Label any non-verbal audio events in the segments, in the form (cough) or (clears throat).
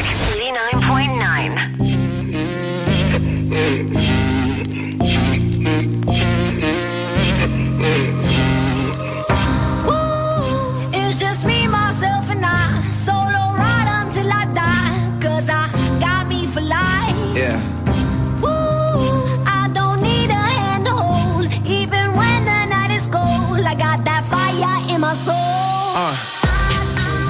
Magic 89.9. It's just me, myself, and I. Solo ride until I die. I got me for life. Yeah. Woo, I don't need a hand. Even when the night is cold, I got that fire in my soul. Uh.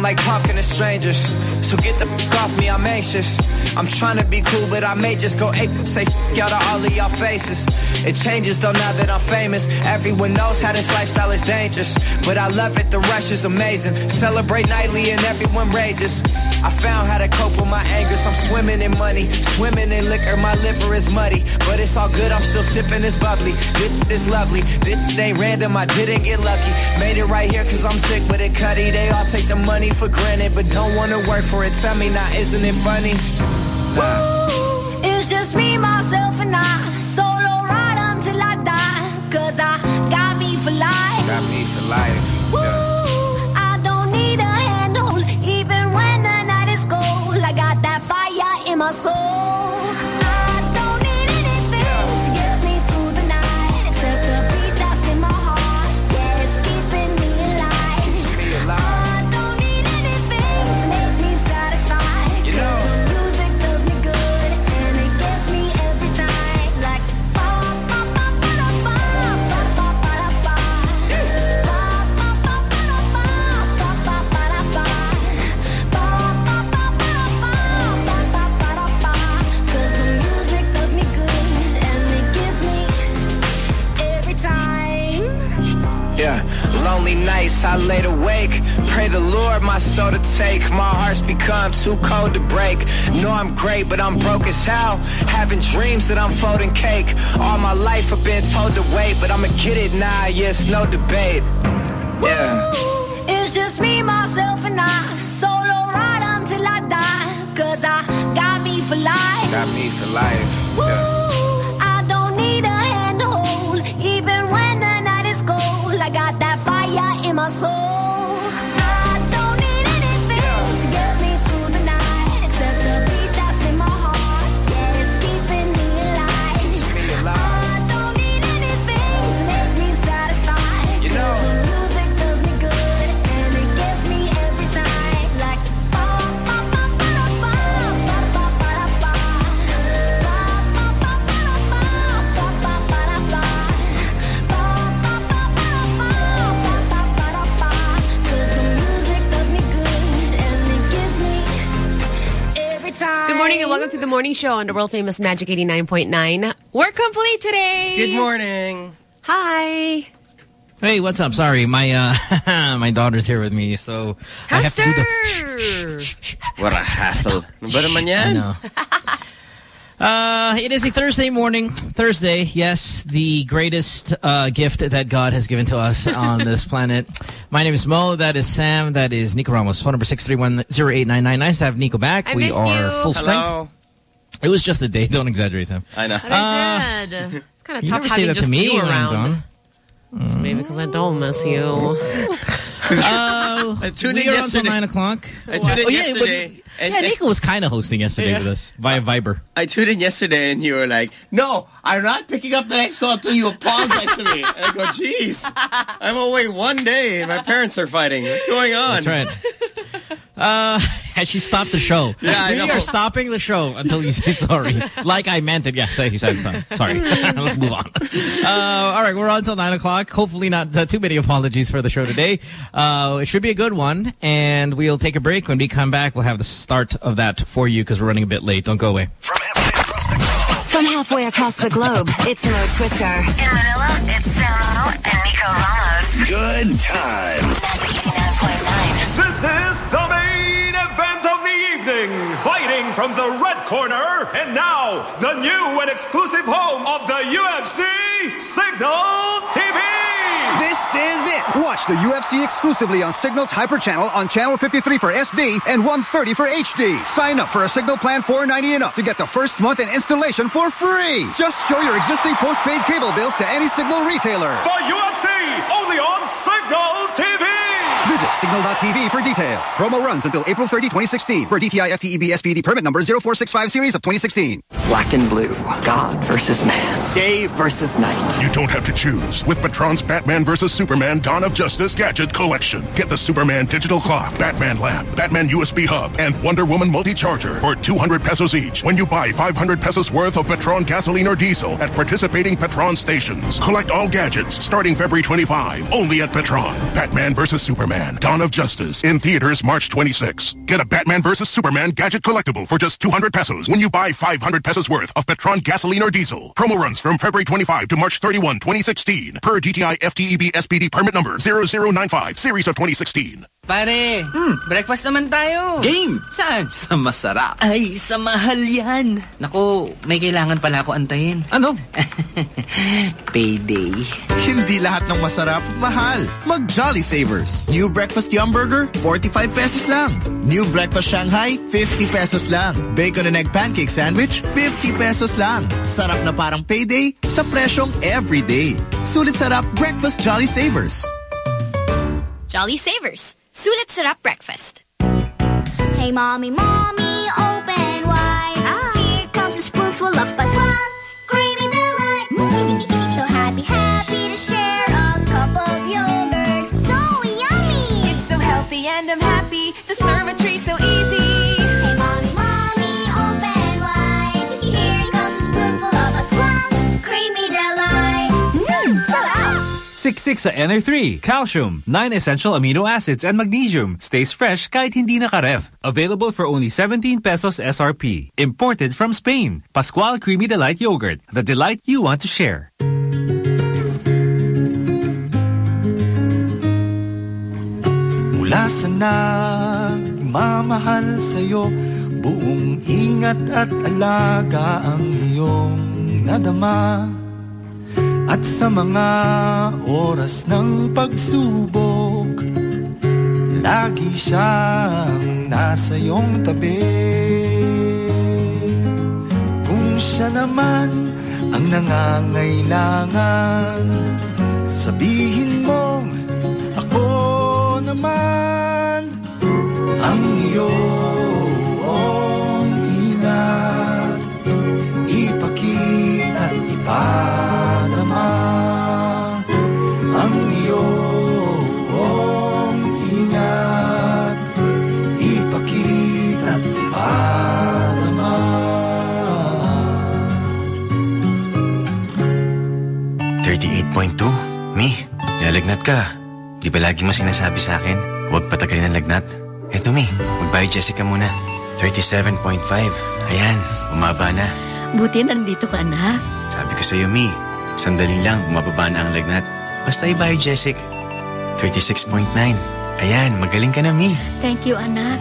don't like talking to strangers. So get the f off me, I'm anxious. I'm trying to be cool, but I may just go ape. Say f out of all of y'all faces. It changes though now that I'm famous. Everyone knows how this lifestyle is dangerous. But I love it, the rush is amazing. Celebrate nightly and everyone rages. I found how to cope with my anger. So I'm swimming in money, swimming in liquor. My liver is muddy, but it's all good. I'm still sipping this bubbly. This is lovely. This ain't random. I didn't get lucky. Made it right here cause I'm sick with it, cutty. They all take the money for granted, but don't wanna work for it. Tell me now, isn't it funny? Nah. It's just me, myself, and I. Solo ride until I die. Cause I got me for life. Got me for life. Yeah. Fire nights I laid awake. Pray the Lord my soul to take. My heart's become too cold to break. Know I'm great, but I'm broke as hell. Having dreams that I'm folding cake. All my life I've been told to wait, but I'ma get it now. Yes, no debate. Yeah. It's just me, myself, and I. Solo ride until I die. Cause I got me for life. Got me for life. Yeah. Welcome to the morning show on the world famous Magic 89.9. We're complete today. Good morning. Hi. Hey, what's up? Sorry, my uh, (laughs) my daughter's here with me, so I have to do the. Hamster. (laughs) What a hassle. Ano ba naman I know. (laughs) Uh, it is a Thursday morning. Thursday, yes, the greatest uh, gift that God has given to us (laughs) on this planet. My name is Mo. That is Sam. That is Nico Ramos. Phone number 631-0899. Nice to have Nico back. I we missed are you. full strength. Hello. It was just a day. Don't exaggerate, Sam. I know. But I did. It's kind of tough never say having that to just me you when around. It's maybe because I don't miss you. (laughs) (laughs) Uh, I tuned we in are until yesterday. 9 o'clock. I tuned in Oh, yeah, yesterday. but- and, yeah, Nico was kind of hosting yesterday Yeah. with us via Viber. I tuned in yesterday and you were like, no, I'm not picking up the next call until you apologize to me. And I go, jeez, I'm away one day and my parents are fighting. What's going on? That's right. Uh, (laughs) and she stopped the show. Yeah, I we know. are stopping the show until you say sorry. like I meant it. Yeah, say he said sorry. Sorry. (laughs) Let's move on. Uh, all right, we're on until 9 o'clock. Hopefully not uh, too many apologies for the show today. Uh, it should be a good one, and we'll take a break. When we come back, we'll have the start of that for you because we're running a bit late. Don't go away. From halfway across the globe, it's Mo Twister. In Manila, it's Samo and Nico Ramos. Good times. Magic 89.9. This is the main event of the evening. Fighting from the red corner, and now the new and exclusive home of the UFC, Cignal TV. This is it. Watch the UFC exclusively on Cignal's Hyper Channel on Channel 53 for SD and 130 for HD. Sign up for a Cignal plan 490 and up to get the first month and installation for free. Just show your existing postpaid cable bills to any Cignal retailer. For UFC, only on Cignal TV. Visit cignal.tv for details. Promo runs until April 30, 2016 for DTI FTEB SPD permit number 0465 series of 2016. Black and blue. God versus man. Day versus night. You don't have to choose. With Petron's Batman vs. Superman Dawn of Justice Gadget Collection. Get the Superman Digital Clock, Batman Lamp, Batman USB Hub, and Wonder Woman Multi-Charger for 200 pesos each when you buy 500 pesos worth of Petron gasoline or diesel at participating Petron stations. Collect all gadgets starting February 25, only at Petron. Batman vs. Superman Dawn of Justice in theaters March 26. Get a Batman vs. Superman gadget collectible for just 200 pesos when you buy 500 pesos worth of Petron gasoline or diesel. Promo runs from February 25 to March 31, 2016 per DTI FTEB SPD permit number 0095 series of 2016. Pare, breakfast naman tayo. Game! Saan? Sa masarap. Ay, sa mahal yan. Naku, may kailangan pala ako antayin. Ano? (laughs) Payday. Hindi lahat ng masarap, mahal. Mag Jolly Savers. New Breakfast Yum Burger, 45 pesos lang. New Breakfast Shanghai, 50 pesos lang. Bacon and Egg Pancake Sandwich, 50 pesos lang. Sarap na parang payday sa presyong everyday. Sulit sarap Breakfast Jolly Savers. Jolly Savers. Sulit Sarap Breakfast. Hey, mommy, mommy, open wide. Ah. Here comes a spoonful of Pascual. Creamy delight. so happy, happy to share a cup of yogurt. So yummy. It's so healthy and I'm happy to serve a treat so easy. Sarap! Siksik sa NR3, calcium, 9 essential amino acids, and magnesium. Stays fresh kahit hindi nakaref. Available for only 17 pesos SRP. Imported from Spain. Pascual Creamy Delight Yogurt. The delight you want to share. Mula sa nagmamahal sa'yo Buong ingat at alaga ang iyong nadama At sa mga oras ng pagsubok Lagi siyang nasa iyong tabi. Kung siya naman ang nangangailangan Sabihin mong ako naman ang iyong ingat. Ipakita at ipadama 38.2? Mi, nalagnat ka. Di ba lagi mo sinasabi sa akin, huwag patagalin ang lagnat? Eto Mi, mag-biogesic ka muna. 37.5. Ayan, umaba na. Buti nandito ka na. Sabi ko sa'yo, Mi, sandali lang, bumababa na ang lagnat. Basta i-biogesic. 36.9. Ayan, magaling ka na, Mi. Thank you, anak.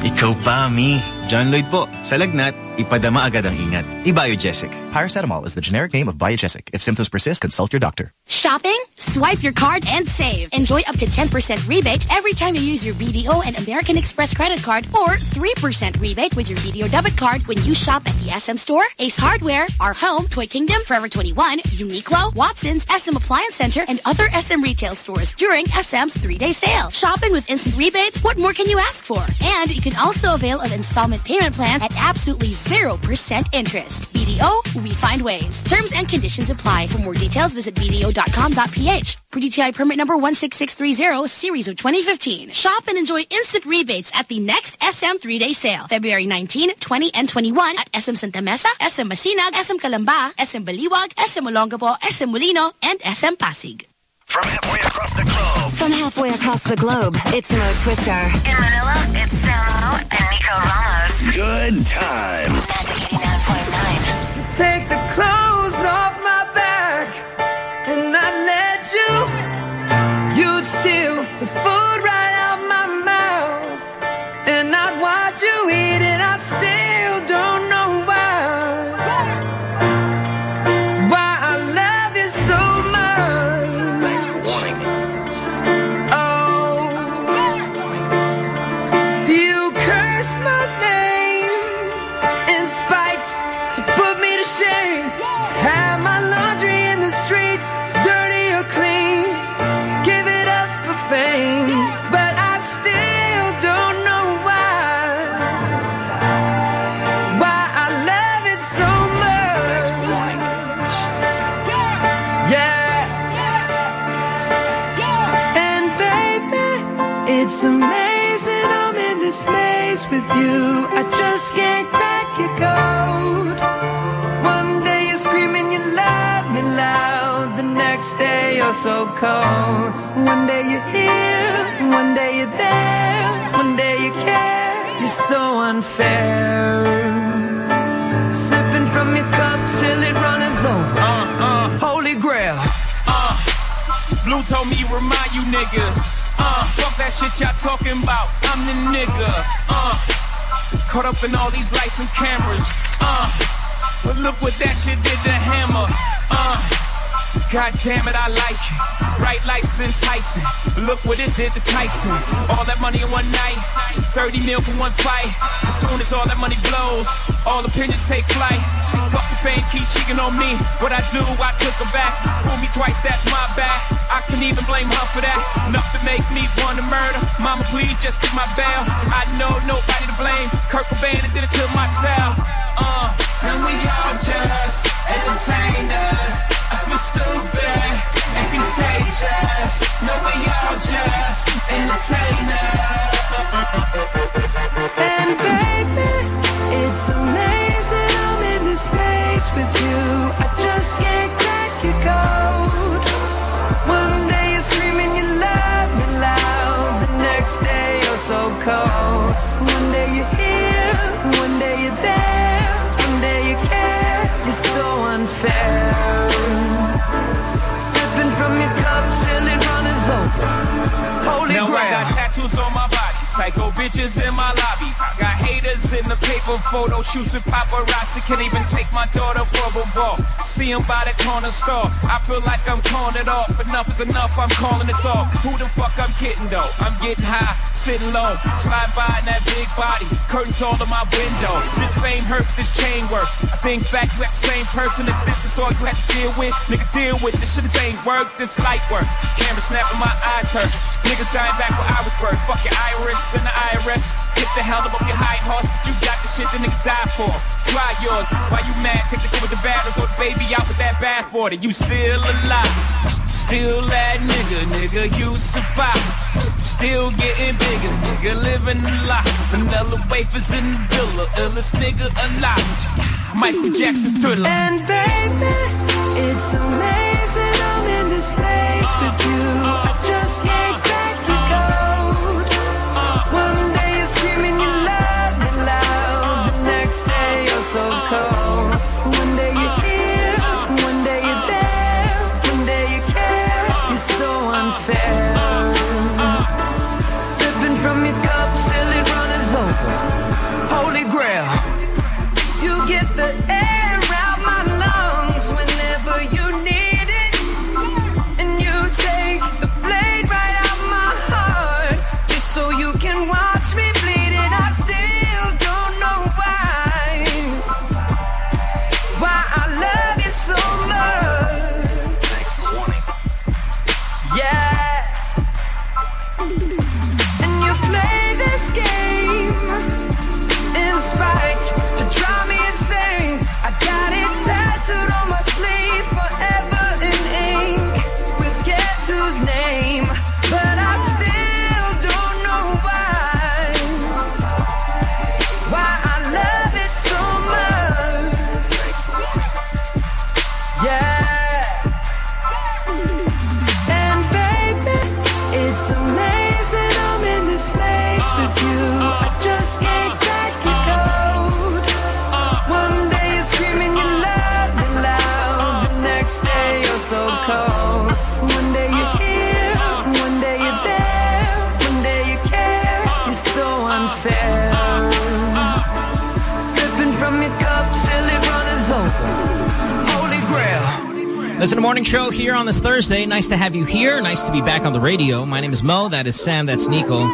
Ikaw pa, Mi. John Lloyd po, sa lagnat, ipadama agad ang ingat. I-Biogesic. Paracetamol is the generic name of Biogesic. If symptoms persist, consult your doctor. Shopping? Swipe your card and save. Enjoy up to 10% rebate every time you use your BDO and American Express credit card or 3% rebate with your BDO debit card when you shop at the SM Store, Ace Hardware, Our Home, Toy Kingdom, Forever 21, Uniqlo, Watson's, SM Appliance Center, and other SM retail stores during SM's three-day sale. Shopping with instant rebates, what more can you ask for? And you can also avail of installment payment plan at absolutely 0% interest. BDO, we find ways. Terms and conditions apply. For more details, visit bdo.com.ph. Per DTI permit number 16630, series of 2015. Shop and enjoy instant rebates at the next SM three-day sale. February 19, 20, and 21 at SM Santa Mesa, SM Masinag, SM Calamba, SM Baliwag, SM Olongapo, SM Molino, and SM Pasig. From halfway across the globe. From halfway across the globe, it's Mo Twister. In Manila, it's Samo and Nico Ramos. Good times. Magic 89.9. Take the clothes off my back and I let you. You'd steal the food right out my mouth and I'd watch you eat it. Next day you're so cold. One day you're here, one day you're there. One day you care, you're so unfair. Sipping from your cup till it runneth over. Uh, uh. Holy grail. Uh, Blue told me remind you niggas. Uh, fuck that shit y'all talking about. I'm the nigga. Uh, caught up in all these lights and cameras. Uh, but look what that shit did to Hammer. Uh, God damn it, I like it. Bright lights enticing. Look what it did to Tyson. All that money in one night. 30 mil for one fight. As soon as all that money blows, all opinions take flight. Fuck the fame, keep cheating on me. What I do, I took her back. Fool me twice, that's my bad. I can even blame her for that. Nothing makes me want to murder. Mama, please just get my bail. I know nobody to blame. Kurt Cobain did it to myself. Uh, and we all just entertainers. Feel stupid and contagious. No, we all just entertainers. And baby, it's amazing I'm in this space with you. I just can't crack your code. One day you're screaming you love me loud. The next day you're so cold. One day you're here, one day you're there. One day you care, you're so unfair. Got on my psycho bitches in my lobby. Got haters in the paper photo shoots with paparazzi. Can't even take my daughter for a ball. See 'em by the corner store. I feel like I'm calling it off. Enough is enough, I'm calling it off. Who the fuck I'm kidding though? I'm getting high, sitting low, slide by in that big body. Curtains all in my window. This fame hurts, this chain works. I think back, you act the same person. If this is all you have to deal with, nigga, deal with this shit. Ain't work, this light work. Camera snapping, my eyes hurt. Niggas dying back where I was birthed. Fuck your iris and the IRS. Get the hell up off your high horse. You got the shit that niggas die for. Try yours. Why you mad? Take the good with the bad and throw the baby out with that bad for it. You still alive. Still that nigga, nigga, you survive. Still getting bigger, nigga, living a lot. Vanilla wafers in the villa, illest nigga alive. Michael Jackson's thriller. And baby, it's amazing I'm in this space with you. I just can't grail. Listen to Morning Show here on this Thursday. Nice to have you here. Nice to be back on the radio. My name is Mo. That is Sam. That's Nico.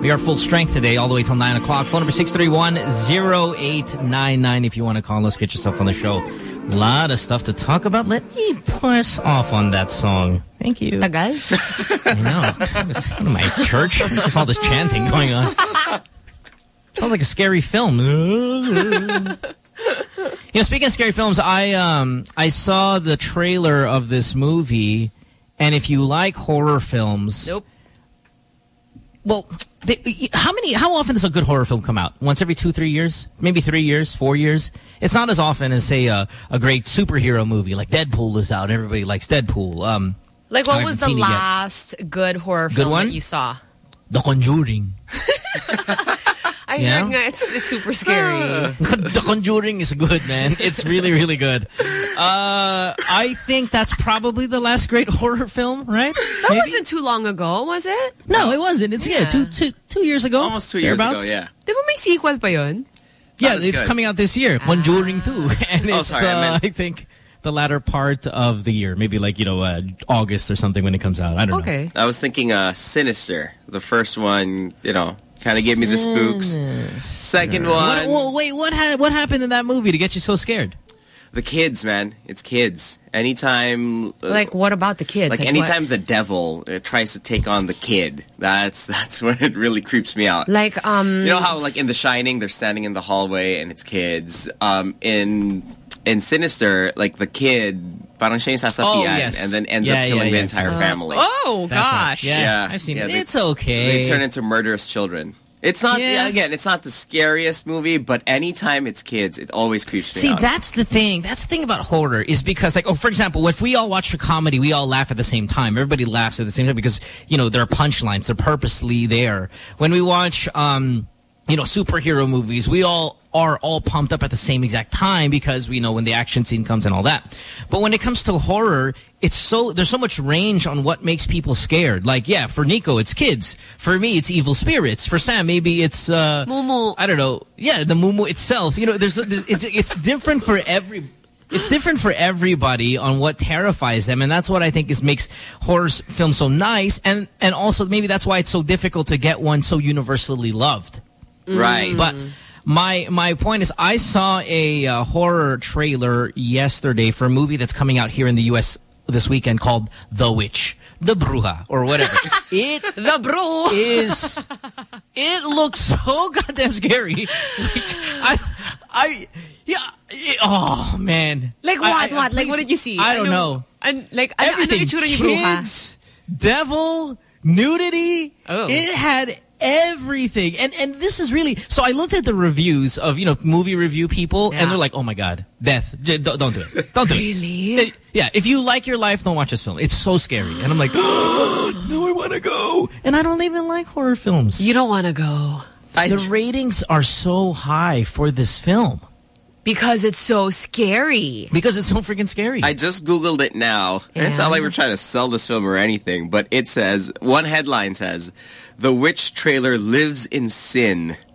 We are full strength today, all the way till 9 o'clock. Phone number 631-0899 if you want to call us. Get yourself on the show. A lot of stuff to talk about. Let me press off on that song. Thank you. Tagal? (laughs) I know. It's, what am my church? There's just all this chanting going on. Sounds like a scary film. (laughs) you know, speaking of scary films, I um I saw the trailer of this movie, and if you like horror films, nope. Well, they, how many? How often does a good horror film come out? Once every two, three years? Maybe three years, four years? It's not as often as say a, a great superhero movie like Deadpool is out. Everybody likes Deadpool. Um, Like, what was the seen it yet. last good horror Good film one? that you saw? The Conjuring. (laughs) (laughs) I Yeah? heard nga, it's, it's super scary. (laughs) the Conjuring is good, man. It's really, really good. Uh, I think that's probably the last great horror film, right? That wasn't too long ago, was it? No, it wasn't. It's yeah, two, two, two years ago. Almost two years ago, yeah. Di ba may sequel pa yun? Yeah, That is it's good. coming out this year. Conjuring 2. (laughs) And Oh, it's, sorry, I uh, meant- I think, the latter part of the year. Maybe like, you know, uh, August or something when it comes out. I don't know. Okay. I was thinking uh, Sinister. The first one, you know, kind of gave me the spooks. Second What, one, well, wait, what, ha what happened in that movie to get you so scared? the kids, man. It's kids. Anytime... uh, Like, what about the kids? like what? anytime the devil uh, tries to take on the kid, that's (laughs) that's when it really creeps me out. Like, um... You know how, like, in The Shining, they're standing in the hallway and it's kids. Um, in in Sinister, like, the kid, parang siya yung sasapian Oh, yes. and then ends Yeah, up killing yeah, the yeah, entire yeah. family. Oh, That's gosh. right. Yeah, I've seen it. they- It's okay. They turn into murderous children. It's not, Yeah. again, it's not the scariest movie, but anytime it's kids, it always creeps me See, out. that's the thing. That's the thing about horror is because, like, oh, for example, if we all watch a comedy, we all laugh at the same time. Everybody laughs at the same time because, you know, there are punchlines. They're purposely there. When we watch, um, you know, superhero movies, we all are all pumped up at the same exact time because we know when the action scene comes and all that. But when it comes to horror, it's so, there's so much range on what makes people scared. Like, yeah, for Nico, it's kids. For me, it's evil spirits. For Sam, maybe it's, uh, Mumu. I don't know. Yeah, the mumu itself. You know, there's, it's, it's different for every, it's different for everybody on what terrifies them. And that's what I think is makes horror films so nice. And, and also maybe that's why it's so difficult to get one so universally loved. Right. But my my point is, I saw a uh, horror trailer yesterday for a movie that's coming out here in the U.S. this weekend called The Witch, The Bruja, or whatever. (laughs) it The bro is. It looks so goddamn scary. Like, I, I, yeah. it- oh man. Like what? I- what? Like what did you see? I don't Ano- know. And like ano, ano Everything. ni Bruja? Kids, devil, nudity. Oh. It had everything. And and this is really so I looked at the reviews of, you know, movie review people Yeah. and they're like, "Oh my god, death. J- don't, don't do it. Don't do Really? it." Really? Yeah, if you like your life, don't watch this film. It's so scary. And I'm like, (gasps) "No, I want to go." And I don't even like horror films. You don't want to go. the ratings are so high for this film Because it's so scary. because it's so freaking scary. I just Googled it now. And It's not like we're trying to sell this film or anything, but it says, one headline says, The Witch trailer lives in sin. (laughs)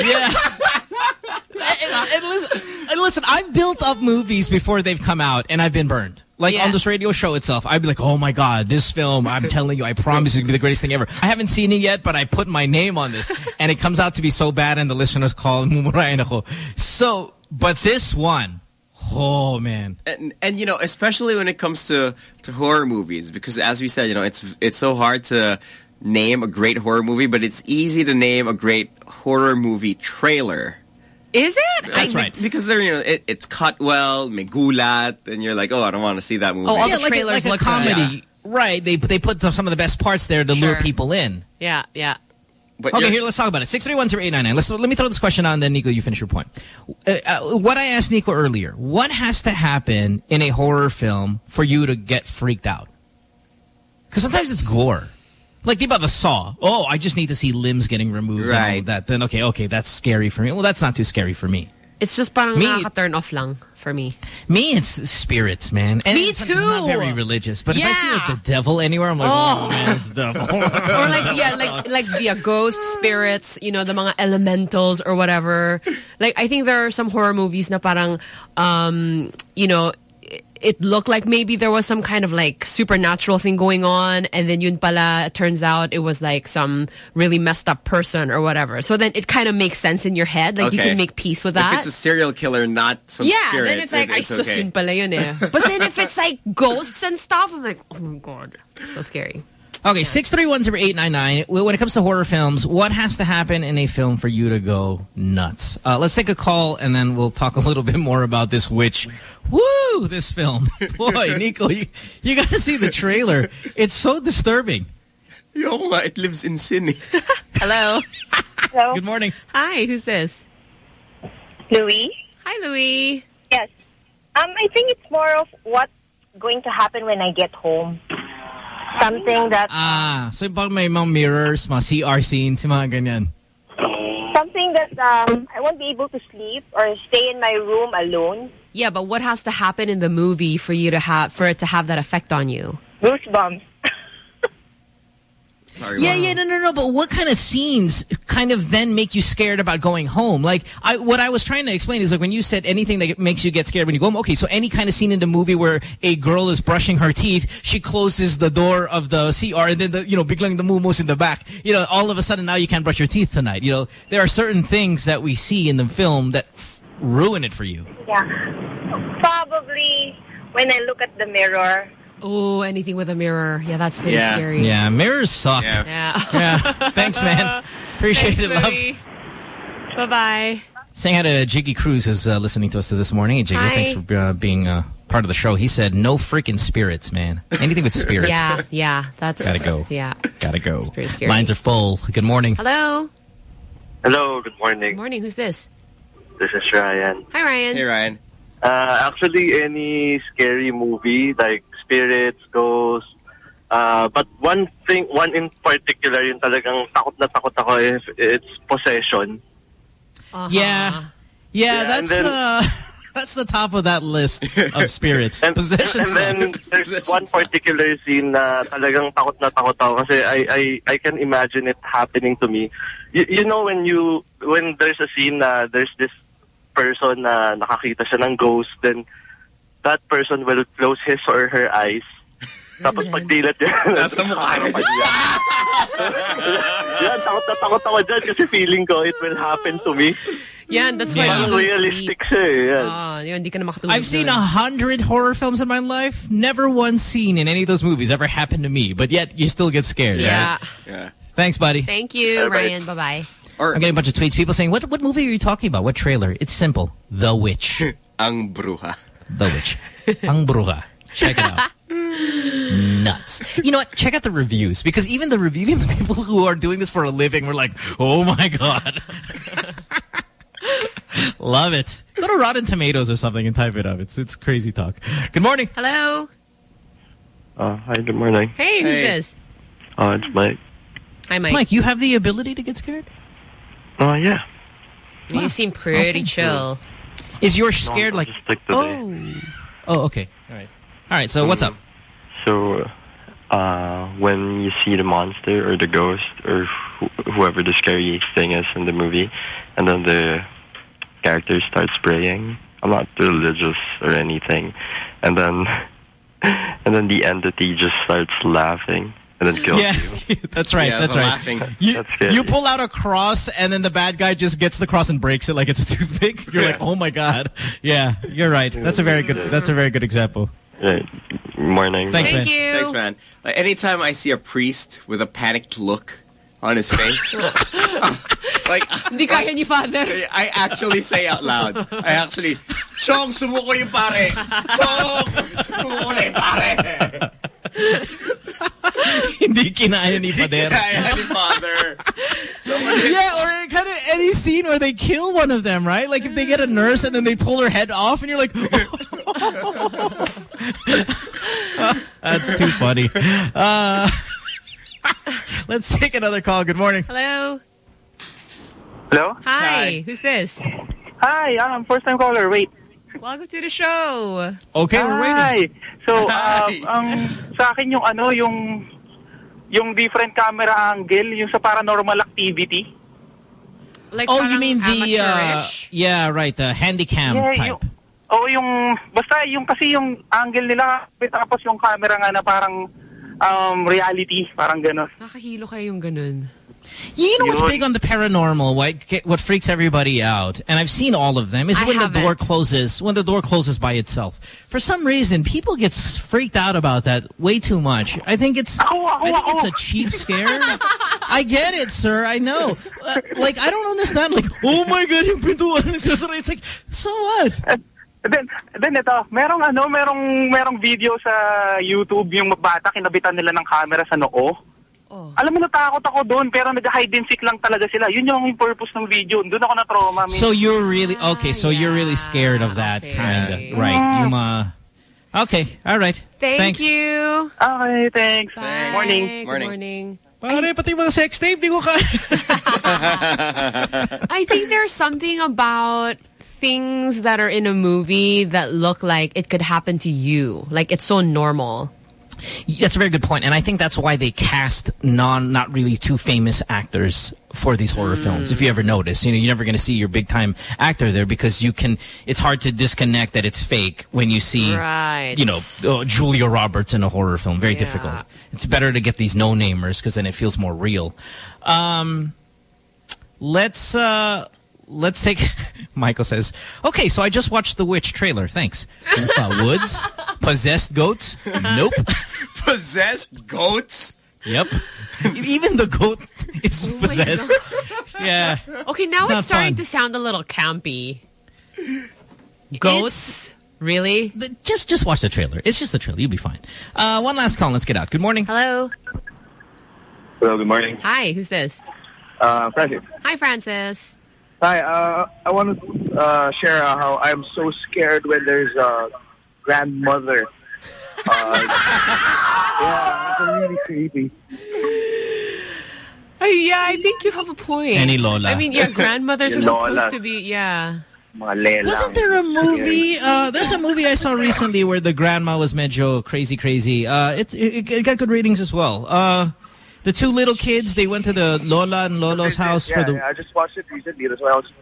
Yeah. and, and listen, and listen, I've built up movies before they've come out, and I've been burned. Like Yeah. on this radio show itself, I'd be like, "Oh my god, this film! I'm (laughs) telling you, I promise it's gonna be the greatest thing ever." I haven't seen it yet, but I put my name on this, (laughs) and it comes out to be so bad, and the listeners call (laughs) mumurahin ako. So, but this one, oh man, And, and you know, especially when it comes to, to horror movies, because as we said, you know, it's it's so hard to name a great horror movie, but it's easy to name a great horror movie trailer. Is it? That's I, right. Because they're, you know, it, it's cut well, megulat, and you're like, oh, I don't want to see that movie. Oh, all the yeah, like, a- trailers like a look good. comedy, right? They they put some of the best parts there to lure people in. Yeah, yeah. but Okay, here, let's talk about it. 631-0899. Let's, let me throw this question on, then, Nico, you finish your point. Uh, uh, what I asked Nico earlier, what has to happen in a horror film for you to get freaked out? Because sometimes it's gore. Like, think about the Saw. Oh, I just need to see limbs getting removed and all Right. of that. Then, okay, okay, that's scary for me. Well, that's not too scary for me. It's just parang Me, nakaka-turn off lang for me. Me, it's spirits, man. And Me it's, it's not too. very religious. But if I see like the devil anywhere, I'm like, Oh. oh, man, it's the devil. (laughs) or like yeah, like like yeah, ghost spirits, you know, the mga elementals or whatever. Like I think there are some horror movies na parang um, you know, it- it looked like maybe there was some kind of like supernatural thing going on and then yun pala it turns out it was like some really messed up person or whatever. So then it kind of makes sense in your head. Like you can make peace with that. If it's a serial killer, not some yeah, spirit, then it's like, ay, it's sus okay. yun pala yun eh. (laughs) But then if it's like ghosts and stuff, I'm like, oh my god, so scary. Okay, six three one zero eight nine nine. When it comes to horror films, what has to happen in a film for you to go nuts? Uh, let's take a call and then we'll talk a little bit more about this witch. Woo! This film, (laughs) boy, Nico, you, you got to see the trailer. It's so disturbing. Yo, nga, it lives in sin. eh. (laughs) Hello. Hello. Good morning. Hi, who's this? Louis? Hi, Louis. Yes. Um, I think it's more of what's going to happen when I get home. Something that Ah, so pag may mga mirrors, mga CR scenes, mga ganyan. something that um I won't be able to sleep or stay in my room alone. Yeah, but what has to happen in the movie for you to have for it to have that effect on you? Goosebumps. Sorry, Yeah, Mom. yeah, no, no, no. But what kind of scenes kind of then make you scared about going home? Like, I, what I was trying to explain is like when you said anything that makes you get scared when you go home. Okay, so any kind of scene in the movie where a girl is brushing her teeth, she closes the door of the CR, and then the you know biglang the mumos in the back. You know, all of a sudden now you can't brush your teeth tonight. You know, there are certain things that we see in the film that f- ruin it for you. Yeah. Probably when I look at the mirror. Oh, anything with a mirror. Yeah, that's pretty yeah, scary. yeah. Mirrors suck. Yeah. Yeah. Thanks, man. (laughs) Appreciate it, love. Bye bye. Saying hi to Jiggy Cruz who's uh, listening to us this morning. Hey, Jiggy, Hi. thanks for uh, being uh, part of the show. He said, no freaking spirits, man. Anything with spirits. Yeah, yeah, that's Gotta go. Yeah. Gotta go. pretty scary. Lines are full. Good morning. Hello. Hello, good morning. Good morning. Who's this? This is Ryan. Hi, Ryan. Hey, Ryan. Uh, actually, any scary movie like spirits, ghosts, uh, but one thing, one in particular, yung talagang takot na takot ako if it's possession. Uh-huh. Yeah. Yeah, Yeah, that's then- uh, (laughs) that's the top of that list of (laughs) spirits. And, Possession and then sucks. there's one particular scene na talagang takot na takot ako kasi I, I, I can imagine it happening to me. You, you know when you, when there's a scene na there's this person na nakakita siya ng ghost, then that person will close his or her eyes. Tapos pagdilat niya. (laughs) Nasa mukha niya. (laughs) Yan, takot na takot ako dyan kasi feeling ko it will happen to me. Yeah, and that's why Yeah. you don't Realistic sleep. siya eh. Yan. Oh, yun, hindi ka na makatulog. I've seen a dun. hundred horror films in my life. Never one scene in any of those movies ever happened to me. But yet you still get scared. Yeah. Right? Yeah. Thanks, buddy. Thank you, Ryan. Bye-bye. Or I'm getting a bunch of tweets. People saying, "What what movie are you talking about? What trailer?" It's simple. The Witch. (laughs) Ang Bruja. The Witch. Ang Bruja. Check it out. (laughs) Nuts. You know what? Check out the reviews because even the review, even the people who are doing this for a living were like, "Oh my god." (laughs) Love it. Go to Rotten Tomatoes or something and type it up. It's it's crazy talk. Good morning. Hello. Uh, hi, good morning. Hey, who's Hey. this? Uh, it's Mike. Hi, Mike. Mike, you have the ability to get scared? Uh, yeah. You seem pretty chill. Is your scared like Just like today. Oh. Oh, okay. All right. All right, so what's up? So, uh, when you see the monster or the ghost or wh whoever the scary thing is in the movie, and then the character starts praying, I'm not religious or anything, and then (laughs) and then the entity just starts laughing and then kills Yeah, you. (laughs) that's right. Yeah, that's right. laughing. You, That's you pull out a cross, and then the bad guy just gets the cross and breaks it like it's a (laughs) toothpick. You're like, oh my god. Yeah, you're right. That's a very good. That's a very good example. Right. Morning. Thanks, Thank man. you. Thanks, man. Like, anytime I see a priest with a panicked look on his face, (laughs) like, Hindi kaya ni father. I actually say out loud. I actually, Chong, sumuko yung pare. Chong, sumuko na yung pare. (laughs) Hindi kinaya ni Pader. Kaya ni father. Someone Yeah, or kind of any scene where they kill one of them, right? Like if they get a nurse and then they pull her head off, and you're like, (laughs) that's too funny. Uh, (laughs) let's take another call. Good morning. Hello. Hello? Hi. Hi. Who's this? Hi, um, first time caller. Wait. Welcome to the show. Okay, we're Hi. waiting. So, um, ang sa akin yung ano, yung yung different camera angle, yung sa paranormal activity. Like oh, you mean the uh, yeah, right, the handycam Yeah, type. yung, Oo, yung, basta yung kasi yung angle nila, tapos yung camera nga na parang um, reality, parang gano'n. Nakahilo kayo yung ganun. You know what's Yun. big on the paranormal? What what freaks everybody out, and I've seen all of them, is I when the door closes. When the door closes by itself. For some reason, people get freaked out about that way too much. I think it's I think it's a cheap scare. I get it, sir. I know. Uh, like I don't understand. Like, oh my god, yung pintuan. It's like, so what? Then, then ito, merong ano, merong merong video sa YouTube yung bata kinabitan nila ng camera sa noo. Alam mo natakot ako doon pero nag-hide and seek lang talaga sila. Yun yung purpose ng video. Doon ako na-trauma. So you're really okay. So you're really scared of that kind of right? You uh, okay? All right. Thank Thanks. you. Okay, thanks. Bye. Morning. Good morning. Pare, pati mga sex tape, di ko ka. (laughs) I think there's something about things that are in a movie that look like it could happen to you. Like it's so normal. That's a very good point, and I think that's why they cast non, not really too famous actors for these horror films. If you ever notice, you know, you're never going to see your big time actor there because you can. It's hard to disconnect that it's fake when you see, Right. you know, uh, Julia Roberts in a horror film. Very difficult. It's better to get these no namers because then it feels more real. Um, let's uh, let's take. (laughs) Michael says, "Okay, so I just watched the Witch trailer. Thanks. Uh, woods, possessed goats. Nope. (laughs) Possessed goats. Yep. Even the goat is possessed. Yeah. Okay, now Not it's starting fun. to sound a little campy. Goats? really? Just just watch the trailer. It's just the trailer. You'll be fine. Uh, one last call. Let's get out. Good morning. Hello. Hello, good morning. Hi, who's this? Uh, Francis. Hi, Francis. Hi, uh, I want to uh, share uh, how I'm so scared when there's a grandmother. Uh, (laughs) yeah, it's really creepy. Uh, yeah, I think you have a point. Any Lola. I mean, yeah, (laughs) grandmothers are Yung Lola. supposed to be, yeah. Mga. Wasn't there a movie? Uh, there's a movie I saw recently where the grandma was medyo crazy, crazy. Uh, it, it it got good ratings as well. Uh, the two little kids they went to the Lola and Lolo's house yeah, for the. yeah, I just watched it recently. That's why I was.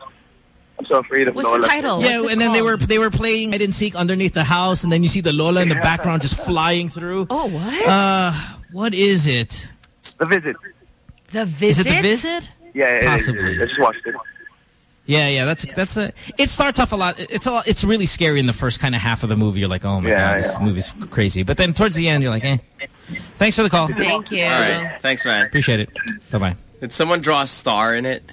I'm so afraid of What's the title? Yeah, What's and then they were they were playing hide and seek underneath the house, and then you see the Lola in the background just flying through. Oh, what? Uh, what is it? The Visit. the Visit? Is Visit? it the visit? Yeah, it is, Possibly. it is. I just watched it. Yeah, yeah, that's that's a. It starts off a lot. It's a lot, it's really scary in the first kind of half of the movie. You're like, oh my Yeah, god, this yeah. movie's crazy. But then towards the end, you're like, eh. Thanks for the call. Thank you. All right. Thanks, man. Appreciate it. Bye bye. Did someone draw a star in it?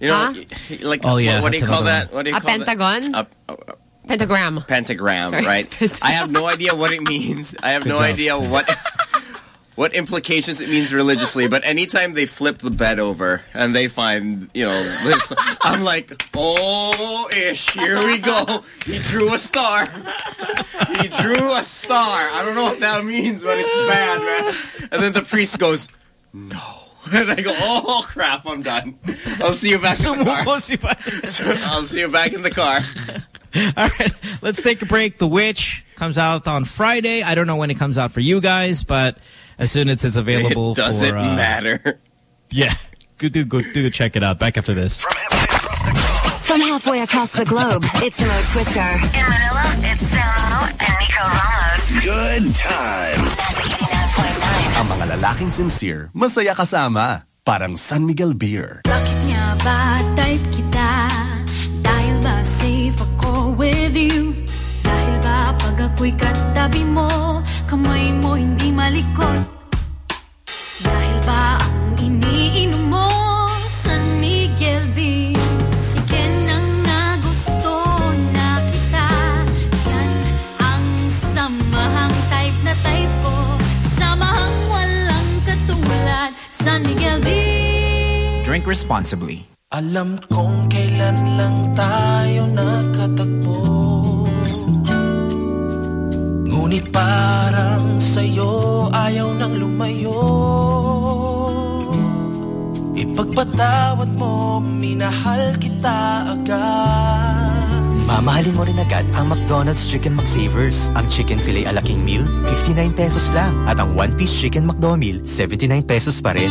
You know, Huh? y- like Oh, yeah, what, what do you call that? What do you A call pentagon? That? A, a- a Pentagram. pentagram, Sorry. right? (laughs) I have no idea what it means. I have Good no job. idea what (laughs) what implications it means religiously. But anytime they flip the bed over and they find, you know, this, I'm like, oh, ish, here we go. He drew a star. He drew a star. I don't know what that means, but it's bad, man. And then the priest goes, no. (laughs) And I go, oh crap, I'm done. I'll see you back in the (laughs) car. So (laughs) I'll see you back in the car. All right, let's take a break. The Witch comes out on Friday. I don't know when it comes out for you guys, but as soon as it's available, It doesn't for, uh, matter. (laughs) Yeah, go do go do check it out. Back after this. From halfway across the globe, it's Mo Twister. In Manila, it's Samo and Nico Ramos. Good times. Ang mga lalaking sincere, masaya kasama. Parang San Miguel Beer. Bakit nga ba type kita? Dahil ba safe ako with you? Dahil ba pag ako'y katabi mo, kamay mo hindi malikot? Dahil ba ang iniinom mo, San Miguel Beer? Sige nang nagusto na kita, yan ang samahang type na type ko, samahang walang katulad, San Miguel Beer. Drink responsibly. Alam kong kailan lang tayo nakatagpo Ngunit parang sa'yo ayaw nang lumayo Ipag Patawad mo, minahal kita agad Mamahalin mo rin agad ang McDonald's Chicken McSavers. Ang Chicken Filet ala King Meal, 59 pesos lang. At ang One Piece Chicken McDo Meal, 79 pesos pa rin.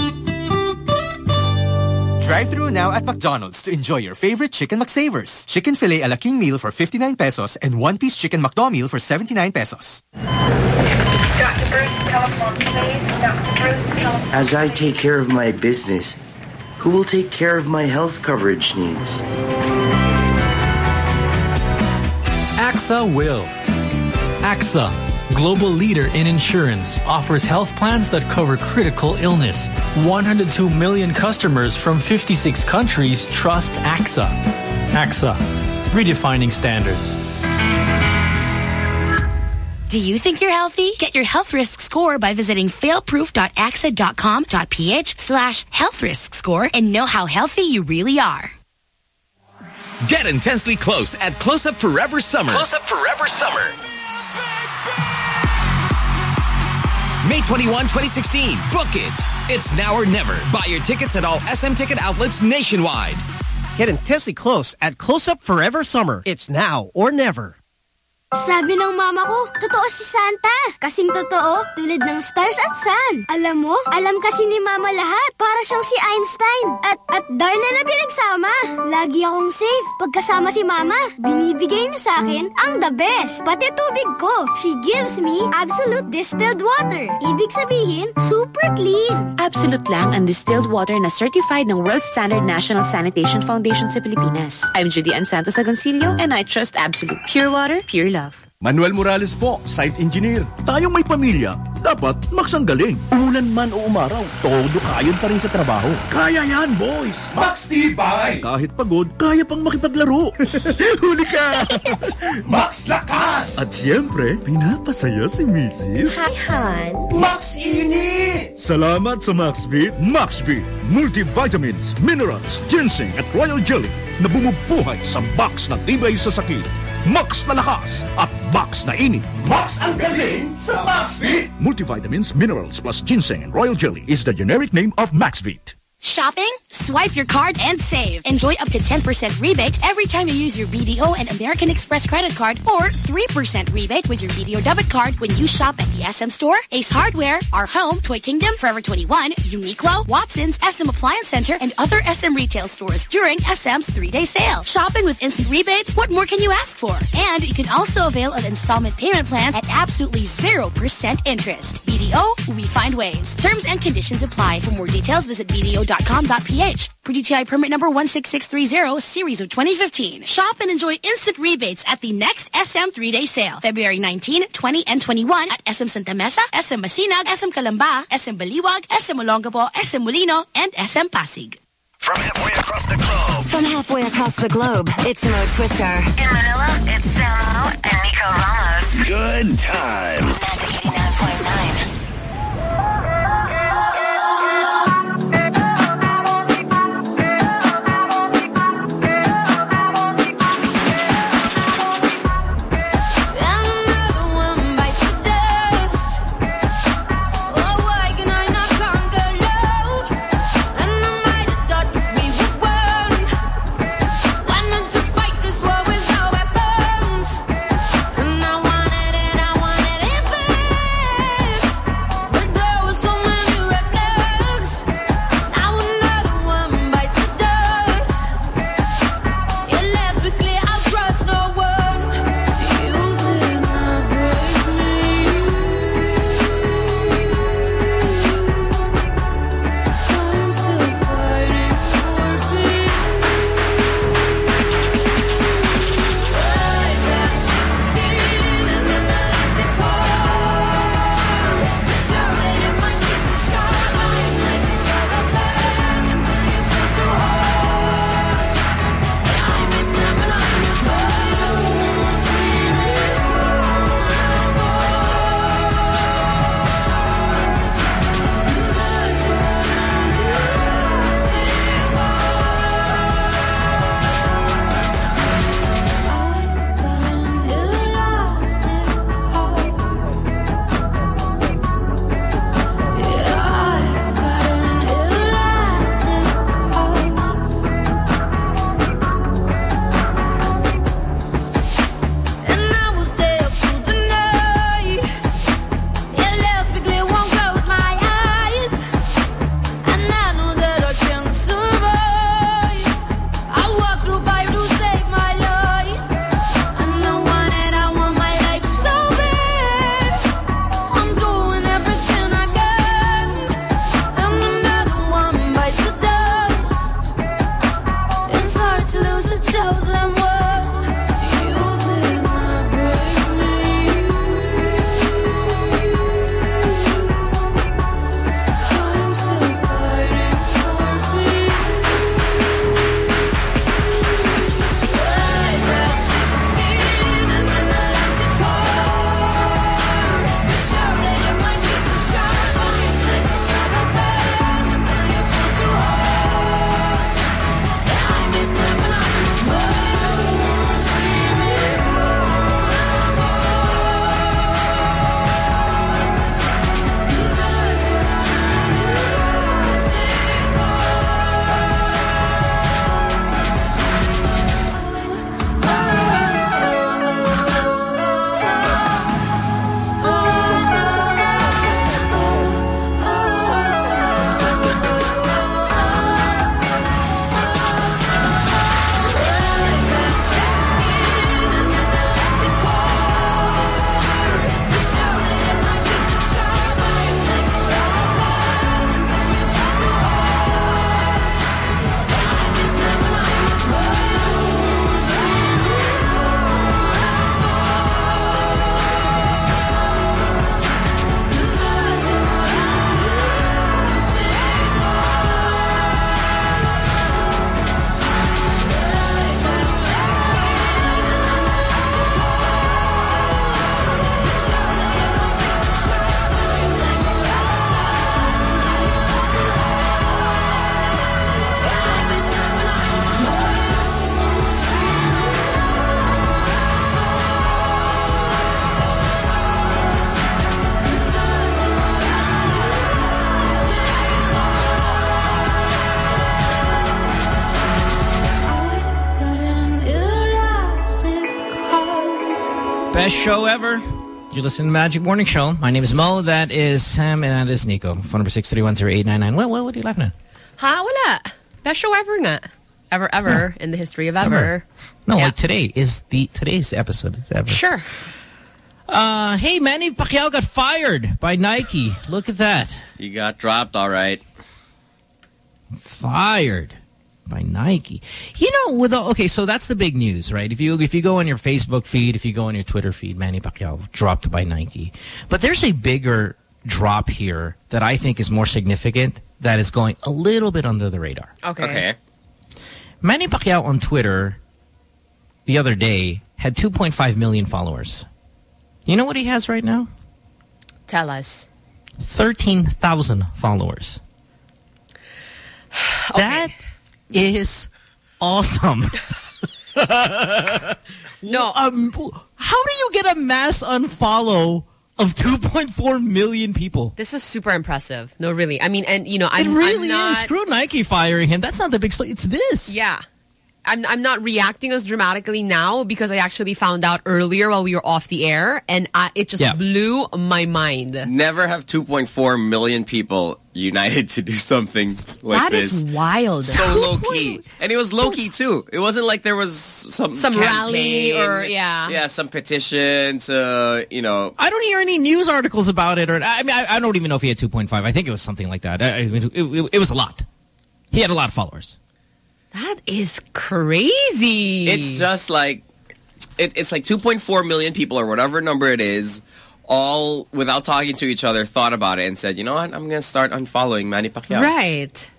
Drive through now at McDonald's to enjoy your favorite Chicken McSavers. Chicken Filet ala King Meal for 59 pesos and One Piece Chicken McDo Meal for 79 pesos. As I take care of my business, who will take care of my health coverage needs? AXA will. AXA, global leader in insurance, offers health plans that cover critical illness. 102 million customers from 56 countries trust AXA. AXA, redefining standards. Do you think you're healthy? Get your health risk score by visiting failproof.axa.com.ph slash health risk score and know how healthy you really are. Get intensely close at Close Up Forever Summer. Close Up Forever Summer. May 21, 2016. Book it. It's now or never. Buy your tickets at all SM ticket outlets nationwide. Get intensely close at Close Up Forever Summer. It's now or never. Sabi ng mama ko, totoo si Santa. Kasing totoo, tulad ng stars at sun. Alam mo, alam kasi ni mama lahat. Para siyang si Einstein. At, at Darna na pinagsama. Lagi akong safe. Pagkasama si mama, binibigay niya sa akin ang the best. Pati tubig ko. She gives me absolute distilled water. Ibig sabihin, super clean. Absolute lang ang distilled water na certified ng World Standard National Sanitation Foundation sa Pilipinas. I'm Judy Ann Santos Agoncillo and I trust Absolute Pure Water, Pure Love. Manuel Morales po, site engineer. Tayong may pamilya, dapat maksang galing. Umulan man o umaraw, todo kayon pa rin sa trabaho. Kaya yan, boys! Max Tibay! Kahit pagod, kaya pang makipaglaro. (laughs) Huli ka! Max Lakas! At siyempre, pinapasaya si Mrs. Hi, Han! Max Init! Salamat sa MaxVit. MaxVit, multivitamins, minerals, ginseng at royal jelly na bumubuhay sa box na tibay sa sakit. Max na lakas at Max na init. Max ang galing sa MaxVit! Multivitamins, minerals plus ginseng and royal jelly is the generic name of MaxVit. Shopping? Swipe your card and save. Enjoy up to 10% rebate every time you use your BDO and American Express credit card or 3% rebate with your BDO debit card when you shop at the SM Store, Ace Hardware, Our Home, Toy Kingdom, Forever 21, Uniqlo, Watson's, SM Appliance Center, and other SM retail stores during SM's three-day sale. Shopping with instant rebates? What more can you ask for? And you can also avail of installment payment plans at absolutely 0% interest. BDO, we find ways. Terms and conditions apply. For more details, visit BDO.com.ph. Per DTI permit number 16630, series of 2015. Shop and enjoy instant rebates at the next SM three-day sale. February 19, 20, and 21 at SM Santa Mesa, SM Masinag, SM Calamba, SM Baliwag, SM Olongapo, SM Molino, and SM Pasig. From halfway across the globe. From halfway across the globe, it's Mo Twister. In Manila, it's Samo and Nico Ramos. Good times. 89.9. Best show ever. You listen to Magic Morning Show. My name is Mo. That is Sam, and that is Nico. Phone number six three one zero eight nine nine. Well, well, what are you laughing at? Ha, wala. Best show ever nga. Ever, ever in the history of ever. Ever. No, like today is the today's episode is ever. Sure. Uh, hey, Manny Pacquiao got fired by Nike. Look at that. He got dropped, all right. Fired by Nike. You know, with all, okay, so that's the big news, right? If you if you go on your Facebook feed, if you go on your Twitter feed, Manny Pacquiao dropped by Nike. But there's a bigger drop here that I think is more significant that is going a little bit under the radar. Okay. Okay. Manny Pacquiao on Twitter the other day had 2.5 million followers. You know what he has right now? Tell us. 13,000 followers. (sighs) That is awesome. (laughs) no. Um, how do you get a mass unfollow of 2.4 million people? This is super impressive. No, really. I mean, and you know, I'm, it really I'm not, is. Screw Nike firing him. That's not the big story. It's this. Yeah. I'm, I'm not reacting as dramatically now because I actually found out earlier while we were off the air and I, it just Yeah. blew my mind. Never have 2.4 million people united to do something like That this. is wild. So (laughs) low key, and it was low key too. It wasn't like there was some Some rally or- yeah. yeah, some petition to you know. I don't hear any news articles about it. or I mean, I, I don't even know if he had 2.5. I think it was something like that. I, I mean, it, it, it was a lot. He had a lot of followers. That is crazy. It's just like it, it's like 2.4 million people or whatever number it is, all without talking to each other, thought about it and said, you know what, I'm gonna start unfollowing Manny Pacquiao. Right.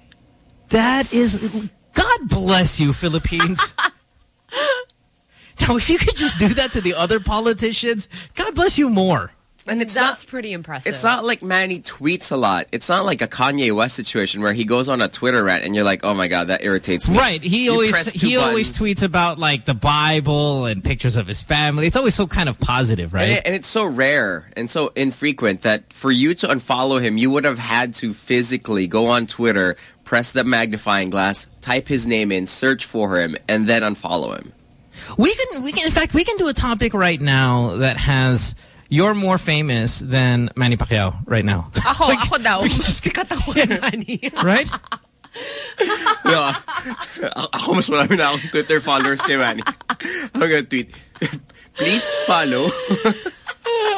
That is, God bless you, Philippines. (laughs) now, if you could just do that to the other politicians, God bless you more. And it's That's pretty impressive. It's not like Manny tweets a lot. It's not like a Kanye West situation where he goes on a Twitter rant and you're like, oh my god, that irritates me. Right. He You always press two he always tweets about like the Bible and pictures of his family. It's always so kind of positive, right? And, it, and it's so rare and so infrequent that for you to unfollow him, you would have had to physically go on Twitter, press the magnifying glass, type his name in, search for him, and then unfollow him. We can we can in fact we can do a topic right now that has you're more famous than Manny Pacquiao right now. Ako, ako daw. (laughs) Sikat ako kay Manny. right? (laughs) Yeah. Ako mas marami na akong Twitter followers kay Manny. I'm gonna tweet, please follow. (laughs)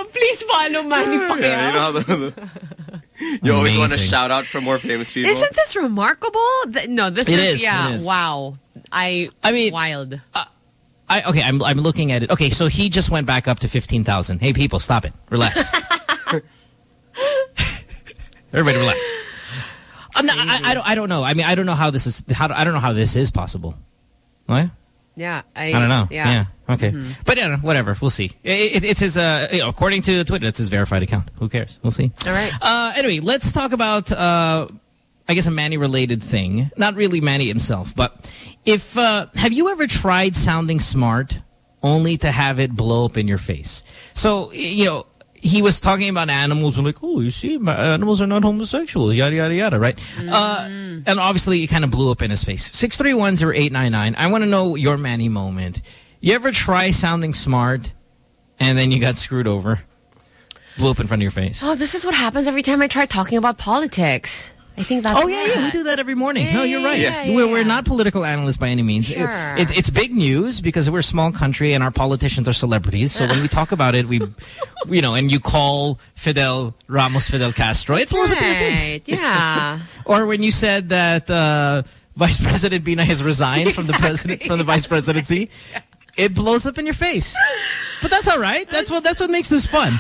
Please follow Manny Pacquiao. Yeah, you know how the, you always want to shout out for more famous people. Isn't this remarkable? Th- No, this It is, is, yeah. it is. Wow. I I mean, wild. Uh, I, okay, I'm I'm looking at it. Okay, so he just went back up to fifteen thousand. Hey, people, stop it. Relax. (laughs) Everybody, relax. I'm not, I, I don't. I don't know. I mean, I don't know how this is. How I don't know how this is possible. What? yeah, I, I don't know. Yeah. yeah. Okay. Mhm. But yeah, whatever. We'll see. It, it, it's his. Uh, you know, according to Twitter, it's his verified account. Who cares? We'll see. All right. Uh, anyway, let's talk about, uh, I guess, a Manny-related thing. Not really Manny himself, but if uh, have you ever tried sounding smart only to have it blow up in your face? So you know. He was talking about animals and like, oh, you see, ma- animals are not homosexuals, yada, yada, yada, right? Uh, and obviously, it kind of blew up in his face. 6310899. I want to know your Manny moment. You ever try sounding smart and then you got screwed over? Blew up in front of your face. Oh, this is what happens every time I try talking about politics. I think that's Oh, yeah, yeah, we do that every morning. no, you're right. yeah, yeah, we're, we're not political analysts by any means. Sure. it- it's big news because we're a small country and our politicians are celebrities. So when we talk about it, we, (laughs) you know, and you call Fidel Ramos Fidel Castro, it blows up in your face. (laughs) Yeah. Or when you said that uh, Vice (laughs) President Binay has resigned from the president from the vice presidency, it blows up in your face. But that's all right. That's what that's what makes this fun.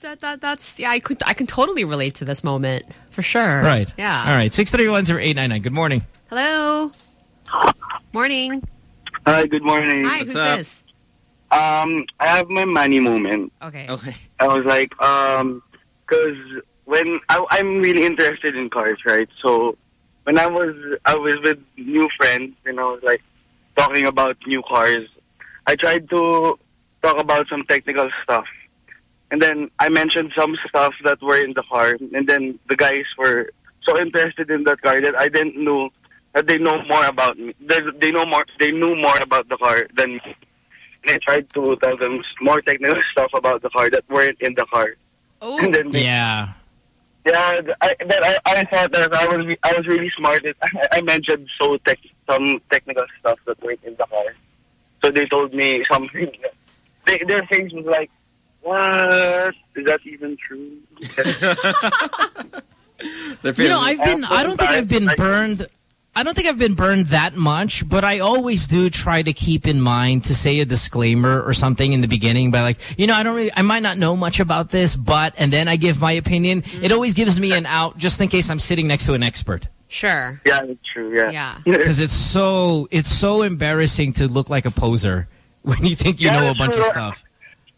That, that, that's, yeah, I could, I can totally relate to this moment. For sure. Right. Yeah. All right. Six three one zero eight nine nine. Good morning. Hello. Morning. Hi, good morning. Hi, who's this? Um, I have my money moment. Okay. Okay. I was like, um, because when I, I'm really interested in cars, right? So when I was I was with new friends and I was like talking about new cars, I tried to talk about some technical stuff, and then I mentioned some stuff that were in the car, and then the guys were so interested in that car that I didn't know that they know more about me. They, they know more. They knew more about the car than me. And I tried to tell them more technical (laughs) stuff about the car that weren't in the car. Oh. And then they, Yeah. yeah, I, but I, I thought that I was I was really smart. It- I, (laughs) I mentioned so tech, some technical stuff that weren't in the car. So they told me something. (laughs) They, their face was like, "What is that even true?" (laughs) You know, I've been, I don't think I've been burned. I don't think I've been burned that much, but I always do try to keep in mind to say a disclaimer or something in the beginning by like, you know, I don't really, I might not know much about this, but, and then I give my opinion. It always gives me an out just in case I'm sitting next to an expert. Sure. Yeah, that's true. Yeah. Yeah. (laughs) Because it's so, it's so embarrassing to look like a poser when you think you Yeah, know a bunch true. of stuff.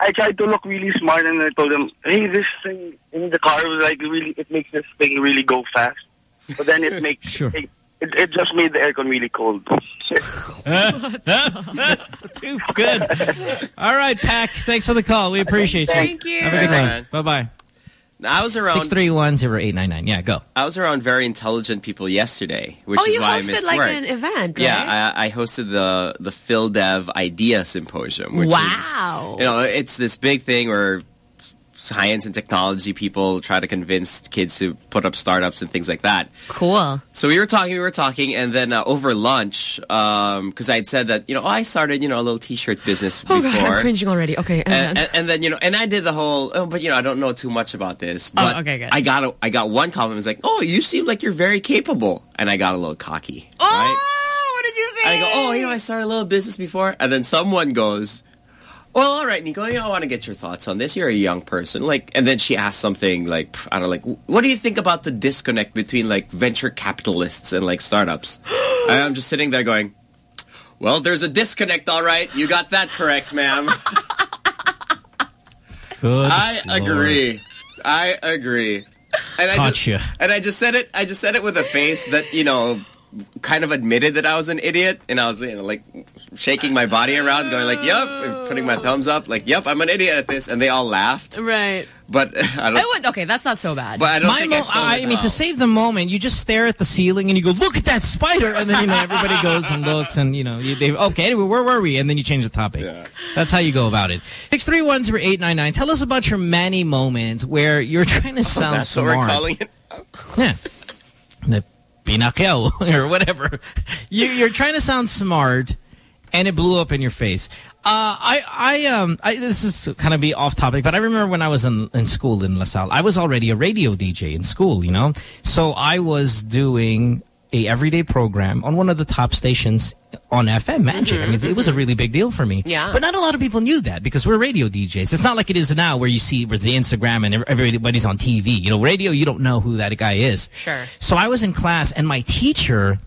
I tried to look really smart, and I told them, "Hey, this thing in the car was like really. It makes this thing really go fast, but then it (laughs) makes Sure. it, it, it just made the aircon really cold." (laughs) Too good. All right, Pack. Thanks for the call. We appreciate you. Thank you. Have a good Thanks, day. Bye-bye. I was around. Six three one zero eight nine nine. Yeah, go. I was around very intelligent people yesterday, which oh, is you why I hosted missed like work. an event, right? Yeah, I, I hosted the the PhilDev Idea Symposium, which Wow. is you know it's this big thing where science and technology people try to convince kids to put up startups and things like that. Cool. So we were talking, we were talking, and then uh, over lunch, because I had said that you know oh, I started you know a little T-shirt business Oh, before. God, I'm cringing already. Okay. And, And, then- and, then you know, and I did the whole. Oh, but you know, I don't know too much about this. But Oh, okay, good. I got a, I got one compliment. It's like, oh, you seem like you're very capable, and I got a little cocky. oh, what did you say? I go, oh, you know, I started a little business before, and then someone goes, well, all right, Nico, you know, I want to get your thoughts on this. You're a young person, like, and then she asked something like, I don't know, like, what do you think about the disconnect between like venture capitalists and like startups? (gasps) and I'm just sitting there going. Well, there's a disconnect, all right. You got that correct, ma'am. (laughs) Good. I Lord. agree. I agree. And I Caught just and I just said it. I just said it with a face that you know, kind of admitted that I was an idiot, and I was you know like shaking my body around, going like, "Yep," and putting my thumbs up, like, "Yep, I'm an idiot at this," and they all laughed. Right. But (laughs) I don't. I would. Okay, that's not so bad. But I don't My think I sold I it mean, to save the moment, you just stare at the ceiling and you go, "Look at that spider!" And then you know everybody goes and looks, and you know, you, they okay. Anyway, where were we? And then you change the topic. That's how you go about it. Six three one zero eight nine nine. Tell us about your Manny moment where you're (laughs) trying to oh, sound Oh, That's smart. what we're calling it. Yeah. (laughs) The pinakeo (laughs) or whatever. You, you're trying to sound smart, and it blew up in your face. Uh, I, I, um, I, this is kind of be off topic, but I remember when I was in, in school in LaSalle, I was already a radio DJ in school, you know? So I was doing a everyday program on one of the top stations on FM Magic. I mm-hmm. mean, it was a really big deal for me. Yeah. But not a lot of people knew that because we're radio DJs. It's not like it is now where you see where the Instagram and everybody's on TV. You know, radio, you don't know who that guy is. Sure. So I was in class and my teacher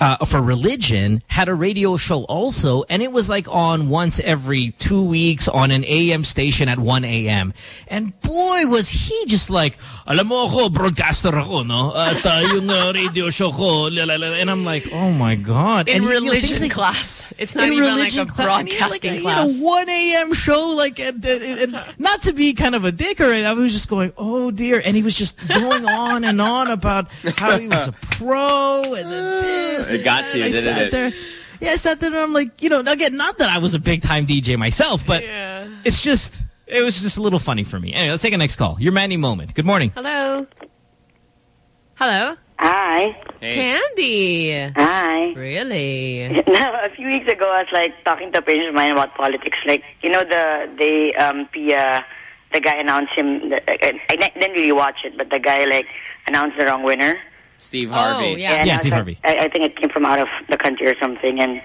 uh, for religion had a radio show also, and it was like on once every two weeks on an AM station at 1 a.m. And boy, was he just like, alam mo ako, broadcaster ako, no? At uh, yung uh, radio show ko, and I'm like, oh my God. in and, you know, religion like- class, it's not even like religion a broadcasting a, class. You know, 1 a.m. show, like, and, and, and not to be kind of a dicker, and I was just going, oh dear. And he was just going on and on about how he was a pro and then this. It got to you, I didn't sat it? There, yeah, I sat there and I'm like, you know, again, not that I was a big time DJ myself, but it's just, it was just a little funny for me. Anyway, let's take a next call. Your Manny moment. Good morning. Hello. Hello. Hi. Candy. Hi. Really? (laughs) Now, a few weeks ago, I was like talking to a patient of mine about politics. Like, you know, the the um, Pia, the guy announced him. The, I, I didn't really watch it, but the guy like announced the wrong winner. Steve Harvey. and Yeah, I was Steve like- Harvey. I, I think it came from out of the country or something. And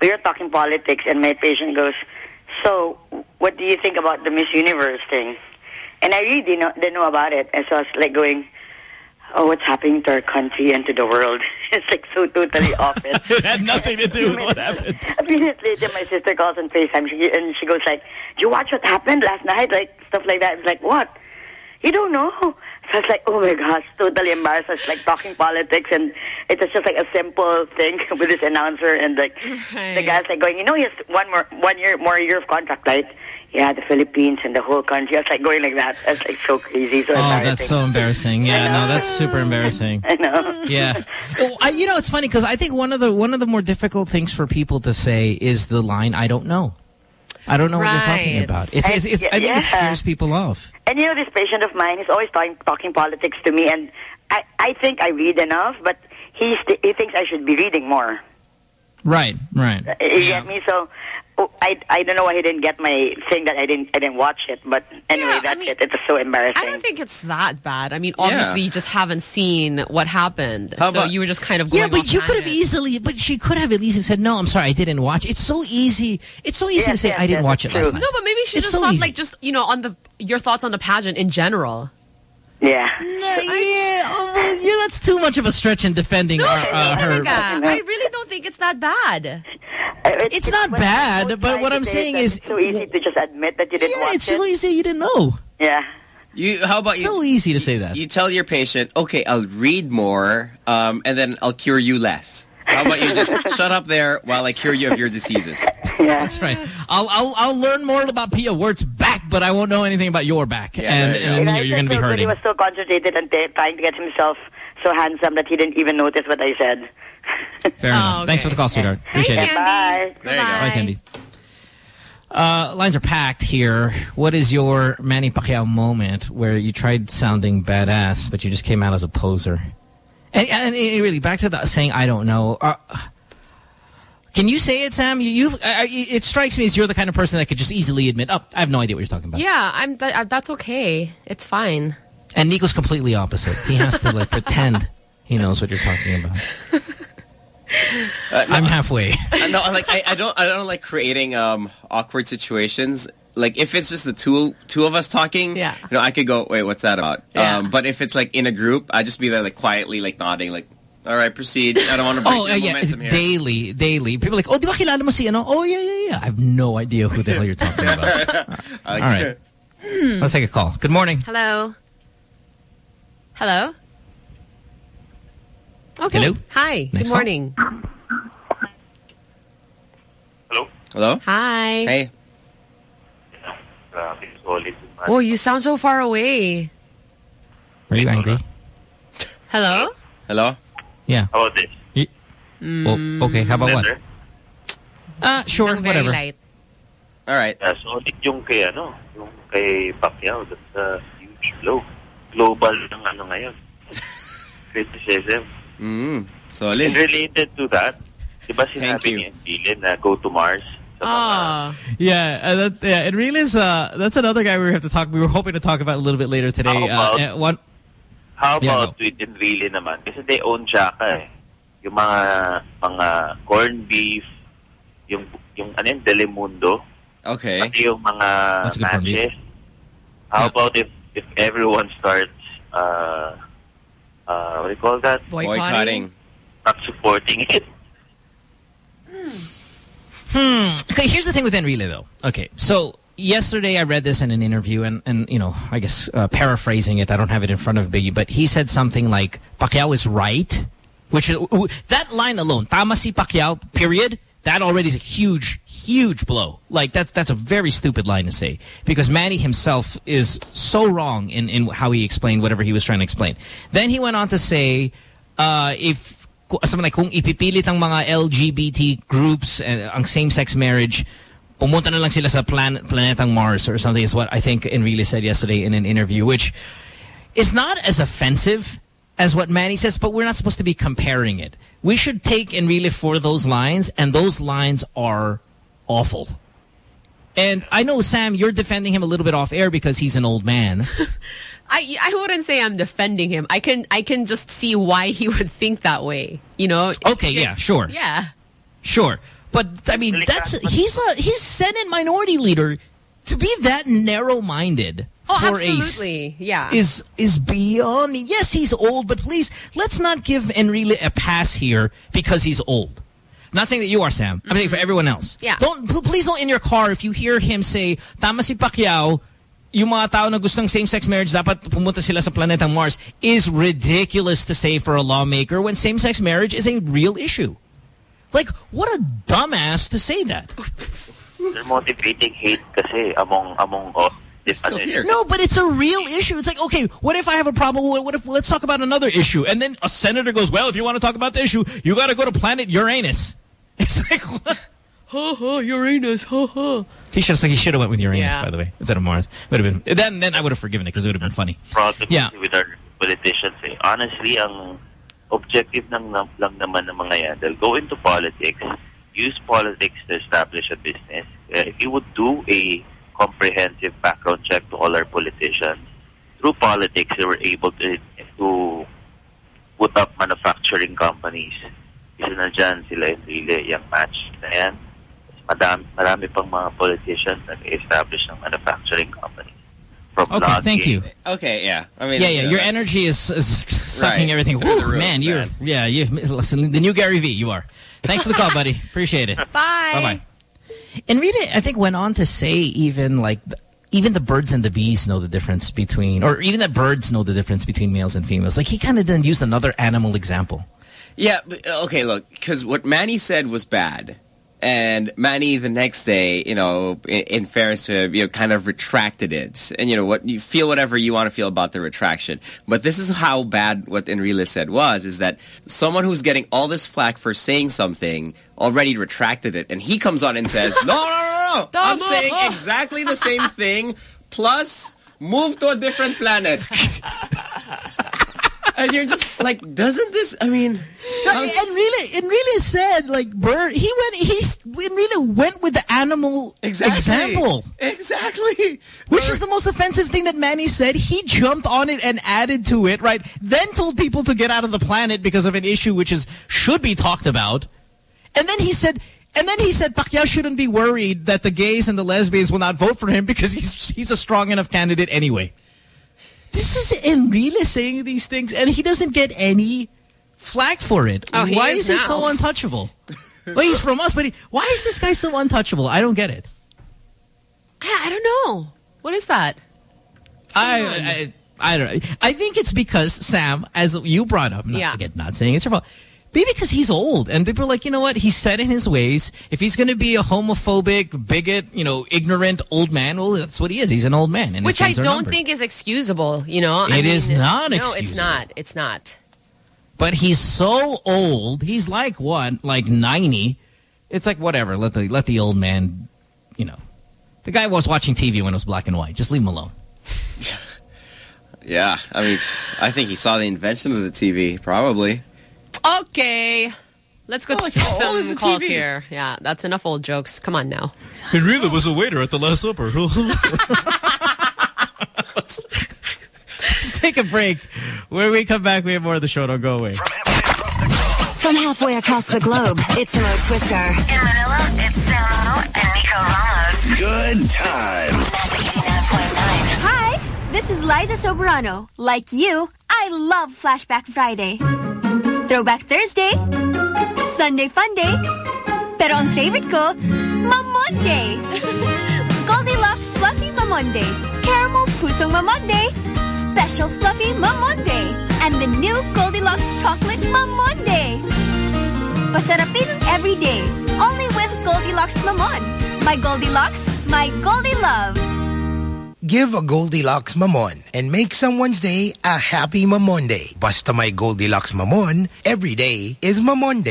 we were talking politics, and my patient goes, "So, what do you think about the Miss Universe thing?" And I really didn't know, didn't know about it, and so I was like going, "Oh, what's happening to our country and to the world?" (laughs) it's like so totally (laughs) off it. it had nothing to do with what (laughs) happened. A few minutes later, my sister calls on FaceTime, she, and she goes like, "Did you watch what happened last night?" Like stuff like that. It's like, "What? You don't know?" So I was like, "Oh my gosh, totally embarrassed." I was like talking politics, and it was just like a simple thing (laughs) with this announcer, and like the guy's like going, "You know, he has one more, one year more year of contract, right?" Yeah, the Philippines and the whole country. I was like going like that. That's like so crazy, so Oh, that's so embarrassing. Yeah, no, that's super embarrassing. (laughs) I know. Yeah. Well, I, you know, it's funny because I think one of the one of the more difficult things for people to say is the line "I don't know." I don't know what you're talking about. It's, it's, it's, I think Yeah. it scares people off. And you know, this patient of mine, is always talking, talking politics to me, and I, I think I read enough, but he's, he thinks I should be reading more. Right, right. Uh, you get me? So oh, I, I don't know why he didn't get my thing that I didn't I didn't watch it. But anyway, that's it. It was so embarrassing. I don't think it's that bad. I mean, obviously, you just haven't seen what happened, How so about- you were just kind of going Yeah, but off you could have easily, but she could have at least said, no, I'm sorry, I didn't watch. It's so easy. It's so easy to say, yes, I didn't yes, watch it it's last night. No, but maybe she It's just so thought easy. like just you know on the your thoughts on the pageant in general. Yeah. No, yeah, oh, well, yeah, that's too much of a stretch in defending our, uh, her. Talaga. I really don't think it's that bad. It's not bad, but what I'm saying is... it's so easy to just admit that you didn't watch it's it. so easy you didn't know. Yeah. You, how about you? So easy to say that. You tell your patient, okay, I'll read more, um, and then I'll cure you less. How about you just shut up there while I cure you of your diseases? Yeah, that's right. I'll, I'll I'll learn more about Pia Wurtzbach, but I won't know anything about your back, and, there you go. and And you're, you're going to be just felt that He was so concentrated and trying to get himself so handsome that he didn't even notice what I said. Fair enough. Thanks for the call, sweetheart. Appreciate it. Bye. There you go. Bye, Candy. Uh, lines are packed here. What is your Manny Pacquiao moment where you tried sounding badass, but you just came out as a poser? And, and, and really, back to the saying, I don't know. Uh, can you say it, Sam? You, you've, uh, it strikes me as you're the kind of person that could just easily admit, oh, I have no idea what you're talking about. Yeah, I'm. Th uh, that's okay. It's fine. And Nico's completely opposite. He has to like (laughs) pretend he knows what you're talking about. I'm halfway. Uh, no, like I, I don't, I don't like creating um, awkward situations. Like if it's just the two two of us talking, Yeah. you know, I could go, wait, what's that about? Yeah. Um, but if it's like in a group, I just be there like quietly, like nodding, like, all right, proceed. I don't want to (laughs) break Oh, the uh, yeah, momentum here. daily, daily. People are like, oh, di ba kilala mo si ano? Oh, yeah, yeah, yeah. I have no idea who the hell you're talking about. (laughs) All right. Let's take a call. Good morning. Hello. Hello. Okay. Hello? Hi. Next Good call. morning. Hello. Hello? Hi. Hey. Oh, you sound so far away. Are you angry? Hello. Hello. Yeah. How about this? Oh, okay. How about what? Uh, sure. Ang Whatever. light. All right. Yeah, solid yung kay ano, yung kay Pacquiao. That's a huge blow. Global ng ano ngayon. (laughs) Criticism. Mm, solid. And related to that, di ba sinabi niya in Chile na go to Mars? Ah. Yeah, uh, that, yeah, it really is. Uh, that's another guy we have to talk. We were hoping to talk about a little bit later today. How Uh, about- uh, one. How Yeah, about with Enrile naman? Kasi they own Jaka eh. Yung mga, mga corned beef, yung, yung ano yun, Delimondo. Okay. Pati yung mga That's a good corned beef. matches. How about if, if everyone starts, uh, uh, what do you call that? Boycotting. Not supporting it. Hmm. Okay, here's the thing with Enrile, though. Okay, so yesterday I read this in an interview, and, and you know, I guess uh, paraphrasing it, I don't have it in front of me, but he said something like, Pacquiao is right, which that line alone, tama si Pacquiao, period, that already is a huge, huge blow. Like, that's that's a very stupid line to say, because Manny himself is so wrong in, in how he explained whatever he was trying to explain. Then he went on to say, uh, if something like kung ipipilit ang mga LGBT groups uh, ang same-sex marriage pumunta na lang sila sa plan planetang Mars or something is what I think Enrile said yesterday in an interview which is not as offensive as what Manny says but we're not supposed to be comparing it. We should take Enrile for those lines and those lines are awful and I know Sam you're defending him a little bit off air because he's an old man (laughs) I I wouldn't say I'm defending him. I can I can just see why he (laughs) would think that way. You know. Okay, yeah, sure. Yeah. Sure. But I mean, that's he's a he's Senate minority leader. To be that narrow-minded Oh, for absolutely. Yeah. a is is beyond me. Yes, he's old, but please let's not give Enrile a pass here because he's old. Not saying that you are, Sam. I'm saying for mm-hmm. everyone else. Yeah. Don't please don't in your car if you hear him say tama si Pacquiao. Yung mga tao na gustong same-sex marriage dapat pumunta sila sa planetang Mars is ridiculous to say for a lawmaker when same-sex marriage is a real issue. Like, what a dumbass to say that. They're motivating hate kasi among, among all. This, ano, yun. No, but it's a real issue. It's like, okay, what if I have a problem? What what if, let's talk about another issue. And then a senator goes, well, if you want to talk about the issue, you got to go to planet Uranus. (laughs) It's like, what? ha ha, Uranus, ha ha. He should have he should have went with Uranus, Yeah. by the way, instead of Mars. Would have been then then I would have forgiven it because it would have been funny. problem Yeah. with our politicians. Eh. Honestly, ang objective ng, ng lang naman ng mga yan, they'll go into politics, use politics to establish a business. Eh, if you would do a comprehensive background check to all our politicians, through politics, they were able to, to put up manufacturing companies. Isa na dyan, sila yung really yung match na yan. Madami, marami pang mga politicians nag-establish ng manufacturing companies. From Okay, thank logging- you. Okay, yeah. I mean, yeah, yeah. you know, Your energy is, is sucking Right. everything. The Woo, roof, man, you're man. yeah. You listen. The new Gary V. You are. Thanks for the call, buddy. Appreciate it. (laughs) Bye. Bye bye. Enrile, I think, went on to say even like even the birds and the bees know the difference between, or even the birds know the difference between males and females. Like he kind of then used another animal example. Yeah, uh, okay, look, because what Manny said was bad. And Manny the next day, you know, in, in fairness to him, you know, kind of retracted it. And, you know, what you feel whatever you want to feel about the retraction. But this is how bad what Enrile said was, is that someone who's getting all this flack for saying something already retracted it. And he comes on and says, no, no, no, no. (laughs) I'm saying exactly the same thing, plus move to a different planet. (laughs) and you're just like, doesn't this, I mean... No, and really, Enrile said like bird. He went. He Enrile went with the animal Exactly. example. Exactly. Which is the most offensive thing that Manny said. He jumped on it and added to it, right? Then told people to get out of the planet because of an issue which is should be talked about. And then he said, and then he said Pacquiao shouldn't be worried that the gays and the lesbians will not vote for him because he's he's a strong enough candidate anyway. This is Enrile saying these things, and he doesn't get any flack for it. Oh, why is is, he so untouchable? well, he's from us, but he, why is this guy so untouchable? I don't get it. I, I don't know. What is that? I, I I don't know. I think it's because Sam, as you brought up, not, Yeah. again, not saying it's your fault. Maybe because he's old and people are like, you know what? He's set in his ways. If he's going to be a homophobic, bigot, you know, ignorant old man, well, that's what he is. He's an old man. And Which I don't think is excusable, you know? I It is mean, not No, it's not. It's not. But he's so old. He's like what? Like 90. It's like whatever. Let the let the old man, you know. The guy was watching TV when it was black and white. Just leave him alone. (laughs) Yeah, I mean, I think he saw the invention of the TV, probably. Okay. Let's go take how old is some the calls TV? here. Yeah, that's enough old jokes. Come on now. It really was a waiter at the Last Supper. (laughs) Let's take a break. When we come back, we have more of the show. Don't go away. From halfway across the globe, it's a Mo Twister. In Manila, it's Samo and Nico Ramos. Good times. Hi, this is Liza Soberano. Like you, I love Flashback Friday. Throwback Thursday. Sunday Fun Day. Pero ang favorite ko, Mamonday. (laughs) Goldilocks Fluffy Mamonday. Caramel Pusong Mamonday. Special Fluffy Mamonday. And the new Goldilocks Chocolate Mamonday. Pasarapin every day. Only with Goldilocks Mamon. My Goldilocks, my Goldie Love. Give a Goldilocks Mamon and make someone's day a happy Mamon Day. Basta my Goldilocks Mamon, every day is Mamon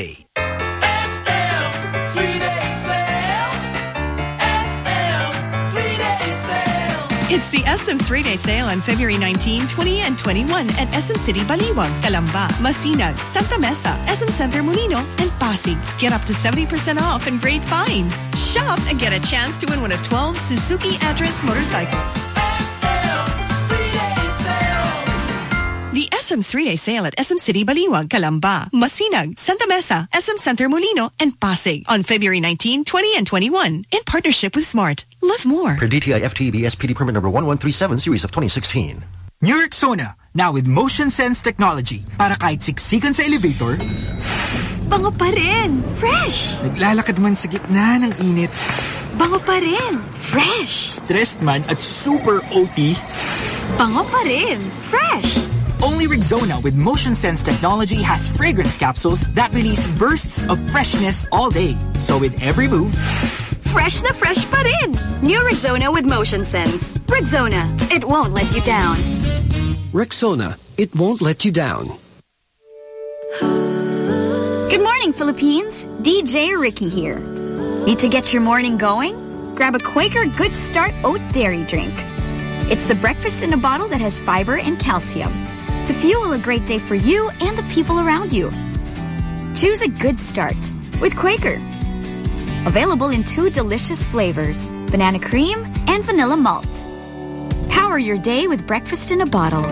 It's the SM three-day sale on February 19, 20, and 21 at SM City Baliwag, Calamba, Masinag, Santa Mesa, SM Center Molino, and Pasig. Get up to 70% off and great finds. Shop and get a chance to win one of 12 Suzuki Address motorcycles. The SM three-day sale at SM City Baliwag, Calamba, Masinag, Santa Mesa, SM Center Molino, and Pasig on February 19, 20, and 21 in partnership with Smart. Live more. Per DTI FTEB SPD permit number 1137 series of 2016. New Rexona, now with motion sense technology. Para kahit siksikan sa elevator, Bango pa rin. Fresh. naglalakad man sa gitna ng init, Bango pa rin. Fresh. stressed man at super OT, Bango pa rin. Fresh. Only Rexona with motion sense technology has fragrance capsules that release bursts of freshness all day. So with every move, Fresh na fresh pa rin. New Rexona with Motion Sense. Rexona. It won't let you down. Rexona, it won't let you down. Good morning, Philippines. DJ Ricky here. Need to get your morning going? Grab a Quaker Good Start oat dairy drink. It's the breakfast in a bottle that has fiber and calcium to fuel a great day for you and the people around you. Choose a good start with Quaker. Available in two delicious flavors banana cream and vanilla malt. Power your day with breakfast in a bottle.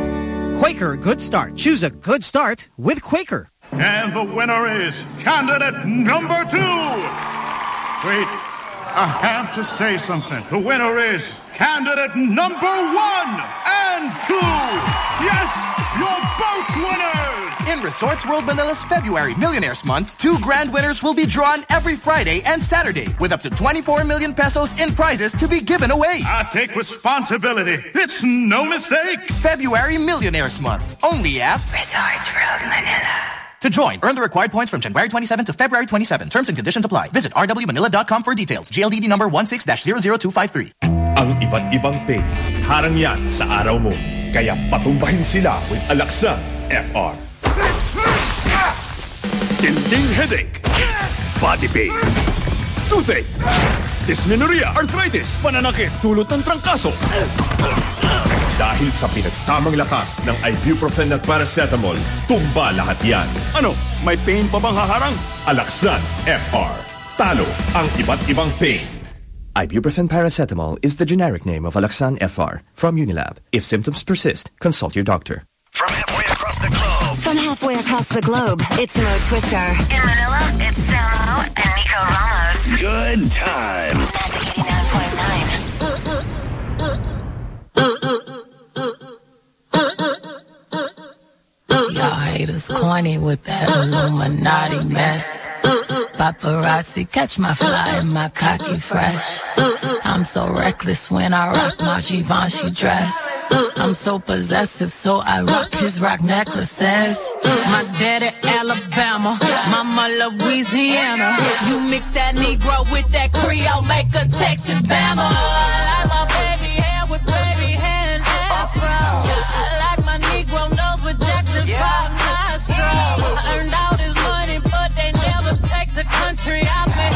Quaker Good Start. Choose a good start with Quaker. And the winner is candidate number two. Wait, I have to say something. The winner is candidate number one and two. Yes, you're both winners. In Resorts World Manila's February Millionaires Month, two grand winners will be drawn every Friday and Saturday with up to 24 million pesos in prizes to be given away. I take responsibility. It's no mistake. February Millionaires Month, only at Resorts World Manila. To join, earn the required points from January 27 to February 27. Terms and conditions apply. Visit rwmanila.com for details. GLDD number 16-00253. Ang iba't ibang pain, harang yan sa araw mo. Kaya patumbahin sila with Alaxan FR. Tinding headache, body pain, toothache, dysmenorrhea, arthritis, pananakit, tulot ng trangkaso. Dahil sa pinagsamang lakas ng ibuprofen at paracetamol, tumba lahat yan. Ano, may pain pa bang haharang? Alaxan FR. Talo ang iba't ibang pain. Ibuprofen paracetamol is the generic name of Alaxan FR from Unilab. If symptoms persist, consult your doctor. From halfway across the globe. From halfway across the globe, it's Mo Twister. In Manila, it's Samo and Nico Ramos. Good times. Magic 89.9. Y'all haters corny with that Illuminati mess. Paparazzi catch my fly and my cocky fresh. I'm so reckless when I rock my Givenchy dress. I'm so possessive, so I rock his rock necklaces. My daddy Alabama, mama Louisiana. You mix that Negro with that Creole, make a Texas Bama. I like my baby hair with baby hair and afro. I like my Negro nose with Jackson 5 the country out me.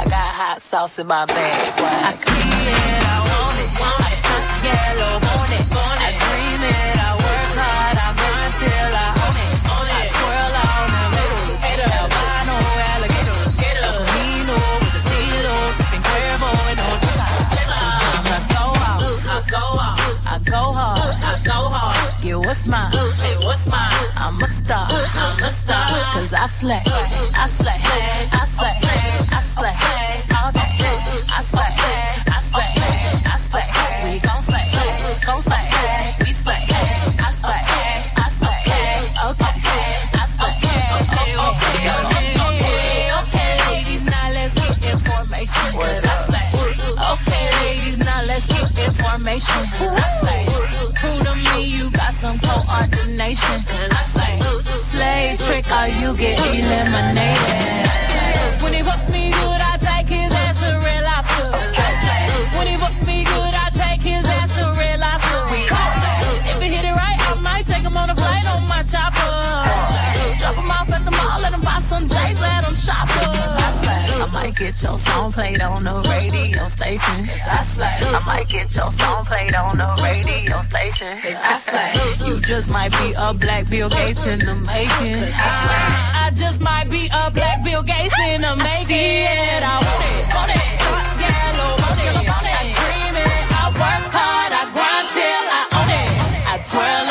I got hot sauce in my bag. I see it, I want it, want it. Yellow, want it, want it. I dream it, I work hard, I grind till I own it. I twirl on them little haters, albino alligators, haters. Camino with the steelos, sipping Cuervo and Ojeda. I go out, I go out, I go hard, I go hard. Yeah, what's mine? Hey, what's mine? I'm a star, I'm a star. Cause I slay, I slay, I slay, I slay. All day, I slay, I slay, I slay. We gon' slay, gon' slay, we slay. I slay, I slay, okay, I slay. Okay, okay, okay, okay, ladies, now let's get information. 'Cause I slay. Okay, ladies, now let's get information. 'Cause I slay. You got some coordination. I slay. Slay trick or you get eliminated. When he fuck me good, I take his ass to Red Lobster. When he fuck me good, I take his ass to Red Lobster. If he hit it right, I might take him on a flight on my chopper. Drop him off at the mall, let him buy some J's, let might get your song played on the radio station. I slay. I might get your song played on the radio station. I slay. You just might be a black Bill Gates in the making. I. I just might be a black Bill Gates in the making. I want it, want it, yellow, want it. I dream it, I work hard, I grind till I own it. I twirl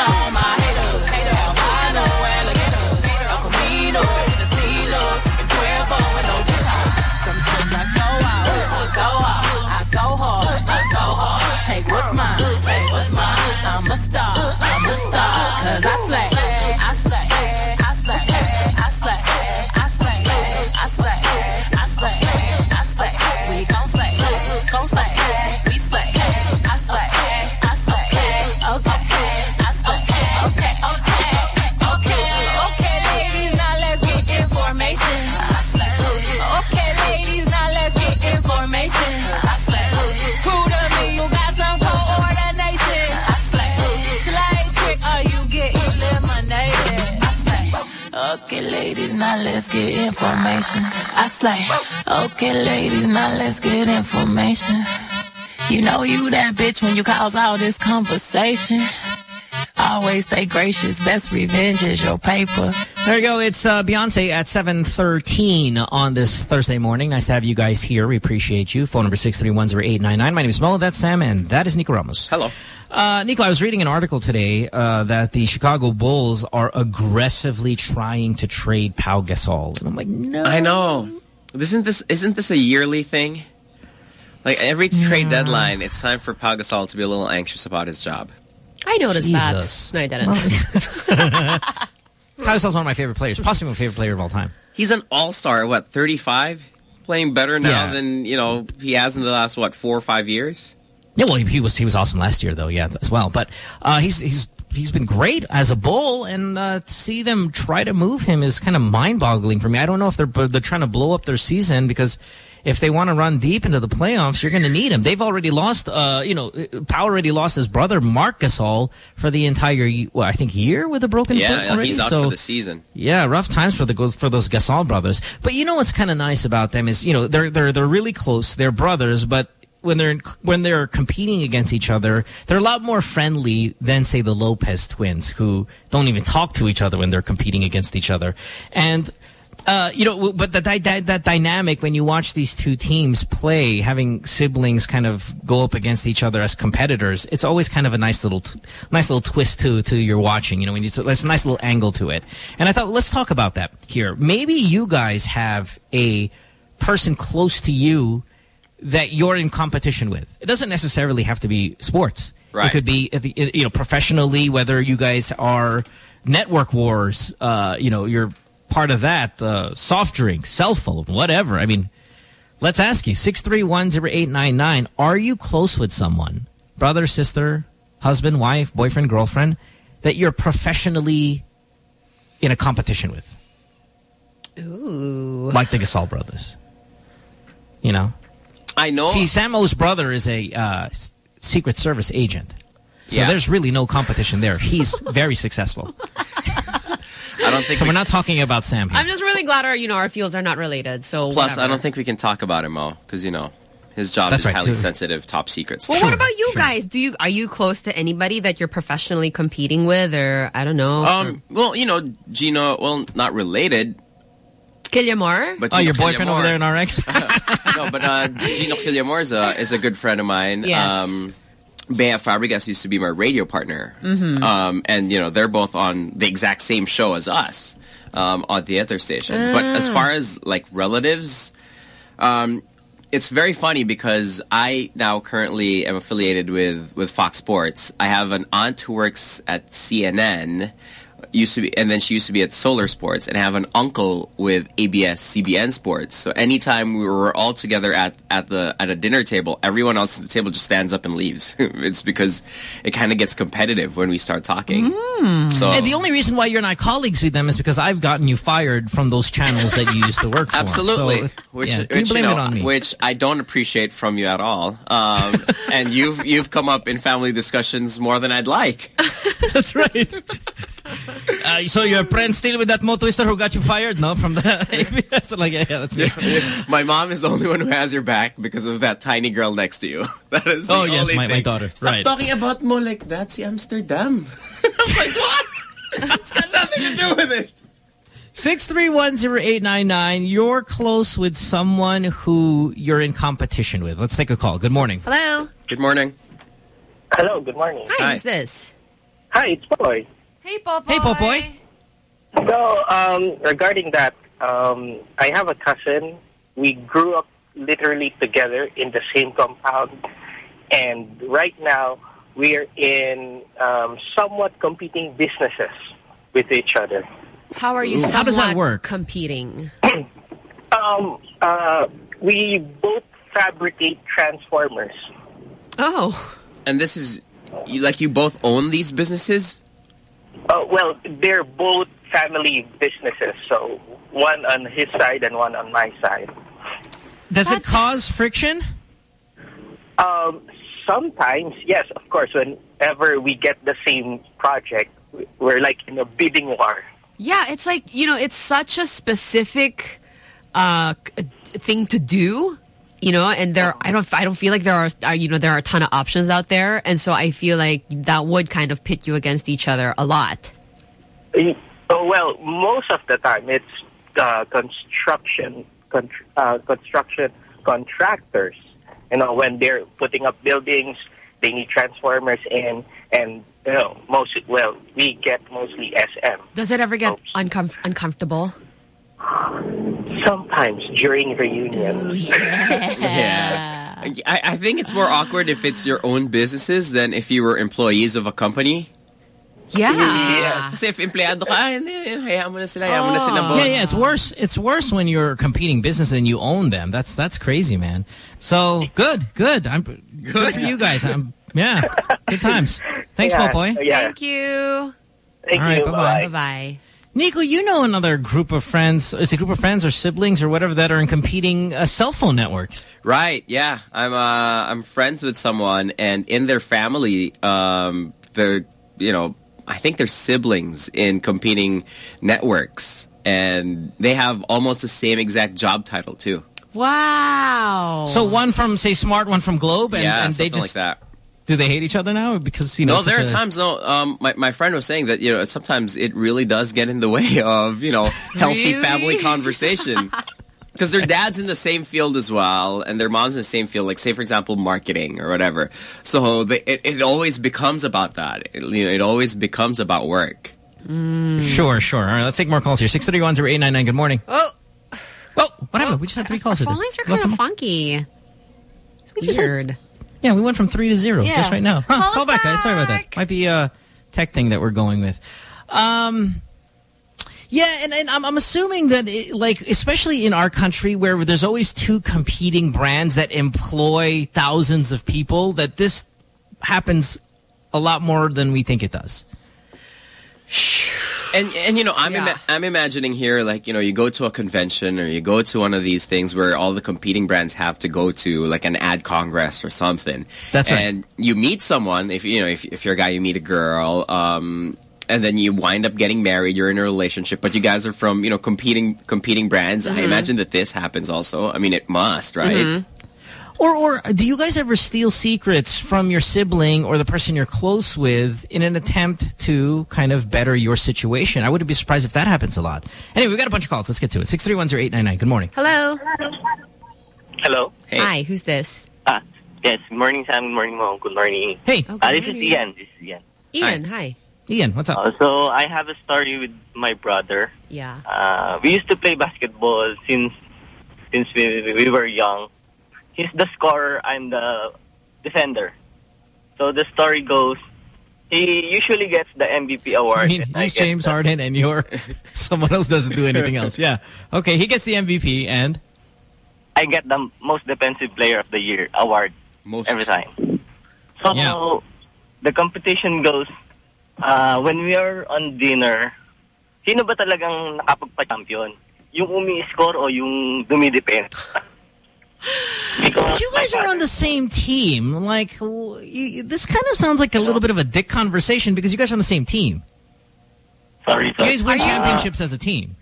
now let's get information. I slay. Okay, ladies, now let's get information. You know you that bitch when you cause all this conversation. Always stay gracious. Best revenge is your paper. There you go. It's uh, Beyonce at 7.13 on this Thursday morning. Nice to have you guys here. We appreciate you. Phone number 6310899. My name is Mo. That's Sam. And that is Nico Ramos. Hello. Uh, Nico, I was reading an article today uh, that the Chicago Bulls are aggressively trying to trade Pau Gasol. And I'm like, no. I know. Isn't this isn't this a yearly thing? Like every trade deadline, it's time for Pau Gasol to be a little anxious about his job. I noticed Jesus. that. No, I didn't. (laughs) (laughs) Pau Gasol's one of my favorite players. Possibly my favorite player of all time. He's an all-star, what, 35? Playing better now Yeah. than, you know, he has in the last, what, four or five years? Yeah, well, he, he was he was awesome last year, though. Yeah, as well. But uh, he's he's he's been great as a bull, and uh, to see them try to move him is kind of mind-boggling for me. I don't know if they're they're trying to blow up their season because if they want to run deep into the playoffs, you're going to need him. They've already lost. Uh, you know, Powell already lost his brother Marc Gasol for the entire well, I think year with a broken foot Yeah, already. he's out so, for the season. yeah, rough times for the for those Gasol brothers. But you know what's kind of nice about them is you know they're they're they're really close. They're brothers, but when they're when they're competing against each other, they're a lot more friendly than say the Lopez twins, who don't even talk to each other when they're competing against each other. And uh, you know, but that that that dynamic when you watch these two teams play, having siblings kind of go up against each other as competitors, it's always kind of a nice little, nice little twist to to your watching. You know, when you it's a nice little angle to it. And I thought, let's talk about that here. Maybe you guys have a person close to you that you're in competition with. It doesn't necessarily have to be sports. Right. It could be, uh, you know, professionally, whether you guys are network wars, uh, you know, you're part of that, uh, soft drink, cell phone, whatever. I mean, let's ask you, 6310899, are you close with someone, brother, sister, husband, wife, boyfriend, girlfriend, that you're professionally in a competition with? Ooh. Like the Gasol brothers. You know? I know. See, Sam Oh's brother is a uh, Secret Service agent. So Yeah. there's really no competition there. He's very successful. (laughs) I don't think So we- we're not talking about Sam here. I'm just really glad our, you know, our fields are not related. So Plus, whatever. I don't think we can talk about him, Mo, because, you know, his job That's is right. highly Who- sensitive, top secret Well, stuff. what about you guys? Do you are you close to anybody that you're professionally competing with, or I don't know? Um, well, you know, Gino, well, not related, Quillamor? but oh, your boyfriend over there in RX? (laughs) no, but uh, Gino Quillamor is a, is a good friend of mine. Yes. Um, Bea Fabregas used to be my radio partner. Mhm. Um, and, you know, they're both on the exact same show as us um, on the other station. But as far as, like, relatives, um, it's very funny because I now currently am affiliated with, with Fox Sports. I have an aunt who works at CNN, used to be, and then she used to be at Solar Sports, and I have an uncle with ABS CBN Sports. So anytime we were all together at, at the at a dinner table, everyone else at the table just stands up and leaves. (laughs) it's because it kind of gets competitive when we start talking. So and the only reason why you're not colleagues with them is because I've gotten you fired from those channels that you used to work for. (laughs) Absolutely. So, which, yeah, which, you blame know, it on me. Which I don't appreciate from you at all. Um, (laughs) and you've you've come up in family discussions more than I'd like. That's right. (laughs) Uh, so your friend still with that Mo Twister who got you fired, no? From the (laughs) ABS? like, yeah, yeah, that's me. (laughs) My mom is the only one who has your back because of that tiny girl next to you. That is the Oh, yes, only my- my thing. daughter. Stop Right. talking about Mo like that's Amsterdam. I'm like, what? It's got nothing to do with it. 6310899, you're close with someone who you're in competition with. Let's take a call. Good morning. Hello. Good morning. Hello, good morning. Hi, who's this? Hi, it's Popoy. Hey, Popoy. Hey, Popoy. So, um, regarding that, um, I have a cousin. We grew up literally together in the same compound. And right now, we are in um, somewhat competing businesses with each other. How are you? Ooh. How does that work? Competing. (clears throat) Um, uh, we both fabricate transformers. Oh. And this is you, like you both own these businesses. Uh, well, they're both family businesses, so one on his side and one on my side. Does it cause friction? Um, sometimes, yes, of course. Whenever we get the same project, we're like in a bidding war. Yeah, it's like, you know, it's such a specific uh, thing to do, you know, and there, I don't, I don't feel like there are, uh, you know, there are a ton of options out there. And so I feel like that would kind of pit you against each other a lot. Oh, well, most of the time it's uh, construction con- uh, construction contractors. You know, when they're putting up buildings, they need transformers in, and you know, most well, we get mostly SM. Does it ever get uncom- uncomfortable? Sometimes during reunions. (laughs) Yeah. I, I think it's more awkward if it's your own businesses than if you were employees of a company. Yeah. Kasi if empleyado ka, eh, hayaan mo na sila, hayaan mo na sila, boss. Yeah, yeah, it's worse. It's worse when you're competing business and you own them. That's that's crazy, man. So good, good. I'm good, for you guys. I'm yeah, good times. Thanks, Yeah, Popoy. Thank you. Thank All right, you. bye-bye. Bye-bye. Nico, you know another group of friends, is a group of friends or siblings or whatever that are in competing uh, cell phone networks? Right, yeah. I'm uh I'm friends with someone and in their family, um they're you know, I think they're siblings in competing networks and they have almost the same exact job title too. Wow. So one from, say, Smart, one from Globe, and, yeah, and they just... like that. Do they hate each other now? Because, you know... no, there are a- times though. Um, my my friend was saying that you know sometimes it really does get in the way (laughs) of you know healthy Really? family conversation (laughs) because their dad's in the same field as well, and their mom's in the same field. Like say for example, marketing or whatever. So they, it it always becomes about that. It, you know, it always becomes about work. Sure, sure. All right, let's take more calls here. 631-0899, good morning. Oh. Oh, what happened? We just had three calls Our with phone lines are kind of some- funky. just had- Weird. Yeah, we went from three to zero Yeah. just right now. Huh, Call call us back, guys. Sorry about that. Might be a tech thing that we're going with. Um, yeah, and, and I'm, I'm assuming that, it, like, especially in our country where there's always two competing brands that employ thousands of people, that this happens a lot more than we think it does. And and you know, I'm ima I'm imagining here, like you know, you go to a convention or you go to one of these things where all the competing brands have to go to, like an ad congress or something. That's right. And you meet someone. If you know, if if you're a guy, you meet a girl. Um, and then you wind up getting married. You're in a relationship, but you guys are from you know competing competing brands. I Mhm. imagine that this happens also. I mean, it must, right? Or, or do you guys ever steal secrets from your sibling or the person you're close with in an attempt to kind of better your situation? I wouldn't be surprised if that happens a lot. Anyway, we've got a bunch of calls. Let's get to it. 6310899. Good morning. Hello. Hello. Hey. Hi, who's this? Ah, yes. Good morning, Sam. Good morning, Mo. Good morning. Hey. Ah, this is Ian. This is Ian. Ian, hi. Ian, what's up? Uh, so I have a story with my brother. Yeah. Uh, we used to play basketball since since we, we were young. He's the scorer. I'm the defender. So the story goes, he usually gets the MVP award. I mean, and (laughs) I he's James the- Harden and you're (laughs) someone else doesn't do anything else. Yeah. Okay, he gets the MVP and I get the most defensive player of the year award every time. So the competition goes uh, when we are on dinner. Sino ba talagang nakapagpa-champion? Yung umi-score o yung dumidepend? (laughs) But you guys are on the same team. Like, this kind of sounds like a little bit of a dick conversation because you guys are on the same team. Sorry, You guys win sorry. championships as a team.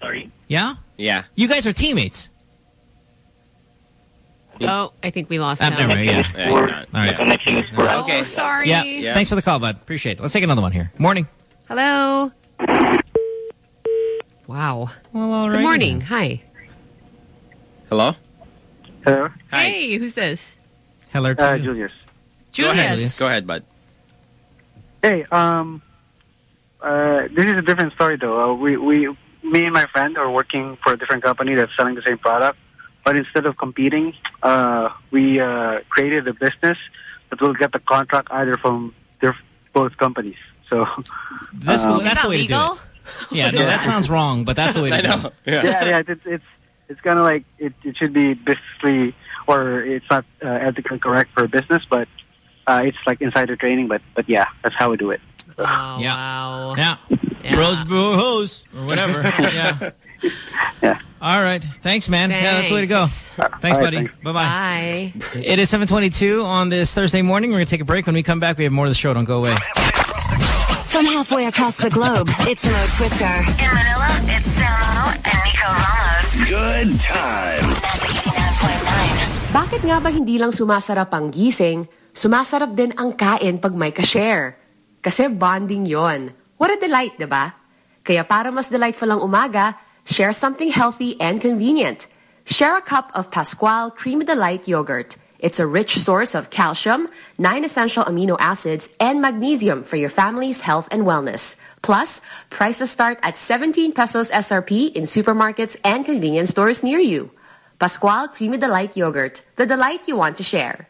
Sorry. Yeah? Yeah. You guys are teammates. Oh, I think we lost Uh, him. never mind, yeah. Yeah, he's not. All right. connection is poor. Oh, sorry. Yeah. Thanks for the call, bud. Appreciate it. Let's take another one here. Morning. Hello. Wow. Well, all Good morning. Hi. Hello. Hello. Hey, who's this? Hello, uh, Julius. Go ahead. Julius. Go ahead, bud. Hey, um, uh, this is a different story though. Uh, we, we, me and my friend are working for a different company that's selling the same product, but instead of competing, uh, we uh, created a business that will get the contract either from their both companies. So This, um, that's the way to do it. Yeah, no, (laughs) that sounds wrong, but that's the way to (laughs) I do it. yeah, yeah, it's it's it's kind of like it, it should be businessly or it's not uh, ethically correct for business, but uh, it's like insider training. But but yeah, that's how we do it. Oh, Yeah. wow. Yeah. Bros, bro, hose, or whatever. (laughs) yeah. Yeah. All right. Thanks, man. Yeah, that's the way to go. Thanks, All right, buddy. thanks. Bye-bye. Bye. It is 722 on this Thursday morning. We're going to take a break. When we come back, we have more of the show. Don't go away. From halfway across the globe, it's Mo Twister. In Manila, it's Samo and Nico Ramos. Good times. Bakit nga ba hindi lang sumasarap ang gising, sumasarap din ang kain pag may ka-share? Kasi bonding yon. What a delight, di ba? Kaya para mas delightful ang umaga, share something healthy and convenient. Share a cup of Pascual Cream Delight yogurt. It's a rich source of calcium, nine essential amino acids, and magnesium for your family's health and wellness. Plus, prices start at 17 pesos SRP in supermarkets and convenience stores near you. Pascual Creamy Delight Yogurt, the delight you want to share.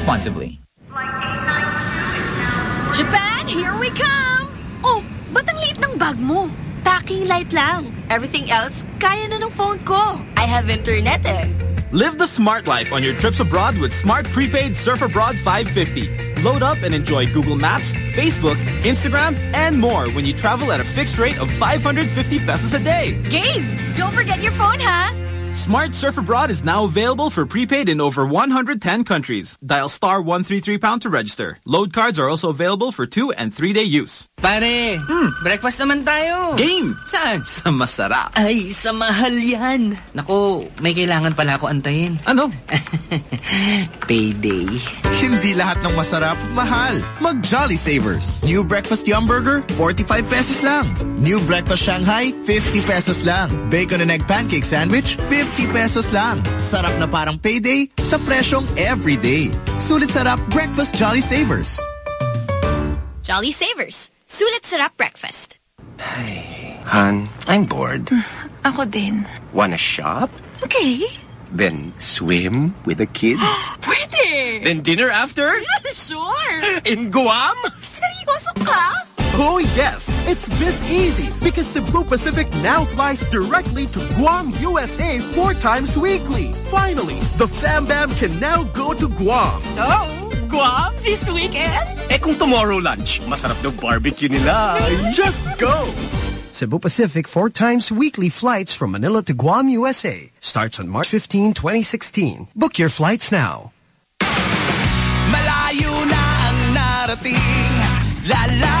Japan, here we come! Oh, ba't ang liit ng bag mo? Packing light lang. Everything else, kaya na ng phone ko. I have internet eh. Live the smart life on your trips abroad with Smart Prepaid Surf Abroad 550. Load up and enjoy Google Maps, Facebook, Instagram, and more when you travel at a fixed rate of 550 pesos a day. Game! Don't forget your phone, ha? Smart Surf Abroad is now available for prepaid in over 110 countries. Dial star 133 pound to register. Load cards are also available for two and three day use. Pare, hmm. breakfast naman tayo. Game! Saan? Sa masarap. Ay, sa mahal yan. Naku, may kailangan pala ako antayin. Ano? (laughs) Payday. Hindi lahat ng masarap, mahal. Mag Jolly Savers. New Breakfast Yum Burger, 45 pesos lang. New Breakfast Shanghai, 50 pesos lang. Bacon and Egg Pancake Sandwich, 50 pesos lang. Sarap na parang payday sa presyong everyday. Sulit sarap Breakfast Jolly Savers. Jolly Savers. Sulit Sarap Breakfast. Hey, Han, I'm bored. Mm, ako din. Wanna shop? Okay. Then swim with the kids? (gasps) Pwede! then dinner after? (laughs) sure! In Guam? Seryoso ka? Oh yes, it's this easy because Cebu Pacific now flies directly to Guam, USA four times weekly. Finally, the Fam Bam can now go to Guam. So, Guam this weekend? Eh kung tomorrow lunch, masarap daw barbecue nila. Just go! Cebu Pacific four times weekly flights from Manila to Guam, USA starts on March 15, 2016. Book your flights now. Malayo na ang narating Lalaban pa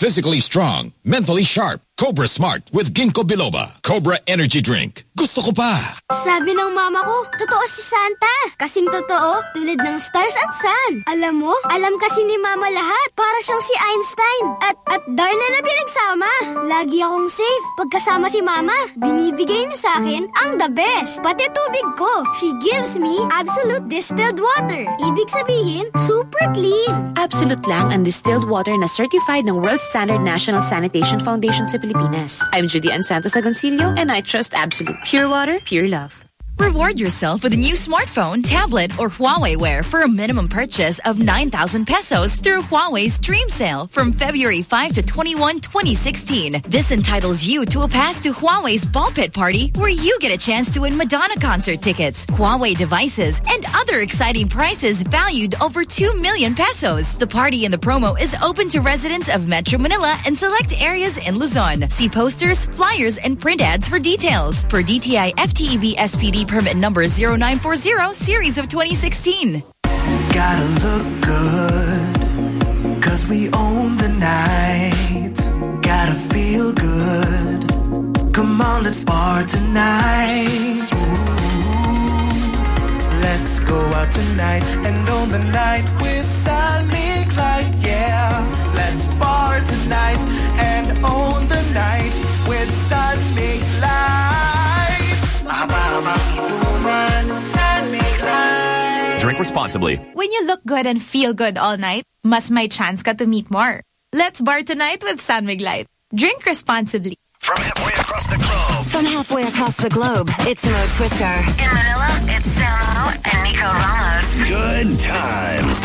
Physically strong, mentally sharp. Cobra Smart with Ginkgo biloba. Cobra Energy Drink. Gusto ko pa. Sabi ng mama ko, totoo si Santa. Kasing totoo, tulad ng stars at sun. Alam mo, alam kasi ni mama lahat. Para siyang si Einstein. At, at Darna na pinagsama. Lagi akong safe. Pagkasama si mama, binibigay niya sa akin ang the best. Pati tubig ko. She gives me absolute distilled water. Ibig sabihin, super clean. Absolute lang ang distilled water na certified ng World Standard National Sanitation Foundation sa Pilipinas. I'm Judy Ann Santos Agoncillo and I trust Absolute. Pure water, pure love. Reward yourself with a new smartphone, tablet, or Huawei Wear for a minimum purchase of 9,000 pesos through Huawei's Dream Sale from February 5 to 21, 2016. This entitles you to a pass to Huawei's Ball Pit Party where you get a chance to win Madonna concert tickets, Huawei devices, and other exciting prizes valued over 2 million pesos. The party and the promo is open to residents of Metro Manila and select areas in Luzon. See posters, flyers, and print ads for details. Per DTI FTEB SPD permit number 0940 series of 2016. Gotta look good, cause we own the night. Gotta feel good. Come on, let's bar tonight. Ooh, let's go out tonight and own the night with San Mig Light. Yeah, let's bar tonight and own the night with San Mig Light. Drink responsibly. When you look good and feel good all night, must my chance get to meet more. Let's bar tonight with San Mig Light. Drink responsibly. From halfway across the globe. From halfway across the globe, it's Mo Twister. In Manila, it's Samo and Nico Ramos. Good times.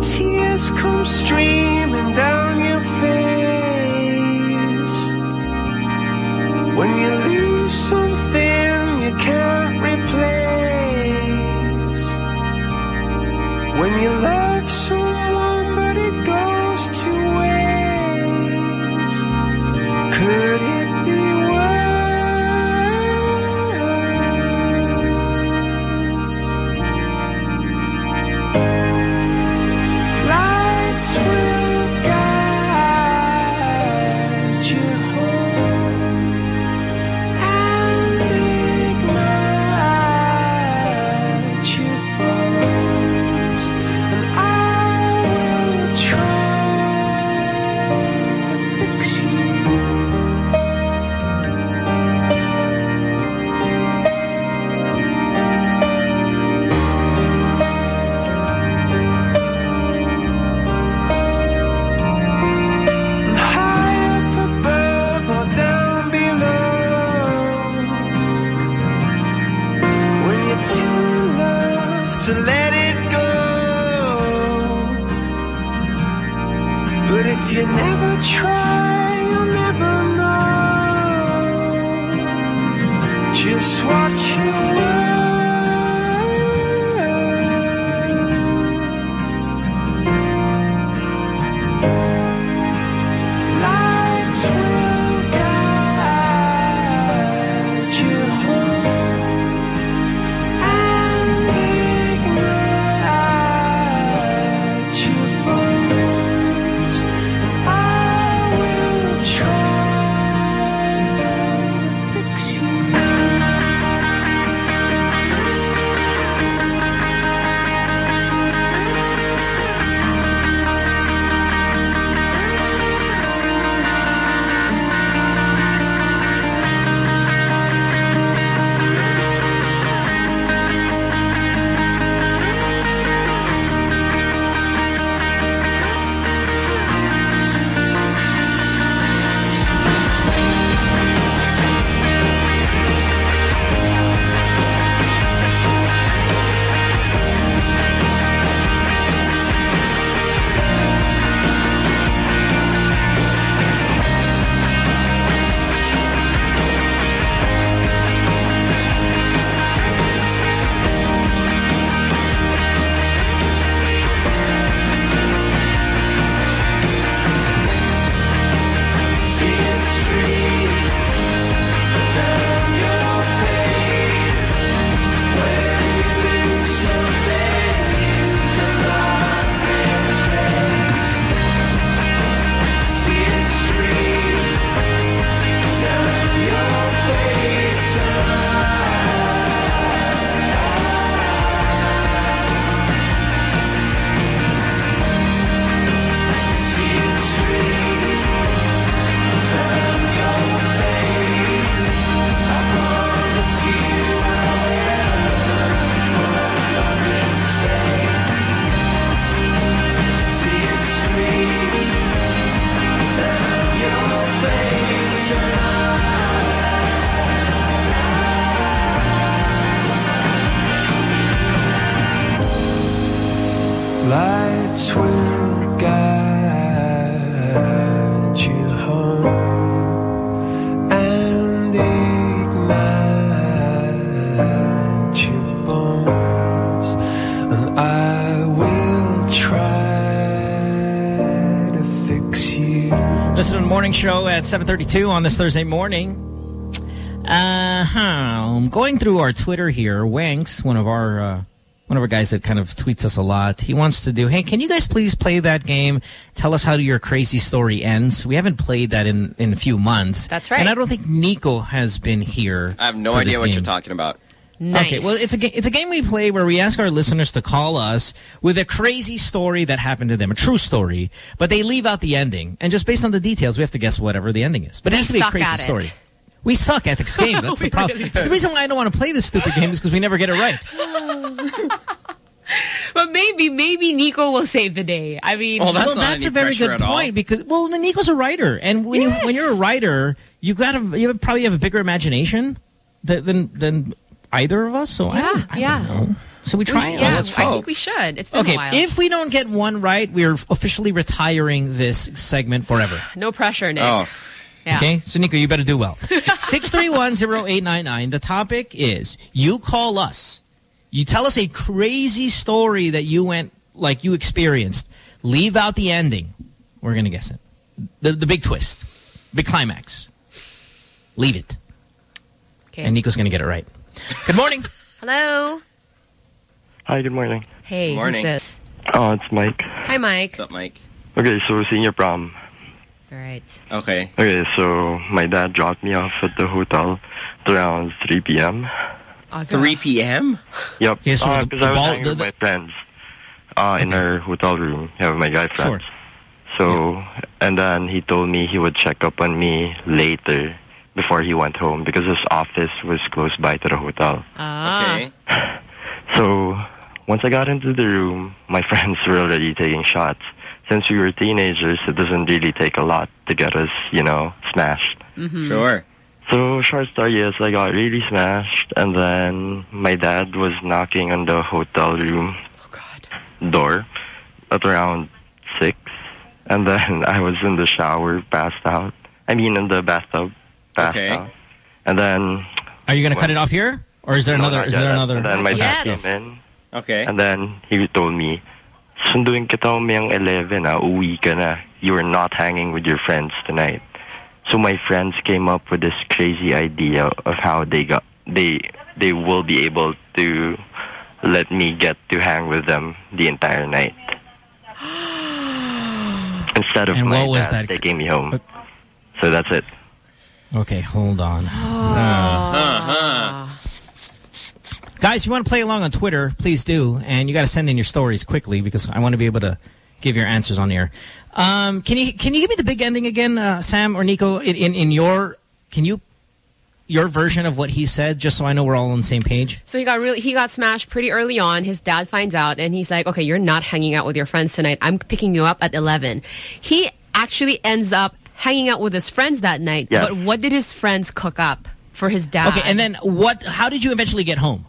Tears come streaming down your face. When you lose something you can't replace. When you love someone at 7.32 on this Thursday morning. Uh, huh. I'm going through our Twitter here. Wanks, one of our uh, one of our guys that kind of tweets us a lot. He wants to do, hey, can you guys please play that game? Tell us how your crazy story ends. We haven't played that in, in a few months. That's right. And I don't think Nico has been here. I have no idea what game. you're talking about. Okay, well, it's a it's a game we play where we ask our listeners to call us with a crazy story that happened to them, a true story, but they leave out the ending, and just based on the details, we have to guess whatever the ending is. But it has to be a crazy at it. story. We suck at this (laughs) game. That's the problem. really the reason why I don't want to play this stupid game is because we never get it right. (laughs) But maybe, maybe Nico will save the day. I mean, well, that's a very good point because well, Nico's a writer, and when you when you're a writer, you've got to you probably have a bigger imagination than than, than either of us. So I yeah, don't, I yeah. don't know. So we try. We- it. yeah, Let's I hope. think we should. It's been Okay, a while. if we don't get one right, we're officially retiring this segment forever. (sighs) no pressure, Nick. Oh. Yeah. Okay, so Nico, you better do well. (laughs) 6310899. The topic is you call us. You tell us a crazy story that you went, like you experienced. Leave out the ending. We're going to guess it. The, the big twist. Big climax. Leave it. Okay. And Nico's going to get it right. Good morning. Hello. Hi, good morning. Hey, who's this? Oh, it's Mike. Hi, Mike. What's up, Mike? Okay, so senior prom. All right. Okay. Okay, so my dad dropped me off at the hotel at around 3 p.m. 3 p.m.? Yep. Yes, so the- because the I was hanging with my friends uh, in our hotel room. Yeah, with my guy friends. So, and then he told me he would check up on me later before he went home because his office was close by to the hotel. Ah. Okay. (laughs) So once I got into the room, my (laughs) friends were already taking shots. Since we were teenagers, it doesn't really take a lot to get us, you know, smashed. Mhm. Sure. So short story is I got really smashed, and then my dad was knocking on the hotel room door at around six, and then (laughs) I was in the shower, passed out. I mean, in the bathtub, passed Okay. out. And then Are you going to cut it off here? Or is there no, another? Is there another? And then my dad came in. Okay. And then he told me, sunduin kita umayang 11 ah, uwi ka na. You are not hanging with your friends tonight. So my friends came up with this crazy idea of how they got they they will be able to let me get to hang with them the entire night. (gasps) Instead of And my what was dad that? taking me home. So that's it. Okay, hold on. Uh, (sighs) guys, if you want to play along on Twitter, please do. And you got to send in your stories quickly because I want to be able to give your answers on air. Um, can you can you give me the big ending again, uh, Sam or Nico? In, in in your can you your version of what he said, just so I know we're all on the same page. So he got really he got smashed pretty early on. His dad finds out and he's like, "Okay, you're not hanging out with your friends tonight. I'm picking you up at 11." He actually ends up hanging out with his friends that night. Yeah. But what did his friends cook up for his dad? Okay, and then what? How did you eventually get home?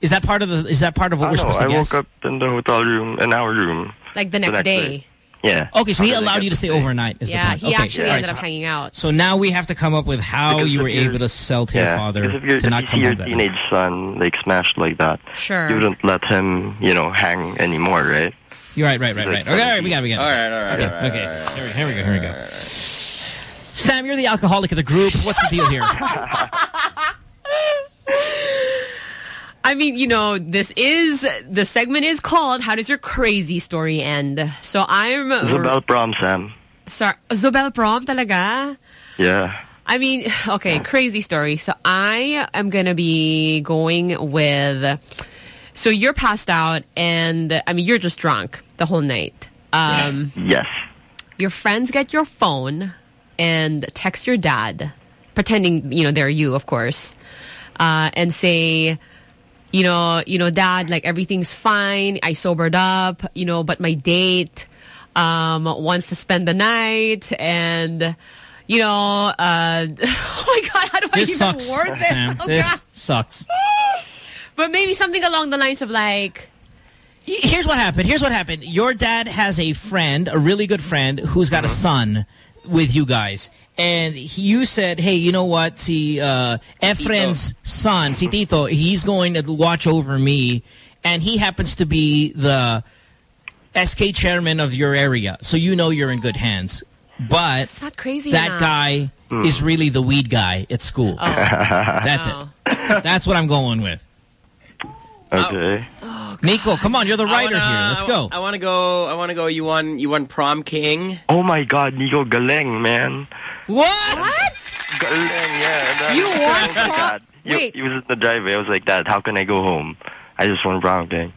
Is that part of the? Is that part of what I we're know, supposed to I guess? woke up in the hotel room, in our room. like the next, day. Yeah. Okay, so he How did I allowed you to stay overnight. Is the Yeah, point. he Okay, actually all right, ended so- up hanging out. So now we have to come up with how Because you were able to sell to your father if you're, to if not you come see your home that night. teenage son like smashed like that, Sure. you wouldn't let him, you know, hang anymore, right? You're right, right, right, right. Okay, all right, we got, it, we got. it. All right, all right, Okay, all right, okay. all right, all Here, we, here we go, here we go. Sam, you're the alcoholic of the group. What's the deal here? (laughs) I mean, you know, this is the segment is called "How Does Your Crazy Story End?" So I'm Isabel prom, Sam. sorry, Zobel prom talaga. Yeah. I mean, okay, crazy story. So I am gonna be going with. So you're passed out, and I mean, you're just drunk the whole night. Um, Yes. your friends get your phone and text your dad, pretending you know they're you, of course, uh, and say, you know, you know, dad, like everything's fine. I sobered up, you know, but my date um, wants to spend the night, and you know, uh, (laughs) oh my god, how do I even sucks, word this? Sam. Oh, this God. sucks. (laughs) But maybe something along the lines of like. Here's what happened. Here's what happened. Your dad has a friend, a really good friend, who's got a son with you guys. And you said, hey, you know what? See, uh, Efren's son, si Tito, he's going to watch over me. And he happens to be the SK chairman of your area. So you know you're in good hands. but It's not crazy that enough. guy Hmm. is really the weed guy at school. That's Oh. it. That's what I'm going with. Oh. Okay. Nico, come on, you're the writer wanna- here. Let's go. I want to go. I want to go. You won. You won prom king. Oh my God, Nico Galeng, man. What? Galeng, yeah. that- You won oh my prom- God. He, Wait. he was in the driveway. I was like, Dad, how can I go home? I just won prom king.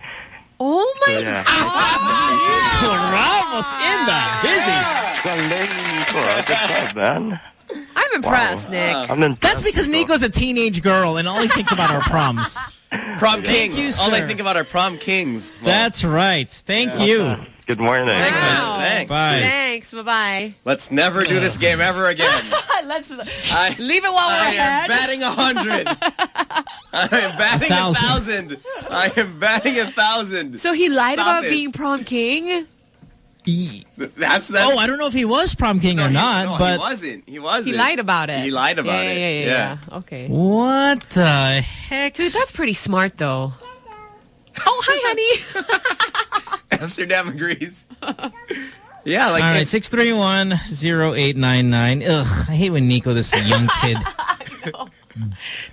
Oh my Yeah. Nico Ramos in the hizzy. Galeng, Nico. Good job, man. I'm impressed, Nick. I'm impressed. That's because Nico's a teenage girl and all he thinks about are proms. (laughs) Prom Thank kings. you, All I think about are prom kings. Well, That's right. Thank you. Good morning. Thanks, man. Thanks. Bye. Thanks. Bye bye. Let's never do this game ever again. (laughs) Let's I, leave it while I we're ahead. I am batting a hundred. (laughs) I am batting A a thousand. thousand. I am batting a thousand. So he lied Stop about it. being prom king. That's that. Oh, I don't know if he was prom king no, or he, not, no, but he wasn't. He wasn't. He lied about it. He lied about yeah, it. Yeah, yeah, yeah, yeah. Okay. what the heck? Dude, that's pretty smart though. Oh, hi, (laughs) honey. (laughs) Amsterdam agrees. yeah, like All right, it's- six three one zero eight nine nine. Ugh, I hate when Nico, this young (laughs) kid.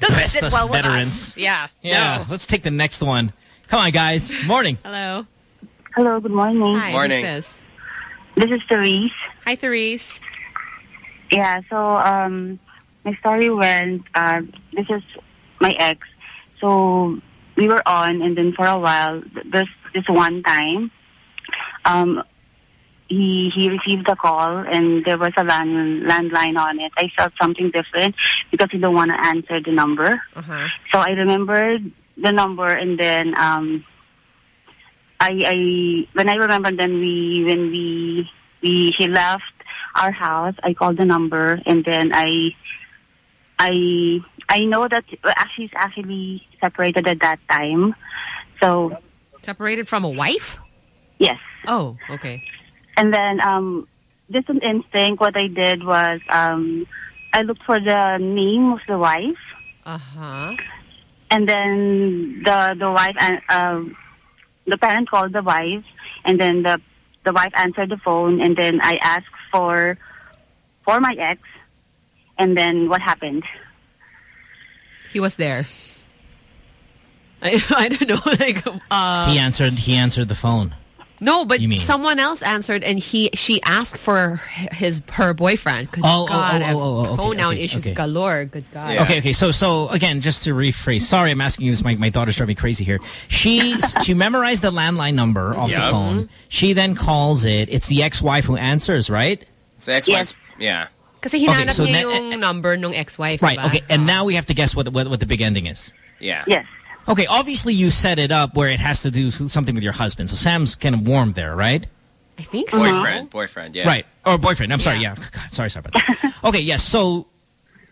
Doesn't Best sit us well with us. Yeah. Yeah, No. let's take the next one. Come on, guys. Morning. Hello. Hello, good morning. Hi. Morning. Who's this? This is Therese. Hi, Therese. Yeah, so um, my story went, uh, this is my ex. So we were on, and then for a while, this this one time, um, he he received a call, and there was a land, landline on it. I felt something different because he don't want to answer the number. Uh-huh. So I remembered the number, and then um, I, I when I remember, then we when we we he left our house, I called the number, and then I I I know that well, actually actually separated at that time. So Separated from a wife? yes, Oh, okay. and then um, just an instinct. What I did was um, I looked for the name of the wife. Uh-huh. and then the the wife and um, the parent called the wife, and then the the wife answered the phone, and then I asked for for my ex, and then what happened? He was there. I, (laughs) I don't know. (laughs) Like, uh, he answered. He answered the phone. No, but You mean- someone else answered, and he she asked for his her boyfriend. Good Oh, oh, God, oh, I have oh, oh, okay, pronoun okay, issues okay. galore. Good God. Yeah. Okay, okay. So, so again, just to rephrase. Sorry, I'm asking you this. My my daughter's driving me crazy here. She (laughs) she memorized the landline number off the phone. She then calls it. It's the ex-wife who answers, right? it's ex-wife's. Yeah. Kasi hinanap Okay, so niya na- yung number nung ex-wife. Right. diba? Okay. And now we have to guess what what, what the big ending is. Yeah. Yes, Okay. Obviously, you set it up where it has to do something with your husband. So Sam's kind of warm there, right? I think so. Boyfriend. Boyfriend. Yeah. Right. Or boyfriend. I'm sorry. Yeah. Yeah. God, sorry, sorry about that. (laughs) okay. Yes. so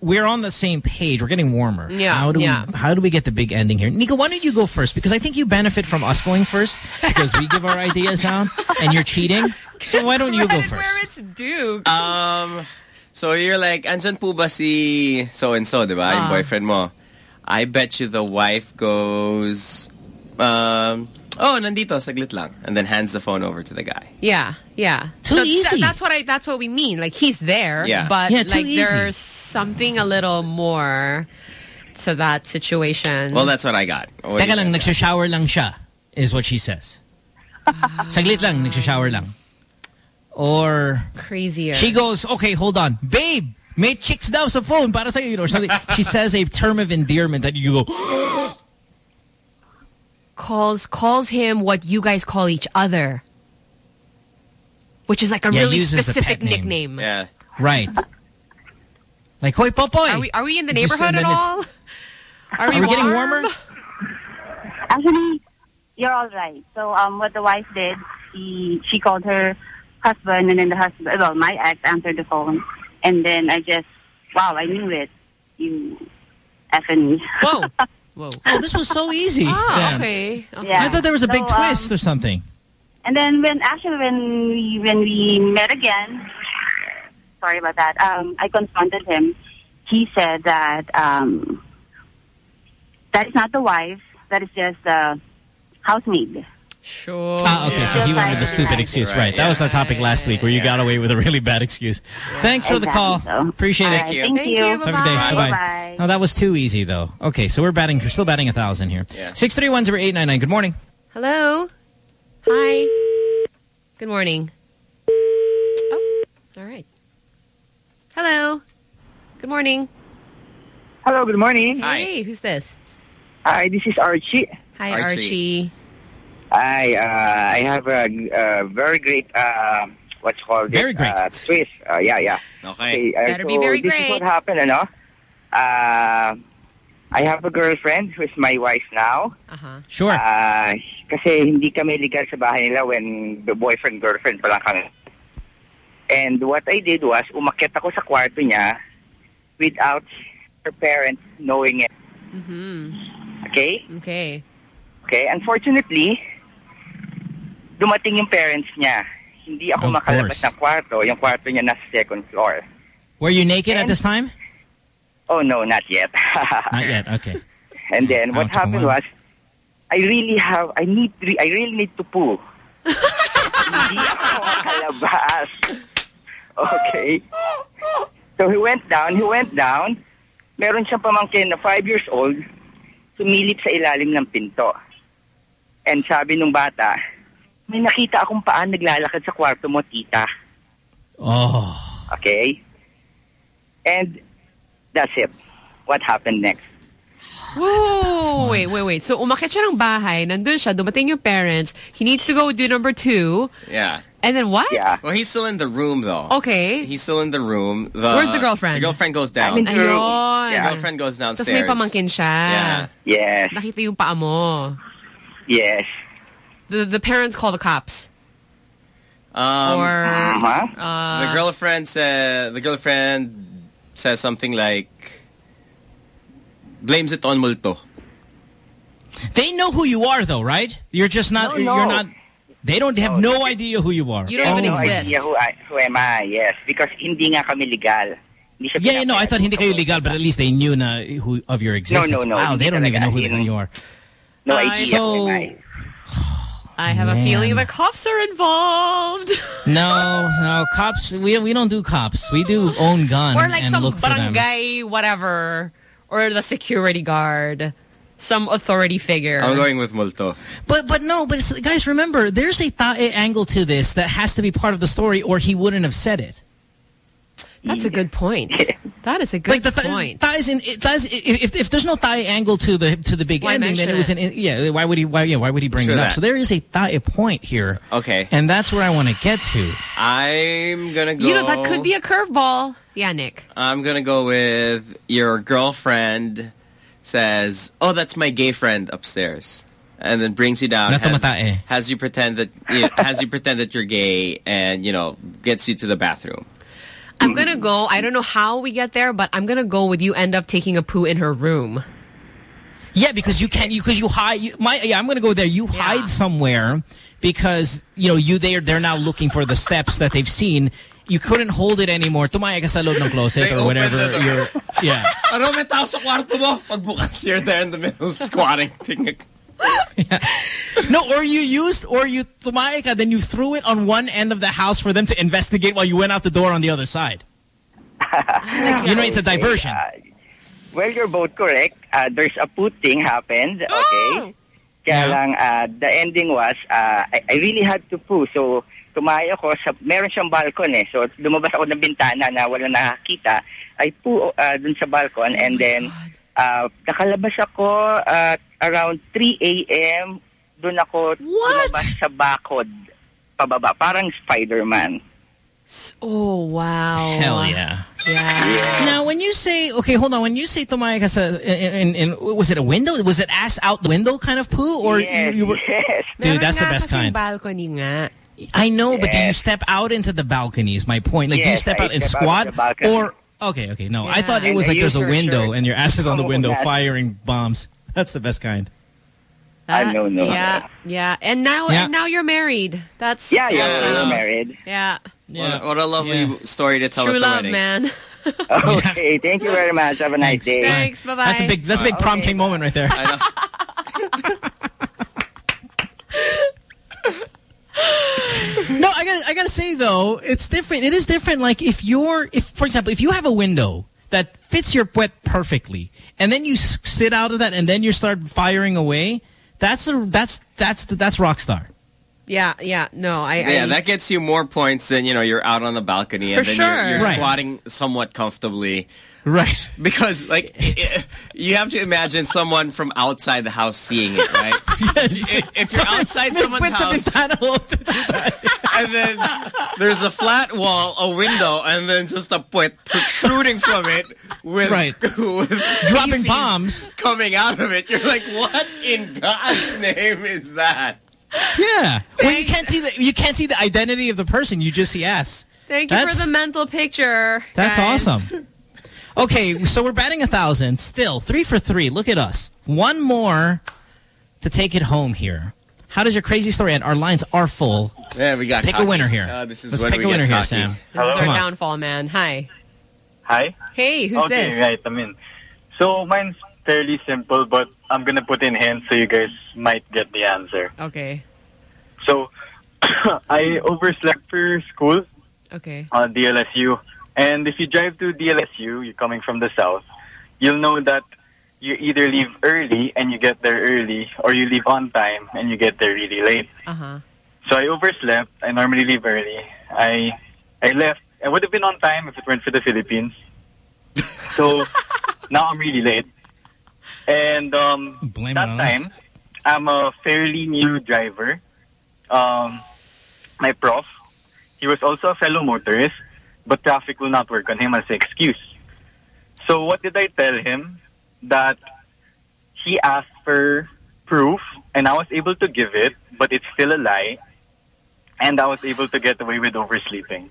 we're on the same page. We're getting warmer. Yeah, How do yeah. we how do we get the big ending here? Nico, why don't you go first? Because I think you benefit from us going first because we give our ideas out and you're cheating. So why don't you go first? Where it's Duke. Um. So you're like, andyan po ba si so and so, di ba? Yung Ah. boyfriend mo. I bet you the wife goes, um, oh, nandito, saglit lang, and then hands the phone over to the guy. Yeah, yeah. Too So easy. That's what I. That's what we mean. Like he's there, Yeah. but Yeah, like easy. there's something a little more to that situation. Well, that's what I got. What Teka lang, guys got? lang siya, is what she says. Saglit lang, nagsashower lang. Or crazier. she goes, okay, hold on. Babe, may chicks daw sa phone para sa'yo, you know, or something. she says a term of endearment that you go, (gasps) calls calls him what you guys call each other, which is like a Yeah, really specific pet name. nickname. Yeah. right. Like, hoy, popoy. Are we are we in the Just- neighborhood and at all? (laughs) Are we, Are we getting warmer? actually, you're all right. So um, what the wife did, she she called her husband, and then the husband, well, my ex answered the phone, and then I just, wow, I knew it. You effing. Whoa. (laughs) Whoa. Oh, this was so easy. Ah, Yeah. okay. okay. Yeah. I thought there was a big So, um, twist or something. And then when actually when we when we met again, sorry about that. Um, I confronted him. He said that um, that is not the wife. That is just the housemaid. Sure. Ah, okay, so he went with the stupid excuse. Right. That was our topic last week where you got away with a really bad excuse. Thanks for the call. Appreciate it. Alright, Thank you. Have a good day. Bye-bye. Bye-bye. Bye-bye. No, that was too easy, though. Okay, so we're batting, we're still batting a 1,000 here. Yeah. 631-0899. Good morning. Hello. Hi. Good morning. Oh, all right. Hello. Good morning. Hello, good morning. Hey, who's this? Hi, this is Archie. Hi, Archie. Hi, uh, I have a, a very great, uh, what's called Very it, great. Uh, twist. Uh, yeah, yeah. Okay. uh, Better be so very this great. is what happened, ano? Uh, I have a girlfriend who is my wife now. Uh-huh. Sure. Uh, kasi hindi kami legal sa bahay nila when the boyfriend, girlfriend pa lang kami. And what I did was, umakyat ako sa kwarto niya without her parents knowing it. Mm-hmm. Okay? Okay. Okay, unfortunately, dumating yung parents niya. Hindi ako Of makalabas course. ng kwarto. Yung kwarto niya nasa second floor. Were you naked at this time? Oh no, not yet. (laughs) Not yet. Okay. and then what Ouch, happened was, I really have, I need, I really need to poo. Hindi (laughs) ako makalabas. Okay. So he went down, he went down. Meron siyang pamangkin na five years old, sumilip sa ilalim ng pinto. And sabi nung bata, may nakita akong paan naglalakad sa kwarto mo, tita. Oh. Okay? And that's it. What happened next? Whoa, wait, wait, wait. So umakyat siya ng bahay, nandun siya, dumating yung parents, he needs to go do number two, Yeah. and then what? Yeah. Well, he's still in the room, though. Okay. He's still in the room. The, Where's the girlfriend? The girlfriend goes down. I'm in the room. Ayun. The girlfriend goes Tapos downstairs. may pamangkin siya. Yeah. Yes. Nakita yung paa mo. Yes. The, the parents call the cops. Um, or, uh, the girlfriend said the girlfriend says something like blames it on multo. They know who you are, though, right? You're just not. No, You're no. not. They don't have no idea who you are. You don't even no exist. idea who, I, who am I, yes. Because hindi nga kami legal. Yeah, yeah, no, I thought hindi ko. kayo legal, but at least they knew na who of your existence. no, no, no. Wow, they don't even know who the hell you are. No I- idea So- who am I. I have a feeling the cops are involved. (laughs) No, no, cops. We we don't do cops. We do own gun or like and some look for them. barangay whatever. Or the security guard. Some authority figure. I'm going with multo. But but no, but it's, guys, remember, there's a tae angle to this that has to be part of the story, or he wouldn't have said it. That's a good point. (laughs) That is a good Like the th- point. ties in it- ties if if there's no tae angle to the to the big Why ending, then it was it? an yeah. Why would he? Why yeah? Why would he bring Sure it up? that. So there is a tae point here, Okay. and that's where I want to get to. I'm gonna go. You know, that could be a curveball. Yeah, Nick. I'm gonna go with your girlfriend says, "Oh, that's my gay friend upstairs," and then brings you down. Na Has, tumatae. has you pretend that you has you pretend that you're gay, and you know gets you to the bathroom. I'm going to go. I don't know how we get there, but I'm going to go with you end up taking a poo in her room. Yeah, because you can't. You because you hide. You, my yeah, I'm going to go there. You hide somewhere because you know you they're, they're now looking for the steps that they've seen. You couldn't hold it anymore. Tumaya ka sa loob ng closet They or open whatever. the door. You're yeah. Ano may tao sa kwarto mo? Pagbukas, you're there in the middle squatting. taking a- (laughs) No, or you used, or you tumaya then you threw it on one end of the house for them to investigate while you went out the door on the other side. (laughs) you know, it's a diversion. Uh, well, you're both correct. Uh, there's a poo thing happened, okay? Oh! Kaya lang, uh, the ending was, uh, I, I really had to poo. So, tumayo ako, sa, meron siyang balcon eh. So, lumabas ako ng bintana na wala nakakita. I poo uh, dun sa balcon and then, uh, nakalabas ako at around 3 a.m. Doon ako lumabas sa bakod pababa. Parang Spider-Man. Oh, wow. Hell yeah. Yeah. Now, when you say, okay, hold on. When you say tumaya ka sa, in, in, in, was it a window? Was it ass out the window kind of poo? Or Yes, you, you were, yes. Dude, that's the nga best kasing kind. balcony nga. I know, but do you step out into the balconies? my point. Like, do you Yes, step I out and step out squat? of the balcony. Or, okay, okay, no. I thought it And was I like there's a use window shirt. and your ass is on the Oh, window yes. firing bombs. That's the best kind. I know, no. Yeah, yeah. And now, Yeah. and now you're married. That's Yeah, yeah, awesome. we're married. Yeah. What, a, what a lovely story to tell True at the love, wedding. man. (laughs) Okay, thank you very much. Have a nice day. Thanks. Bye bye. That's a big, that's a big prom king moment right there. (laughs) no, I got I got to say though, it's different. It is different. Like if you're, if for example, if you have a window that fits your wet perfectly, and then you sit out of that, and then you start firing away, that's a that's that's that's rock star. Yeah, yeah. No, I. yeah, I, that gets you more points than, you know, you're out on the balcony and For then sure. you're, you're Right. squatting somewhat comfortably. Right. (laughs) Because, like, i- i- you have to imagine someone from outside the house seeing it, right? (laughs) if, if you're outside someone's house (laughs) and then there's a flat wall, a window, and then just a puwet protruding from it with, Right. with Dropping bombs. coming out of it. You're like, what in God's name is that? Yeah. Well, you can't see the you can't see the identity of the person. You just see S. Thank you That's- for the mental picture. That's guys. awesome. Okay, so we're batting a thousand. Still three for three. Look at us. One more to take it home here. How does your crazy story end? Our lines are full. Yeah, we got Pick a winner here. Uh, this is Let's when pick we a get winner here, cocky. Sam. This is our downfall, man. Hi. Hi. Hey, who's okay, this? right. I mean, so mine's fairly simple, but I'm gonna put in hints so you guys might get the answer. Okay. So, (coughs) I overslept for school Okay. on DLSU, and if you drive to DLSU, you're coming from the south, you'll know that you either leave early and you get there early, or you leave on time and you get there really late. Uh huh. So I overslept. I normally leave early. I I left. I would have been on time if it weren't for the Philippines. (laughs) So now I'm really late. And um, Blame that time, us. I'm a fairly new driver. Um, my prof, he was also a fellow motorist, but traffic will not work on him as an excuse. So what did I tell him? That he asked for proof, and I was able to give it, but it's still a lie. And I was able to get away with oversleeping.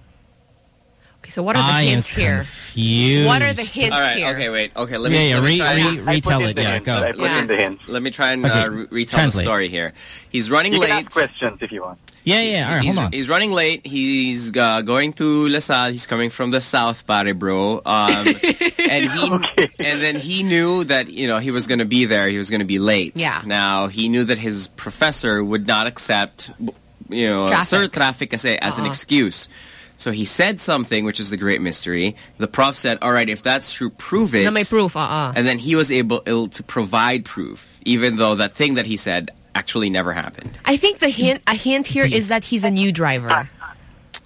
Okay, so what are the I am hints here? confused. What are the hints All right, here? okay, wait. Okay, let Yeah, me, yeah, let me re- try. re- I put retell it. Yeah, hints. go. I put Yeah. in the hints. Let me try and Okay, uh, re- retell translate. the story here. He's running You can late. ask questions if you want. Yeah, yeah. All right, he's, hold on. he's running late. He's uh, going to LaSalle. He's coming from the south, pare bro. Um, (laughs) and he and then he knew that you know he was going to be there. He was going to be late. Yeah. Now he knew that his professor would not accept you know Traffic. sir traffic kasi as an Uh-uh. excuse. So he said something, which is the great mystery. The prof said, "All right, if that's true, prove it." Na may proof, uh-uh. And then he was able able to provide proof, even though that thing that he said actually never happened. I think the hint, a hint here is that he's a new driver.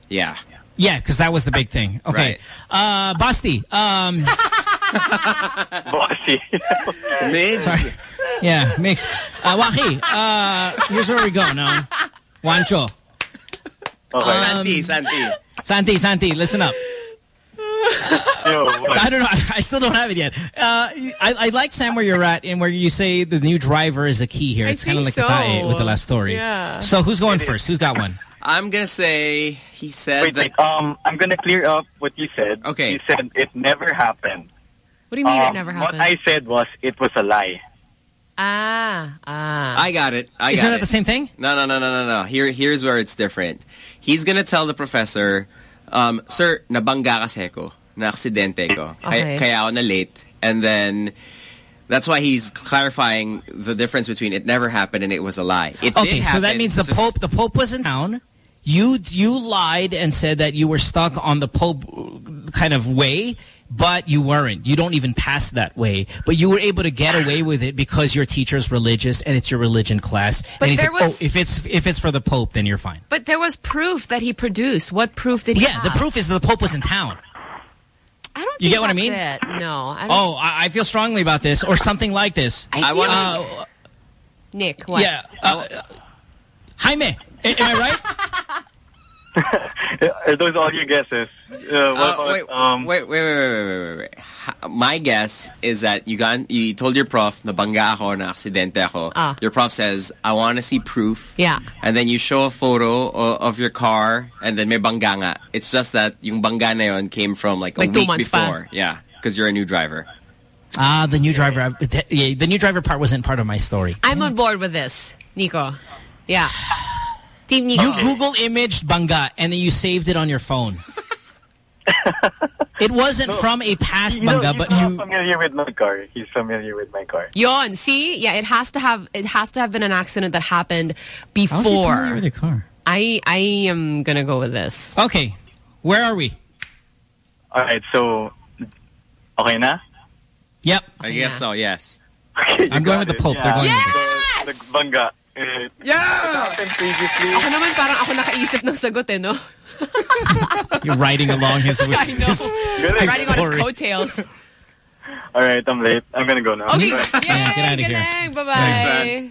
Yeah. Yeah, because that was the big thing. Okay. Uh, Basti. Um, (laughs) Bossy. Mids. Sorry. yeah, mix. Uh, Waki, uh, here's where we go now. Wancho. Okay. Santi, Santi. Santi, Santi, listen up. (laughs) Yo. I don't know. (laughs) I still don't have it yet. Uh, I, I like Sam where you're at and where you say the new driver is a key here. It's kind of like think the tae with the last story. Yeah. So who's going first? Who's got one? I'm gonna say he said Wait, that. wait. Um, I'm gonna clear up what you said. Okay. You said it never happened. What do you mean it never happened? What? I said was it was a lie. Ah, ah. I got it. I Isn't got that it. the same thing? No, no, no, no, no, no. Here, here's where it's different. He's gonna tell the professor, um, "Sir, nabangga kasi ko, na aksidente ko, Okay. kaya, kaya ako na late." And then that's why he's clarifying the difference between it never happened and it was a lie. It did Okay, so that means the just- Pope the Pope was in town. You you lied and said that you were stuck on the Pope kind of way, but you weren't. You don't even pass that way. But you were able to get away with it because your teacher's religious and it's your religion class. But and he there said, was- "Oh, if it's if it's for the Pope, then you're fine." But there was proof that he produced. What proof did he Yeah, the proof is that the Pope was in town. I don't You get what I mean? It. No. I don't, Oh, I, I feel strongly about this, or something like this. I feel- Uh, Nick, what? yeah, uh, uh, Jaime, am I right? (laughs) (laughs) Are those all your guesses? Uh, what Uh, about, wait, um, wait, wait, wait, wait, wait, wait, wait. Ha- My guess is that you got you told your prof na bangga ako na aksidente ako. Ah. Your prof says, "I want to see proof." Yeah. And then you show a photo o- of your car and then may bangga nga. It's just that yung bangga na yun came from like a Like two week months pa. before. Yeah, because you're a new driver. Ah, the new driver. uh, the- Yeah, the new driver part wasn't part of my story. I'm on board with this, Nico. Yeah. Team Nico. You uh-huh. Google imaged Banga and then you saved it on your phone. it wasn't (laughs) from a past you know, Banga, he's but you. familiar with my car. He's familiar with my car. Yon, see? Yeah, it has to have it has to have been an accident that happened before. How is he familiar before. with your car? I I am gonna go with this. Okay, where are we? All right, so okay na? Yep. I guess so, yes. Okay, I'm going with the Pope. They're going yes! with the Nagbangga. Uh, yeah! previously. Ako naman parang ako nakaisip ng sagot eh, no? You're riding along his, (laughs) I know. his, Galing. his Riding on his coattails. All right, I'm late. I'm gonna go now. Okay. Bye. Yeah, get out of here. Bye-bye.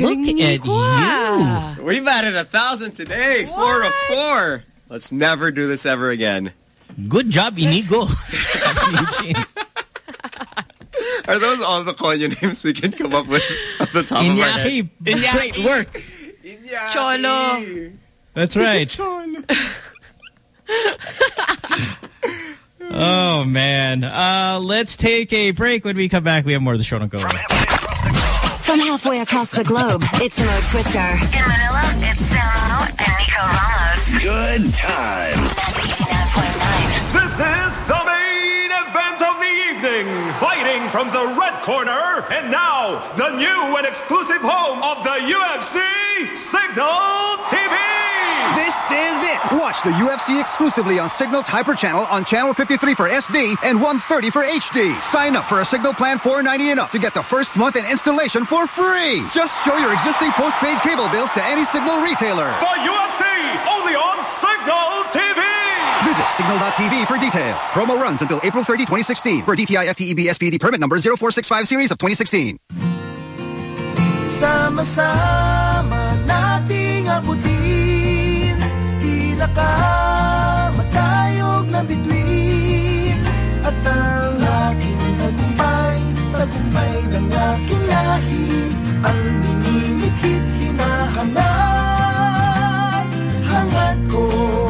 Look at Nico, ah. We've added a thousand today. Four of four. Let's never do this ever again. Good job, Inigo. (laughs) Are those all the Konya names we can come up with off the top of our head? Iñaki, great work. Cholo. That's right. (laughs) oh, man. Uh, let's take a break. When we come back, we have more of the show to go. From halfway across the globe, it's Mo Twister. In Manila, it's Samo and Nico Ramos. Good times. This is the main event of. Fighting from the red corner, and now the new and exclusive home of the UFC, Cignal TV. This is it. Watch the UFC exclusively on Cignal's Hyper Channel on Channel 53 for SD and 130 for HD. Sign up for a Cignal Plan 490 and up to get the first month and installation for free. Just show your existing postpaid cable bills to any Cignal retailer. For UFC, only on Cignal TV. Visit cignal.tv for details. Promo runs until April 30, 2016 for DTI FTEB SPD permit number 0465 series of 2016. Sama-sama Tila bituin. At ang tagumpay Tagumpay ng Ang Hangat ko'y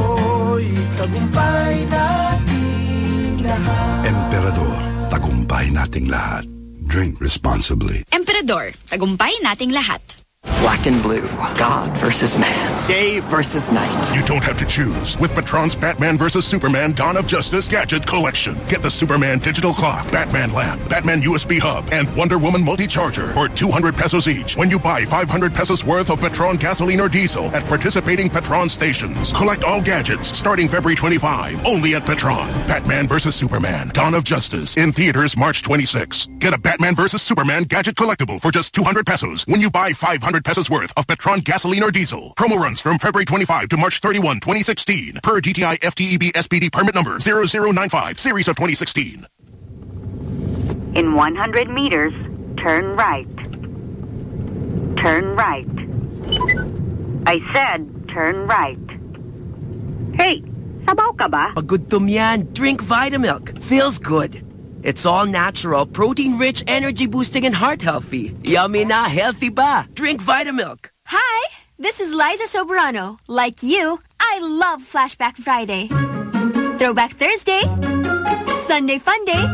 Emperador, tagumpay nating lahat. Drink responsibly. Emperador, tagumpay nating lahat. Black and blue, God versus man, day versus night. You don't have to choose. With Petron's Batman vs. Superman Dawn of Justice Gadget Collection. Get the Superman Digital Clock, Batman Lamp, Batman USB Hub, and Wonder Woman Multi-Charger for 200 pesos each when you buy 500 pesos worth of Petron gasoline or diesel at participating Petron stations. Collect all gadgets starting February 25, only at Petron. Batman vs. Superman Dawn of Justice in theaters March 26. Get a Batman vs. Superman gadget collectible for just 200 pesos when you buy 500 pesos worth of Petron gasoline or diesel. Promo runs from February 25 to March 31, 2016 per DTI FTEB SPD permit number 0095 series of 2016. In 100 meters, turn right. Turn right. I said turn right. Hey, sabaw ka ba? Pagudtom yan. Drink Vitamilk. Feels good. It's all natural, protein-rich, energy-boosting, and heart-healthy. Yummy na, healthy ba? Drink Vitamilk. Hi, this is Liza Soberano. Like you, I love Flashback Friday. Throwback Thursday. Sunday Funday.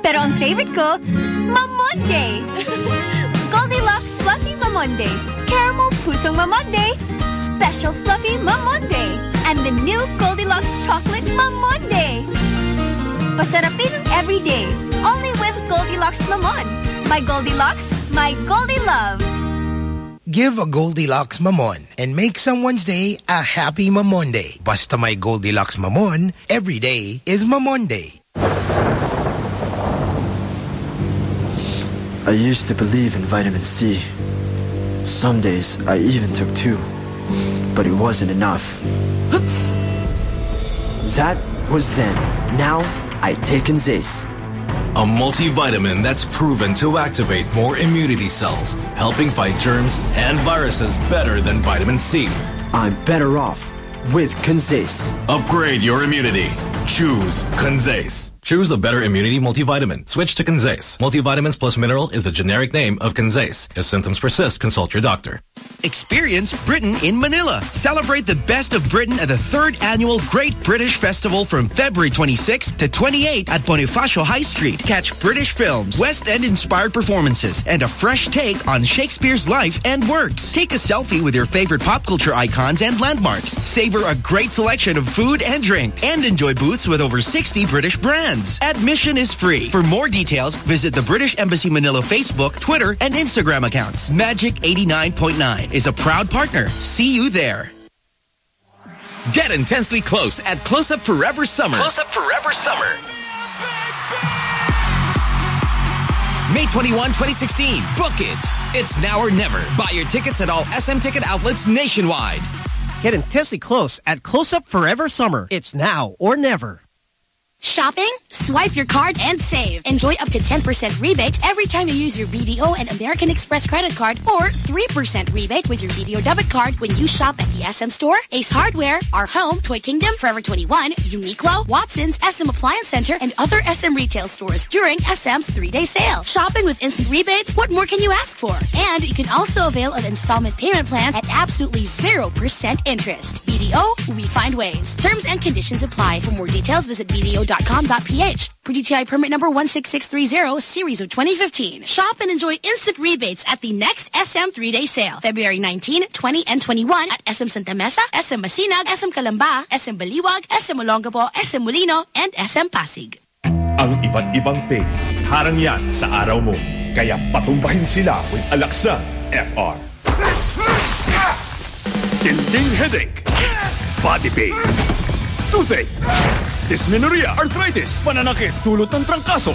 Pero ang favorite ko, Mamonday. (laughs) Goldilocks Fluffy Mamonday. Caramel Pusong Mamonday. Special Fluffy Mamonday. And the new Goldilocks Chocolate Mamonday. Pasarapin ang everyday. Only with Goldilocks Mamon. My Goldilocks, my Goldie Love. Give a Goldilocks Mamon and make someone's day a happy Mamon Day. Basta my Goldilocks Mamon, every day is Mamon Day. I used to believe in vitamin C. Some days I even took two, but it wasn't enough. That was then. Now I take Zace. A multivitamin that's proven to activate more immunity cells, helping fight germs and viruses better than vitamin C. I'm better off with Conzace. Upgrade your immunity. Choose Conzace. Choose the better immunity multivitamin. Switch to Conzace. Multivitamins plus mineral is the generic name of Conzace. If symptoms persist, consult your doctor. Experience Britain in Manila. Celebrate the best of Britain at the third annual Great British Festival from February 26 to 28 at Bonifacio High Street. Catch British films, West End inspired performances, and a fresh take on Shakespeare's life and works. Take a selfie with your favorite pop culture icons and landmarks. Savor a great selection of food and drinks, and enjoy booths with over 60 British brands. Friends. Admission is free. For more details, visit the British Embassy Manila Facebook, Twitter, and Instagram accounts. Magic 89.9 is a proud partner. See you there. Get intensely close at Close Up Forever Summer. Close Up Forever Summer. May 21, 2016. Book it. It's now or never. Buy your tickets at all SM ticket outlets nationwide. Get intensely close at Close Up Forever Summer. It's now or never. Shopping? Swipe your card and save. Enjoy up to 10% rebate every time you use your BDO and American Express credit card or 3% rebate with your BDO debit card when you shop at the SM Store, Ace Hardware, Our Home, Toy Kingdom, Forever 21, Uniqlo, Watson's, SM Appliance Center, and other SM retail stores during SM's three-day sale. Shopping with instant rebates? What more can you ask for? And you can also avail of installment payment plan at absolutely 0% interest. BDO, we find ways. Terms and conditions apply. For more details, visit BDO.com com.ph per DTI permit number 16630 series of 2015. Shop and enjoy instant rebates at the next SM three-day sale. February 19, 20, and 21 at SM Santa Mesa, SM Masinag, SM Calamba, SM Baliwag, SM Olongapo, SM Molino, and SM Pasig. Ang iba't ibang pain, harang yan sa araw mo. Kaya patumbahin sila with Alaxan FR. Tinding headache, body pain, toothache, dysmenorrhea, arthritis, pananakit, tulot ng trangkaso.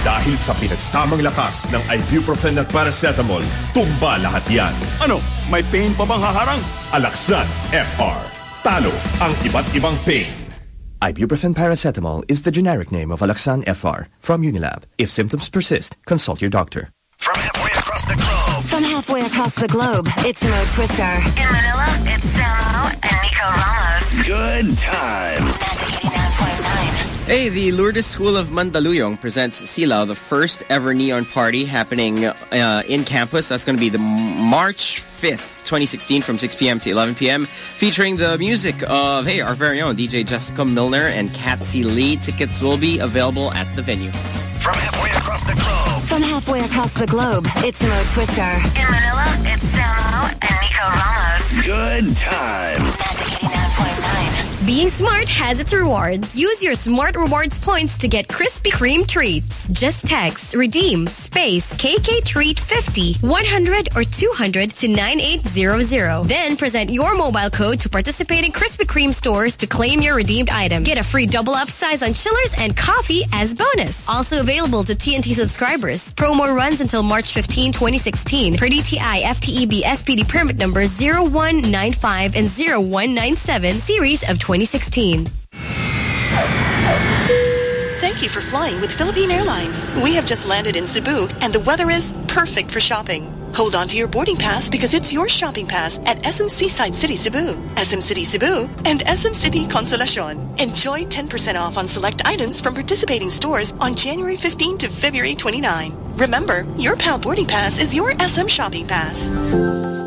Dahil sa pinagsamang lakas ng ibuprofen at paracetamol, tumba lahat yan. Ano, may pain pa bang haharang? Alaxan FR. Talo ang iba't ibang pain. Ibuprofen paracetamol is the generic name of Alaxan FR from Unilab. If symptoms persist, consult your doctor. From halfway across the globe. From halfway across the globe, it's Mo Twister. In Manila, it's Samo and Nico Ramos. Good times. Hey, the Lourdes School of Mandaluyong presents Silao, the first ever neon party happening uh, in campus. That's going to be the March 5th, 2016 from 6 p.m. to 11 p.m. featuring the music of, hey, our very own DJ Jessica Milner and Catsy Lee. Tickets will be available at the venue. From halfway across the globe. From halfway across the globe, it's Mo Twister. In Manila, it's Samo and Nico Ramos. Good times. Being smart has its rewards. Use your Smart Rewards points to get Krispy Kreme treats. Just text redeem space KK treat 50 100 or 200 to 9800. Then present your mobile code to participating Krispy Kreme stores to claim your redeemed item. Get a free double up size on chillers and coffee as bonus. Also available to TNT subscribers. Promo runs until March 15, 2016. Per DTI FTEB SPD permit number 0195 and 0197 series of 2016. Thank you for flying with Philippine Airlines. We have just landed in Cebu and the weather is perfect for shopping. Hold on to your boarding pass because it's your shopping pass at SM Seaside City Cebu, SM City Cebu, and SM City Consolacion. Enjoy 10% off on select items from participating stores on January 15 to February 29. Remember, your PAL boarding pass is your SM shopping pass.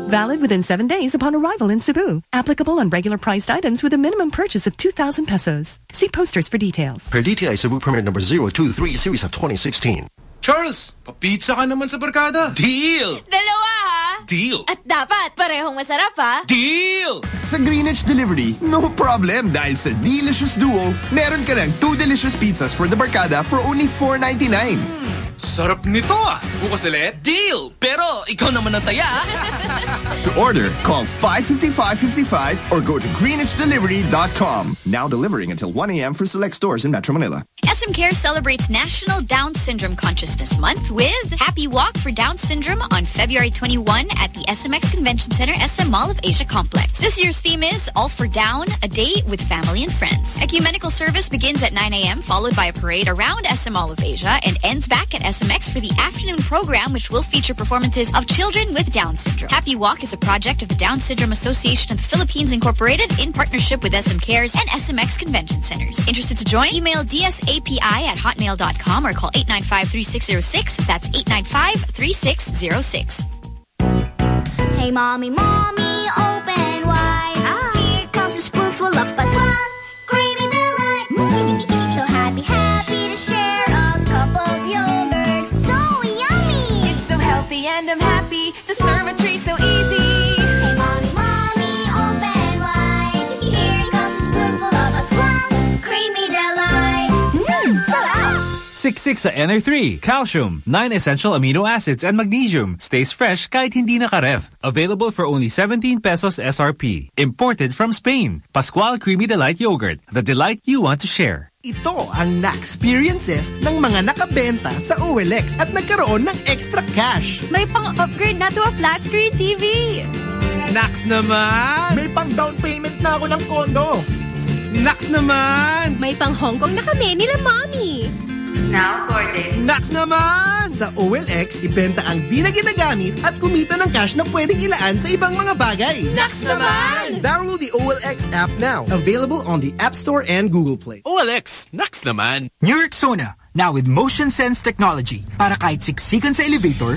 Valid within seven days upon arrival in Cebu. Applicable on regular priced items with a minimum purchase of 2,000 pesos. See posters for details. Per DTI Cebu permit number 023 series of 2016. Charles, papizza ka naman sa barkada. Deal! Dalawa ha? Deal! At dapat parehong masarap ha? Deal! Sa Greenwich Delivery, no problem dahil sa Delicious Duo, meron ka ng two delicious pizzas for the barkada for only $4.99. Sarap nito ah! Bukas ulit? Deal! Pero ikaw naman ang taya. (laughs) To order, call 555-55 or go to greenwichdelivery.com. Now delivering until 1 a.m. for select stores in Metro Manila. SM Care celebrates National Down Syndrome Consciousness Month with Happy Walk for Down Syndrome on February 21 at the SMX Convention Center SM Mall of Asia Complex. This year's theme is All for Down, a day with family and friends. Ecumenical service begins at 9 a.m. followed by a parade around SM Mall of Asia and ends back at SMX for the afternoon program which will feature performances of children with Down syndrome. Happy Walk is a project of the Down Syndrome Association of the Philippines Incorporated in partnership with SM Cares and SMX Convention Centers. Interested to join? Email dsapi at hotmail.com or call 895-3606. That's 895-3606. Hey, mommy, mommy, Six six sa NR3. Calcium, 9 essential amino acids, and magnesium. Stays fresh kahit hindi nakaref. Available for only 17 pesos SRP. Imported from Spain. Pascual Creamy Delight Yogurt. The delight you want to share. Ito ang na-experiences ng mga nakabenta sa OLX at nagkaroon ng extra cash. May pang-upgrade na to a flat screen TV. Nax naman! May pang-down payment na ako ng kondo. Nax naman! May pang-Hong Kong na kami nila mommy. Now, Gordon. Nax naman! Sa OLX, ibenta ang di na ginagamit at kumita ng cash na pwedeng ilaan sa ibang mga bagay. Nax naman! Download the OLX app now. Available on the App Store and Google Play. OLX, Nax naman! New Rexona, now with motion sense technology. Para kahit siksikan sa elevator,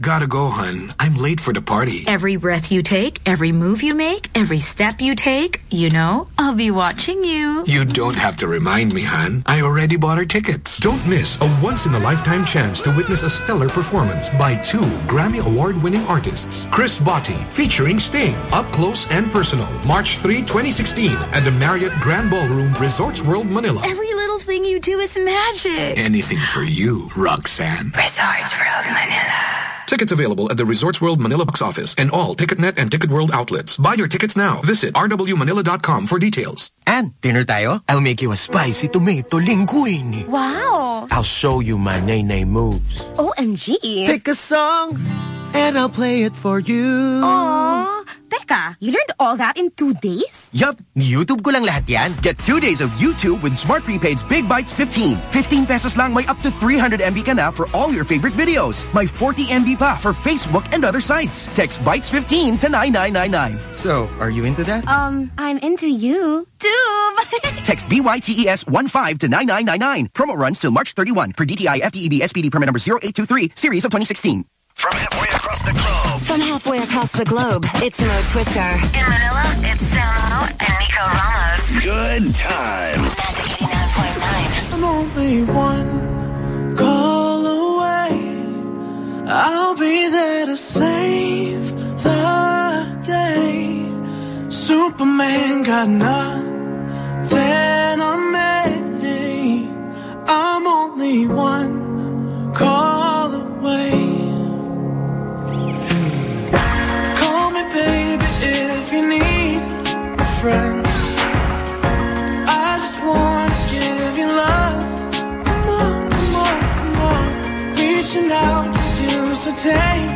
Gotta go, hun. I'm late for the party. Every breath you take, every move you make, every step you take, you know, I'll be watching you. You don't have to remind me, hun. I already bought our tickets. Don't miss a once-in-a-lifetime chance to witness a stellar performance by two Grammy Award-winning artists. Chris Botti, featuring Sting, up close and personal. March 3, 2016, at the Marriott Grand Ballroom, Resorts World, Manila. Every little thing you do is magic. Anything for you, Roxanne. Resorts World Manila. Tickets available at the Resorts World Manila box office and all TicketNet and Ticket World outlets. Buy your tickets now. Visit rwmanila.com for details. And dinner tayo? I'll make you a spicy tomato linguine. Wow. I'll show you my nay-nay moves. OMG. Pick a song and I'll play it for you. Aww. Teka, you learned all that in two days? Yup, YouTube ko lang lahat yan. Get two days of YouTube with Smart Prepaid's Big Bytes 15. 15 pesos lang may up to 300 MB ka na for all your favorite videos. May 40 MB pa for Facebook and other sites. Text Bites 15 to 9999. So, are you into that? Um, I'm into you. Too. (laughs) Text BYTES 15 to 9999. Promo runs till March 31 per DTI FTEB SPD permit number 0823 series of 2016. From halfway across the globe. From halfway across the globe, it's Mo Twister. In Manila, it's Samo and Nico Ramos. Good times. Magic 89.9. I'm only one call away. I'll be there to save the day. Superman got nothing on me. I'm only one call away. Call me, baby, if you need a friend. I just wanna give you love. Come on, come on, come on. Reaching out to you, so take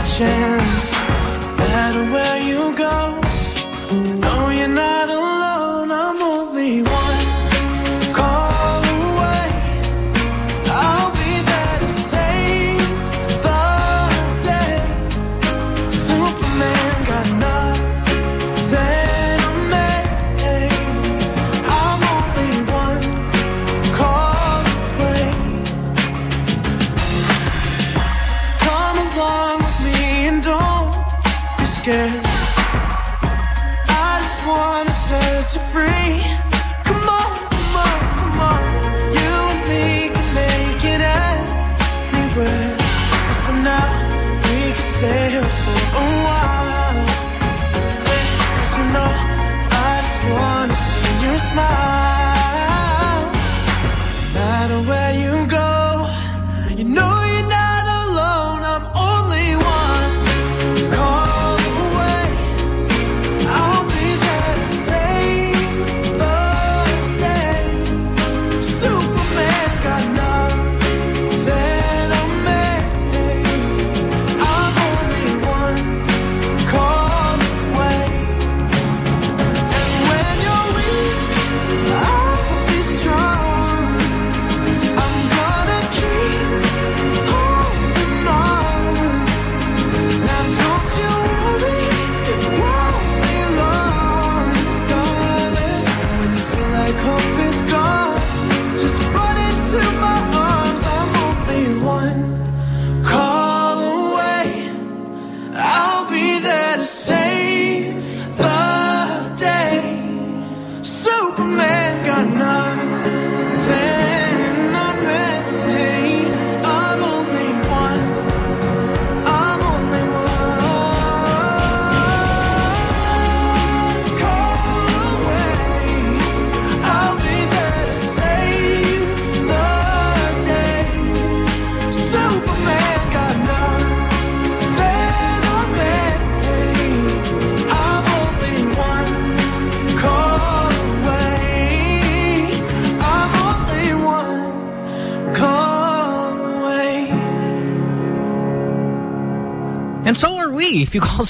a chance. No matter where you go,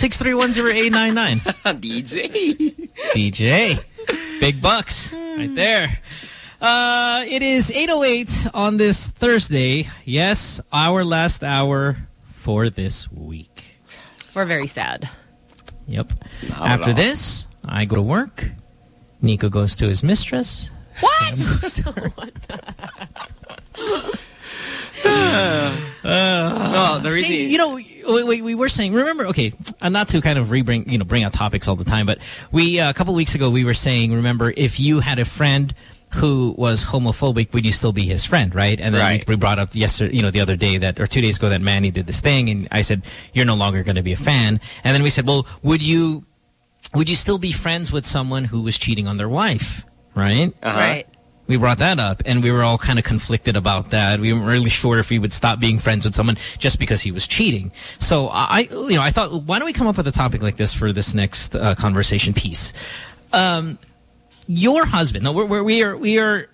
6310899. (laughs) DJ. DJ. Big bucks right there. Uh, it is 8.08 on this Thursday. Yes, our last hour for this week. We're very sad. Yep. Not After this, I go to work. Nico goes to his mistress. What? (laughs) (laughs) (sighs) no, the reason Hey, you know, we, we, we were saying. Remember, okay, uh, not to kind of rebring, you know, bring out topics all the time, but we uh, a couple weeks ago we were saying, remember, if you had a friend who was homophobic, would you still be his friend, right? And then Right. we, we brought up yesterday, you know, the other day that, or two days ago, that Manny did this thing, and I said, you're no longer going to be a fan. And then we said, well, would you, would you still be friends with someone who was cheating on their wife, right? Uh-huh. Right. We brought that up, and we were all kind of conflicted about that. We weren't really sure if we would stop being friends with someone just because he was cheating. So I, you know, I thought, why don't we come up with a topic like this for this next uh, conversation piece? Um, your husband. No, we're, we're, we are we are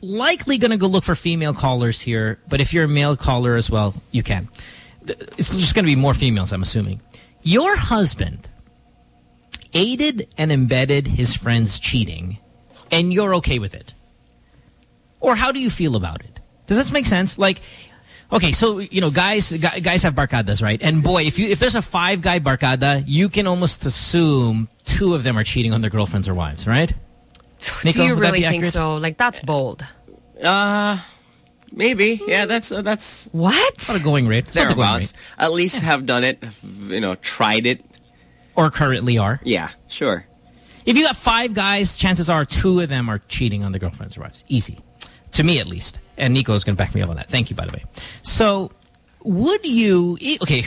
likely going to go look for female callers here, but if you're a male caller as well, you can. It's just going to be more females, I'm assuming. Your husband aided and embedded his friend's cheating, and you're okay with it. Or how do you feel about it? Does this make sense? Like, okay, so, you know, guys guys have barkadas, right? And boy, if you if there's a five-guy barkada, you can almost assume two of them are cheating on their girlfriends or wives, right? Nico, Do you really think so? Like, that's bold. Uh, maybe. Yeah, that's uh, that's what? Not a going rate. It's not the going thereabouts. At least have done it. You know, tried it. Or currently are. Yeah, sure. If you got five guys, chances are two of them are cheating on their girlfriends or wives. Easy. To me, at least. And Nico is going to back me up on that. Thank you, by the way. So, would you... Okay,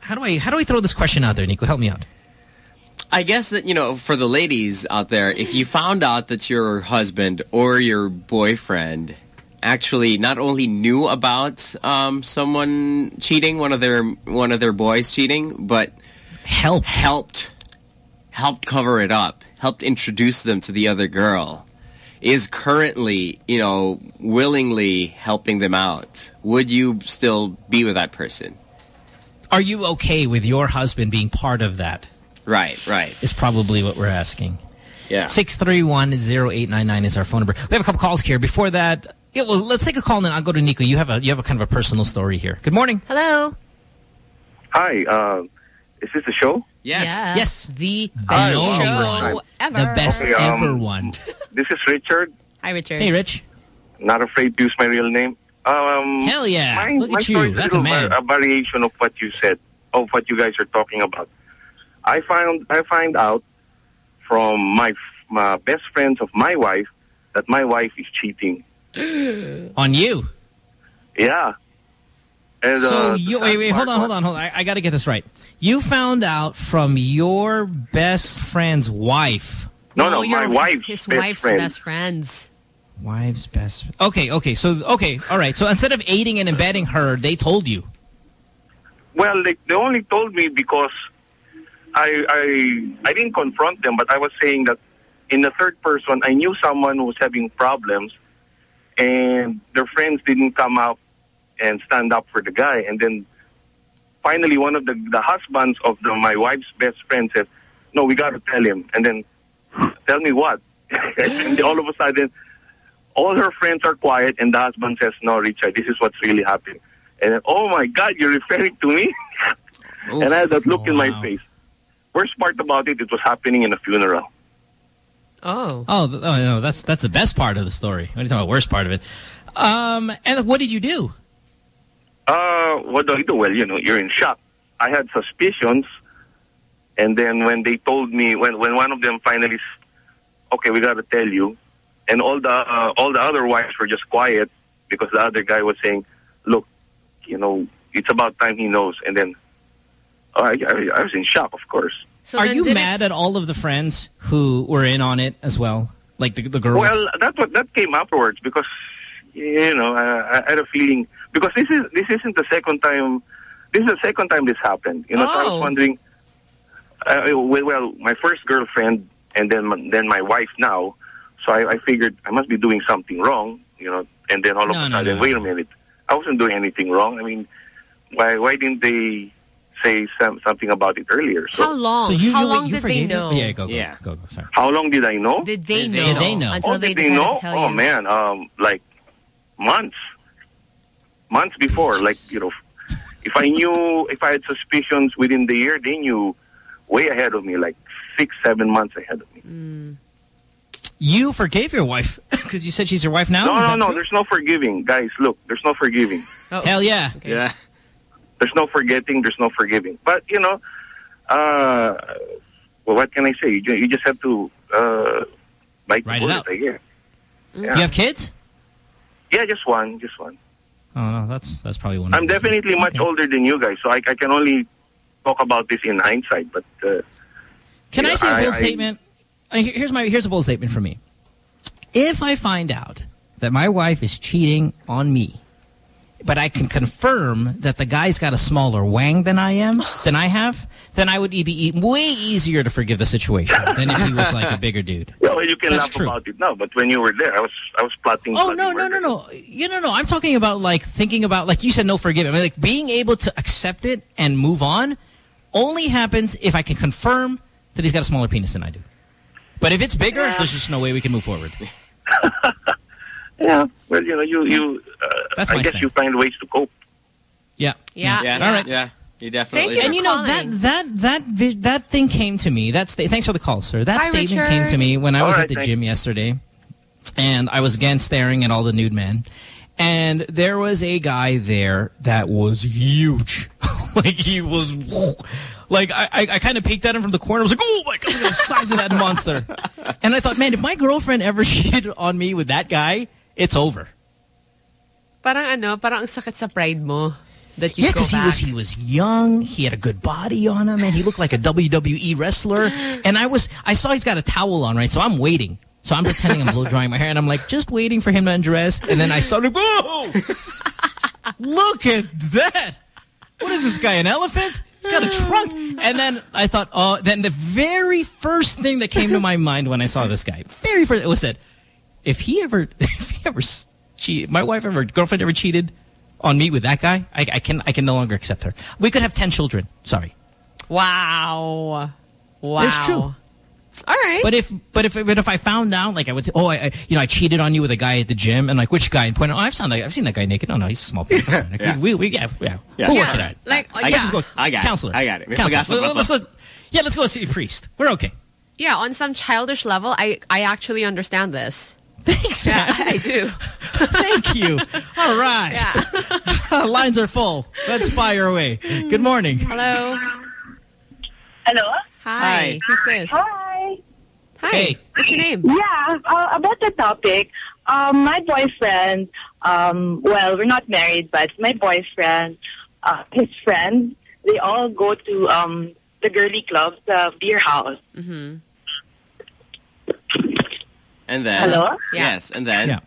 how do I how do I throw this question out there, Nico? Help me out. I guess that, you know, for the ladies out there, if you found out that your husband or your boyfriend actually not only knew about um, someone cheating, one of their one of their boys cheating, but helped helped helped cover it up, helped introduce them to the other girl, is currently, you know, willingly helping them out, would you still be with that person? Are you okay with your husband being part of that? Right, right. Is probably what we're asking. Yeah. 631-0899 is our phone number. We have a couple calls here. Before that, yeah, well, let's take a call and then I'll go to Nico. You have a you have a kind of a personal story here. Good morning. Hello. Hi, uh, is this the show? Yes. Yes. The best wow. show ever. The best Okay, um, ever one. This is Richard. Hi, Richard. Hey, Rich. Not afraid to use my real name. Um, Hell yeah. My, Look my at you. That's a man. a variation of what you said, of what you guys are talking about. I found I find out from my, my best friends of my wife that my wife is cheating. (gasps) On you. Yeah. And, So uh, you wait, wait, hold on, hold on, hold on. I, I got to get this right. You found out from your best friend's wife. No, no, your- my wife's His best wife's friend. best friends. Wife's best. Okay, okay. So okay, all right. So instead of aiding and abetting her, they told you. Well, they, they only told me because I, I I didn't confront them, but I was saying that in the third person, I knew someone who was having problems, and their friends didn't come up and stand up for the guy. And then finally, one of the the husbands of the, my wife's best friend said, "No, we got to tell him." And then, tell me what? (laughs) and all of a sudden, all her friends are quiet, and the husband says, "No, Richard, this is what's really happening." And then, oh my God, you're referring to me? (laughs) and I had that look in my face. Worst part about it, it was happening in a funeral. Oh. Oh, oh no, that's that's the best part of the story. What are you talking about? Worst part of it. Um, and what did you do? Uh, what do I do? Well, you know, you're in shock. I had suspicions, and then when they told me, when when one of them finally, s- okay, we got to tell you, and all the uh, all the other wives were just quiet because the other guy was saying, look, you know, it's about time he knows. And then, oh, I, I, I was in shock, of course. So Are you mad at all of the friends who were in on it as well? Like the, the girls? Well, that what that came afterwards because you know I, I had a feeling because this is this isn't the second time. This is the second time this happened. You know, so I Oh. was wondering. Uh, well, well, my first girlfriend and then my- then my wife now. So I, I figured I must be doing something wrong. You know, and then all of No, a no, sudden, no, wait a minute, I wasn't doing anything wrong. I mean, why why didn't they say some, something about it earlier. So How long? So you- How you- long you did they forgave him? know? Yeah, go, go, Yeah. go, go, sorry. how long did I know? Did they Did know? they know? They know. Until oh, they did they know? to tell oh you. man, um, like months, months before. Like you know, if I knew, if I had suspicions within the year, they knew way ahead of me, like six, seven months ahead of me. You forgave your wife (laughs) because you said she's your wife now? No, Is no, no. true? There's no forgiving, guys. Look, there's no forgiving. Oh, (laughs) Hell yeah. okay. Yeah. There's no forgetting. There's no forgiving. But you know, uh, well, what can I say? You, you just have to uh, bite Write the it bullet, out. I guess. You have kids? Yeah, just one, just one. Oh, no, that's that's probably one. I'm those. definitely much Okay. older than you guys, so I, I can only talk about this in hindsight. But uh, Can I Yeah, say a bold I- statement? Uh, here- Here's my here's a bold statement for me. If I find out that my wife is cheating on me, but I can confirm that the guy's got a smaller wang than I am, than I have, then I would be e- way easier to forgive the situation than if he was like a bigger dude. (laughs) well, you can That's laugh true. about it now. But when you were there, I was I was plotting. Oh no no no no! You no no! I'm talking about like thinking about like you said, no forgiving. I mean, like being able to accept it and move on only happens if I can confirm that he's got a smaller penis than I do. But if it's bigger, there's just no way we can move forward. (laughs) Yeah. Well, you know, you you. Uh, That's I guess thing. you find ways to cope. Yeah. Yeah. Yeah. All right. Yeah. You definitely. Thank you. And you know calling. that that that that thing came to me. That's thanks for the call, sir. That Bye, statement Richard. came to me when I All was right, at the thanks. gym yesterday, and I was again staring at all the nude men, and there was a guy there that was huge, (laughs) like he was. (laughs) Like I, I, I kind of peeked at him from the corner. I was like, "Oh my god, look at the size of that monster!" And I thought, man, if my girlfriend ever (laughs) cheated on me with that guy, it's over. Parang ano, parang ang sakit sa pride mo. That you Yeah, because he was he was young. He had a good body on him, and he looked like a WWE wrestler. And I was I saw he's got a towel on, right? So I'm waiting. So I'm pretending I'm blow drying my hair, and I'm like just waiting for him to undress. And then I saw him. Whoa! Look at that! What is this guy? An elephant? He's got a trunk. And then I thought, oh. Then the very first thing that came to my mind when I saw this guy, very first, it was that if he ever, (laughs) if he ever cheat, my wife ever, girlfriend ever cheated on me with that guy, I, I can, I can no longer accept her. We could have ten children. Sorry, Wow. Wow. It's true. All right. but if, but if, but if I found out, like I would, say, oh, I, I, you know, I cheated on you with a guy at the gym, and like which guy? And point out, oh, I've seen that, I've seen that guy naked. Oh no, he's a small penis. That's fine. Yeah. We, we, yeah, yeah, Yeah. we'll Yeah, work it out. like, I yeah. Let's just go, I got it. counselor. I got it. Counselor. Got some- Let's go. Yeah, let's go see a priest. We're okay. Yeah, on some childish level, I, I actually understand this. Thanks. Yeah, I do. (laughs) Thank you. All right. (laughs) Lines are full. Let's fire away. Good morning. Hello. Hello? Hi. Who's this? Hi. Hi. Hey. What's your name? Yeah, uh, about the topic, um, my boyfriend, um, well, we're not married, but my boyfriend, uh, his friends, they all go to um, the girly club, the beer house. Mm-hmm. And then. Hello? Yes. And then. Yeah.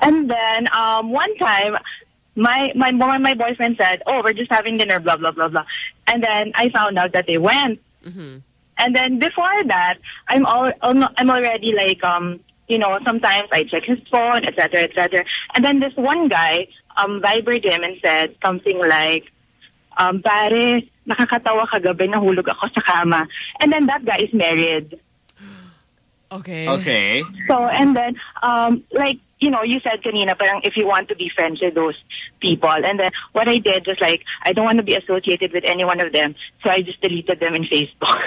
And then um, one time, my my my my boyfriend said, "Oh, we're just having dinner, blah blah blah blah," and then I found out that they went. Mm-hmm. And then before that, I'm all I'm already like um you know sometimes I check his phone, etc. etc. And then this one guy um vibrated him and said something like, um pare nakakatawa kagabi nahulog ako sa kama. And then that guy is married. Okay. Okay. So and then um like you know you said kanina parang if you want to be friends with those people and then what I did was like I don't want to be associated with any one of them so I just deleted them in Facebook.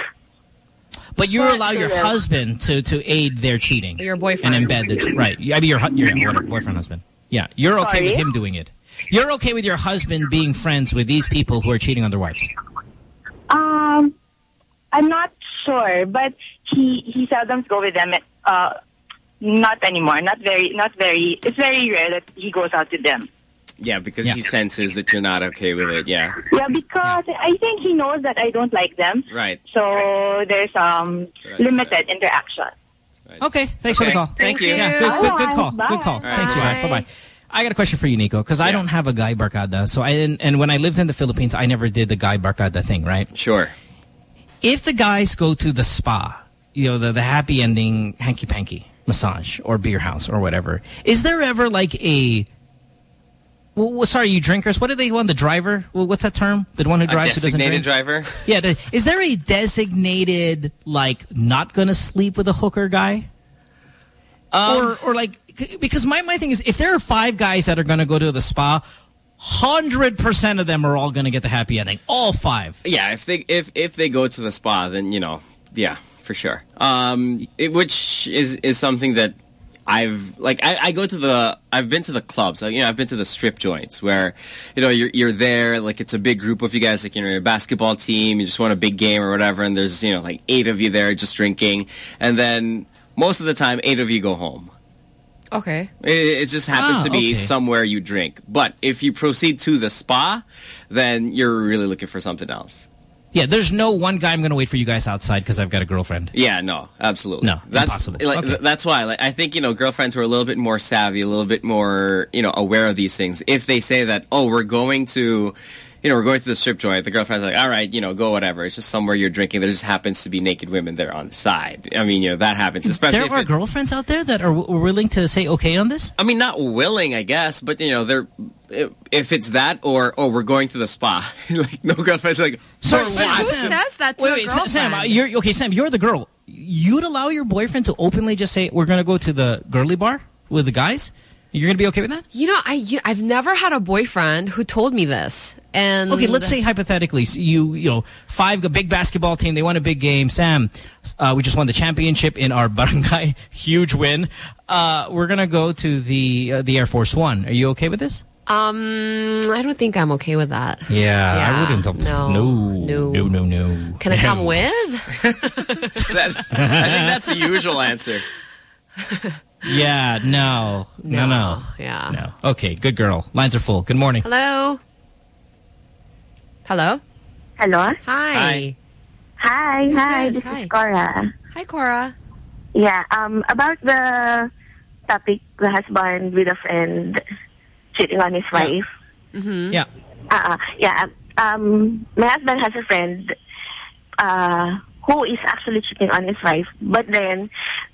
But you allow your husband to, to aid their cheating. Your boyfriend. And embed the right. I mean your hu- your boyfriend husband. Yeah, you're okay with him doing it. You're okay with your husband being friends with these people who are cheating on their wives. Um, I'm not sure, but he he seldom go with them. Uh, not anymore. Not very. Not very. It's very rare that he goes out with them. Yeah, because Yeah. he senses that you're not okay with it. Yeah. Yeah, because I think he knows that I don't like them. Right. So there's um Right. limited interaction. Okay, thanks for the call. Thank you. Yeah, good, good, good call. Bye. Good call. Bye. Thanks, sweetheart. Bye bye. I got a question for you, Nico, because I don't have a guy barkada. So I didn't, and when I lived in the Philippines, I never did the guy barkada thing, right? Sure. If the guys go to the spa, you know, the, the happy ending hanky panky massage or beer house or whatever, is there ever like a Well, sorry, you drinkers. What do they want? The driver? Well, what's that term? The one who drives who doesn't designated drink? driver? Yeah. The, is there a designated like not gonna sleep with a hooker guy? Um, or or like because my my thing is if there are five guys that are gonna go to the spa, hundred percent of them are all gonna get the happy ending. All five. Yeah, if they if if they go to the spa, then you know, yeah, for sure. Um, it, which is is something that I've like I, I go to the I've been to the clubs. You know, I've been to the strip joints where you know you're you're there like it's a big group of you guys. Like you know, you're a basketball team. You just won a big game or whatever, and there's you know like eight of you there just drinking, and then most of the time eight of you go home. Okay. It, it just happens Ah, to be okay. somewhere you drink. But if you proceed to the spa, then you're really looking for something else. Yeah, there's no one guy I'm gonna wait for you guys outside because I've got a girlfriend. Yeah, no, absolutely. No, that's impossible. Like, Okay. th- That's why like, I think, you know, girlfriends who are a little bit more savvy, a little bit more, you know, aware of these things. If they say that, oh, we're going to, you know, we're going to the strip joint, the girlfriend's like, all right, you know, go whatever. It's just somewhere you're drinking. There just happens to be naked women there on the side. I mean, you know, that happens. Especially There if are it- girlfriends out there that are w- willing to say okay on this. I mean, not willing, I guess, but you know, they're if- if it's that or oh, we're going to the spa. (laughs) like no girlfriend's like, Sorry, "For Sam, what?" Sam. says that to wait, a wait, Sam, Sam, uh, you're okay. Sam, you're the girl. You'd allow your boyfriend to openly just say, "We're gonna go to the girly bar with the guys." You're gonna be okay with that? You know, I you, I've never had a boyfriend who told me this. And Okay, let's say hypothetically, so you you know, five a big basketball team, they won a big game. Sam, uh, we just won the championship in our (laughs) barangay, huge win. Uh, we're gonna go to the uh, the Air Force One. Are you okay with this? Um, I don't think I'm okay with that. Yeah, I wouldn't. no, no, no, no, no. Can I come with? (laughs) That- I think that's the usual answer. (laughs) Yeah, no, no, no, yeah, no. Okay, good girl. Lines are full. Good morning. Hello. Hello. Hello? Hi. Hi, Who's hi, this? this Hi. is Cora. Hi, Cora. Yeah, um, about the topic, the husband with a friend cheating on his wife. Mm-hmm. Yeah. Uh, yeah, um, my husband has a friend uh, who is actually cheating on his wife. But then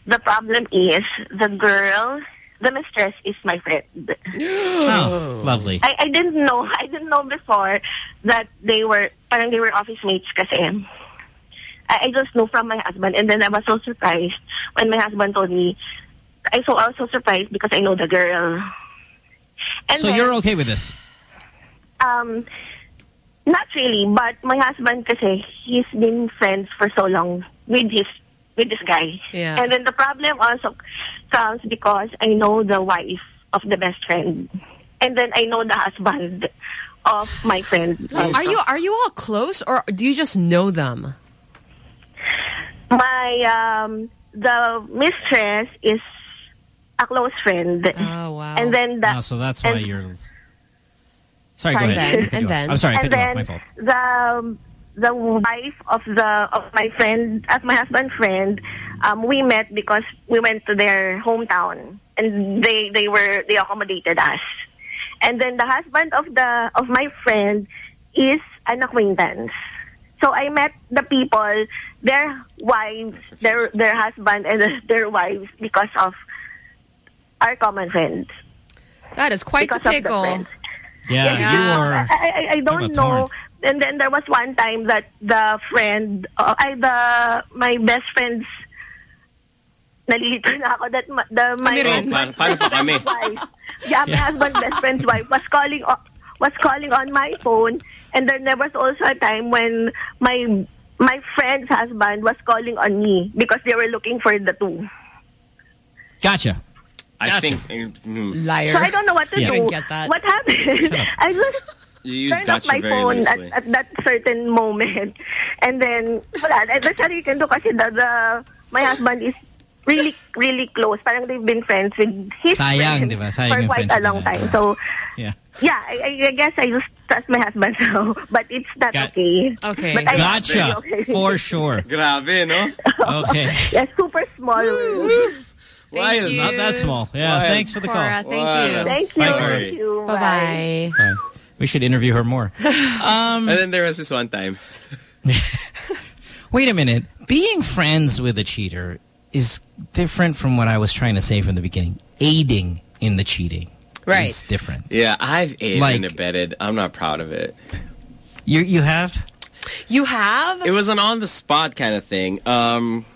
the problem is the girl, the mistress is my friend. (gasps) Oh, lovely. I, I didn't know. (laughs) I didn't know before that they were parang they were office mates kasi. I, I just knew from my husband and then I was so surprised when my husband told me. I so I was so surprised because I know the girl. And so then, you're okay with this? um not really, but my husband kasi he's been friends for so long with his with this guy. Yeah. And then the problem also comes because I know the wife of the best friend. And then I know the husband of my friend. also. Are you are you all close or do you just know them? My um the mistress is a close friend. Oh wow. And then the Oh, so that's why and- you're. Sorry, go ahead. And Cut then- I'm sorry, I and cut you off. then My fault. the the wife of the of my friend of my husband's friend um we met because we went to their hometown and they they were they accommodated us and then the husband of the of my friend is an acquaintance so i met the people their wives their their husband and (laughs) their wives because of our common friends That is quite the because of the pickle. Friends. Yeah, Yeah, you are. I, I, I don't about know. And then there was one time that the friend, uh, I the my best friend's nalilito na ako that ma- the my, Kami rin. my paano pa kami? wife, yeah, my husband's best friend's wife was calling o- was calling on my phone, and then there was also a time when my my friend's husband was calling on me because they were looking for the two. Gotcha. I think mm, Liar. So I don't know what to Yeah. do. Didn't get that. What happened? I just you use turn off gotcha my very phone at, at that certain moment. And then, wala, that's how you can do kasi the, the, my husband is really, really close. Parang they've been friends with his Sayang, friends di? Sayang for quite a long time. So, Yeah. yeah, I, I guess I just trust my husband (laughs) now. But it's not Got- okay. Okay. But I Gotcha. okay. For sure. Grabe, no? (laughs) Okay. yeah, super small. Thank Wild. you. Not that small. Yeah, Wild. thanks for the Cora, call. thank you. Thank you. Bye, Cora. Thank you. Bye bye. Bye. We should interview her more. (laughs) Um, And then there was this one time. (laughs) wait a minute. Being friends with a cheater is different from what I was trying to say from the beginning. Aiding in the cheating. Right. is different. Yeah, I've aided Like- and abetted. I'm not proud of it. You you have? You have? It was an on the spot kind of thing. Um,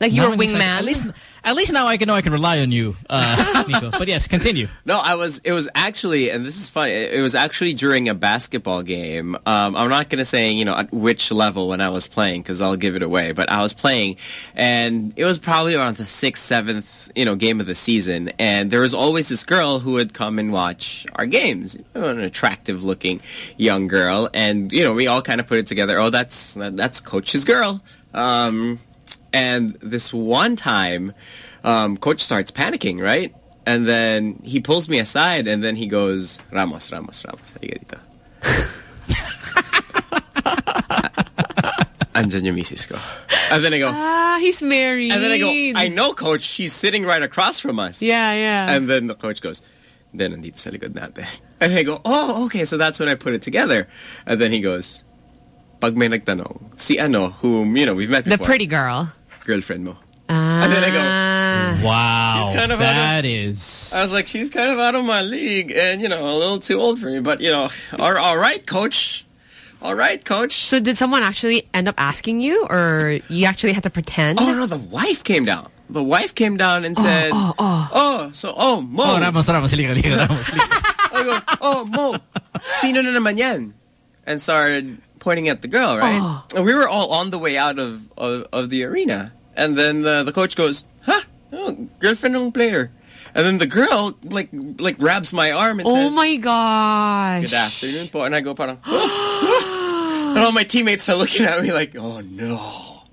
like you were wingman. At least at least now I can know I can rely on you, uh, (laughs) Nico. But yes, continue. No, I was. It was actually, and this is funny. It it was actually during a basketball game. Um, I'm not going to say you know at which level when I was playing because I'll give it away. But I was playing, and it was probably around the sixth, seventh, you know, game of the season. And there was always this girl who would come and watch our games. You know, an attractive-looking young girl, and you know, we all kind of put it together. Oh, that's that's Coach's girl. Um, and this one time, um, coach starts panicking, right? And then he pulls me aside and then he goes, Ramos, Ramos, Ramos. Halika dito. Andyan yung misis ko. And then I go, Ah, he's married. and then I go, I know, coach. She's sitting right across from us. Yeah, yeah. And then the coach goes, then nandito sa likod natin. (laughs) And I go, oh, okay. So that's when I put it together. And then he goes, pag may nagtanong, si ano, whom, you know, we've met before. the pretty girl. Girlfriend mo. Ah. And then I go, Wow, kind of out of- that is. I was like, she's kind of out of my league and, you know, a little too old for me. But, you know, all, all right, coach. All right, coach. So did someone actually end up asking you, or you actually had to pretend? Oh, no, the wife came down. The wife came down and said, oh, oh. oh, so, oh, Mo. Oh, Ramos, Ramos, halika, halika, Ramos, halika. I go, oh, Mo, sino na naman yan? And started pointing at the girl, right? Oh. And we were all on the way out of, of, of the arena. And then the, the coach goes, huh? Oh, girlfriend ng player. And then the girl, like, like grabs my arm and Oh says, Oh my gosh. good afternoon po. And I go parang, (gasps) (gasps) and all my teammates are looking at me like, oh no.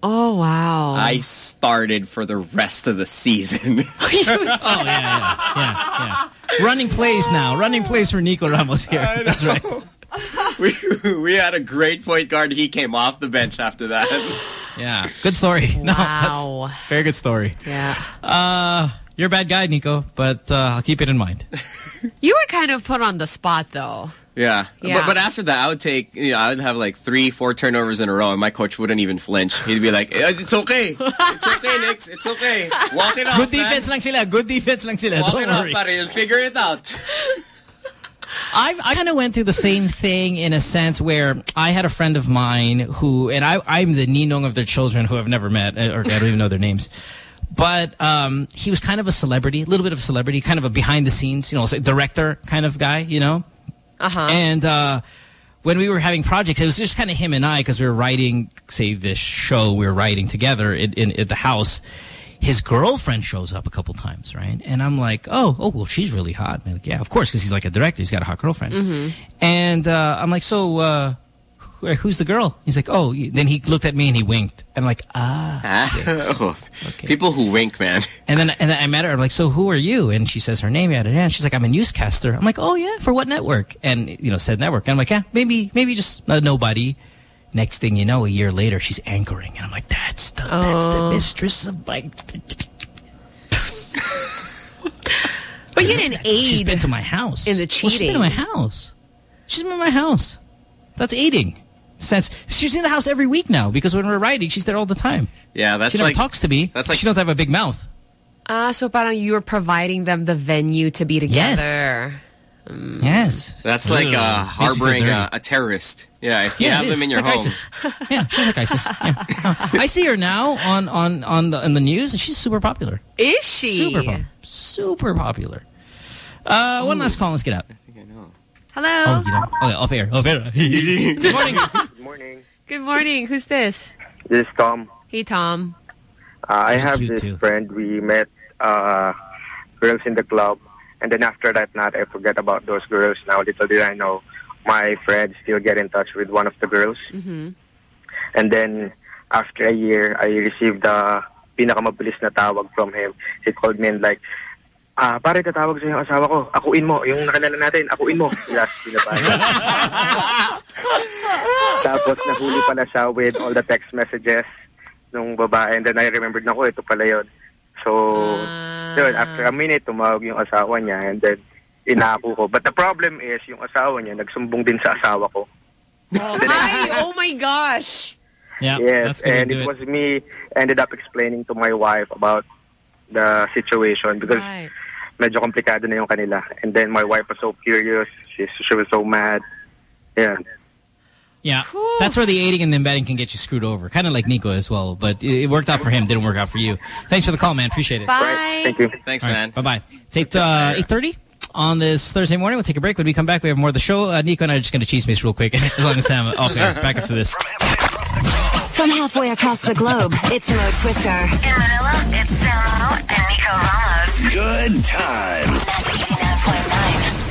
Oh wow. I started for the rest of the season. (laughs) (laughs) oh yeah, yeah, yeah, yeah. Running plays now. Running plays for Nico Ramos here. That's right. (laughs) we we had a great point guard. He came off the bench after that. Yeah, good story. (laughs) No, Wow. that's very good story. Yeah. Uh, you're a bad guy, Nico, but uh, I'll keep it in mind. (laughs) You were kind of put on the spot, though. Yeah. Yeah. But, but after that, I would take, you know, I would have like three, four turnovers in a row, and my coach wouldn't even flinch. He'd be like, "Eh, it's okay. It's okay, Nix. It's okay. Walk it off, Good defense lang sila. Good defense lang sila. Walk Don't it off, worry. pare. You'll figure it out. (laughs) I, I kind of went through the same thing in a sense where I had a friend of mine who, and I, I'm the ninong of their children who I've never met, or I don't even know their names. But um, he was kind of a celebrity, a little bit of a celebrity, kind of a behind the scenes, you know, director kind of guy, you know. Uh-huh. And uh, when we were having projects, it was just kind of him and I because we were writing, say, this show we were writing together in, in, at the house. His girlfriend shows up a couple times, right? And I'm like, oh, oh, well, she's really hot. Like, yeah, of course, because he's like a director. He's got a hot girlfriend. Mm-hmm. And uh, I'm like, so uh, who- who's the girl? He's like, oh. Then he looked at me and he winked. And I'm like, ah. (laughs) Oh, People who wink, man. And then and then I met her. I'm like, so who are you? And she says her name. Yada, yada. And she's like, I'm a newscaster. I'm like, oh yeah, for what network? And you know, said network. And I'm like, yeah, maybe maybe just nobody. Next thing you know, a year later, she's anchoring, and I'm like, that's the that's the Oh. mistress of my. But you didn't aid. She's been to my house in the Well, she's been cheating. to my house. She's been to my house. That's aiding. Since she's in the house every week now because when we're writing, she's there all the time. Yeah, that's she never like talks to me. That's like she knows I have a big mouth. Ah, so parang you were providing them the venue to be together. Mm. Yes. That's like uh, Makes me feel harboring dirty. a, a terrorist. Yeah, if you Yeah, have them is. in It's your like home. ISIS. Yeah, she's like ISIS. Yeah. (laughs) I see her now on on on the on the news, and she's super popular. Is she? Super popular. Super popular. Uh, one last call. Let's get out. Hello. Oh, you don't. Okay, off air. Off air. (laughs) Good morning. Good morning. Good morning. Who's this? This is Tom. Hey, Tom. Uh, I have this too. friend. We met uh, girls in the club, and then after that night, I forget about those girls. Now, little did I know, my friend still get in touch with one of the girls. Mm-hmm. And then after a year, I received the pinakamabilis na tawag from him. He called me and like, ah, pare, tatawag sa yung asawa ko. Akuin mo. Yung nakalala natin, akuin mo. Yes, (laughs) binabayan. Tapos nahuli pala siya with all the text messages nung babae. And then I remembered na ko, ito pala yun. So, ah. yun, after a minute, tumawag yung asawa niya. And then, inako ko. But the problem is, yung asawa niya, nagsumbong din sa asawa ko. Oh, ay, oh my gosh. Yeah, yes, and it it. was me ended up explaining to my wife about the situation because Right. medyo komplikado na yung kanila. And then my wife was so furious. She, she was so mad. Yeah. Yeah, that's where the aiding and the embedding can get you screwed over. Kind of like Nico as well, but it, it worked out for him, didn't work out for you. Thanks for the call, man. Appreciate it. Bye. Right. Thank you. Thanks, All right, man. Bye-bye. It's 8, uh, 8.30 on this Thursday morning. We'll take a break. When we come back, we have more of the show. Uh, Nico and I are just going to cheese mace real quick (laughs) as long as Sam off air. Back after this. From halfway across the globe, it's Mo Twister. In Manila, it's Samo and Nico Ramos. Good times.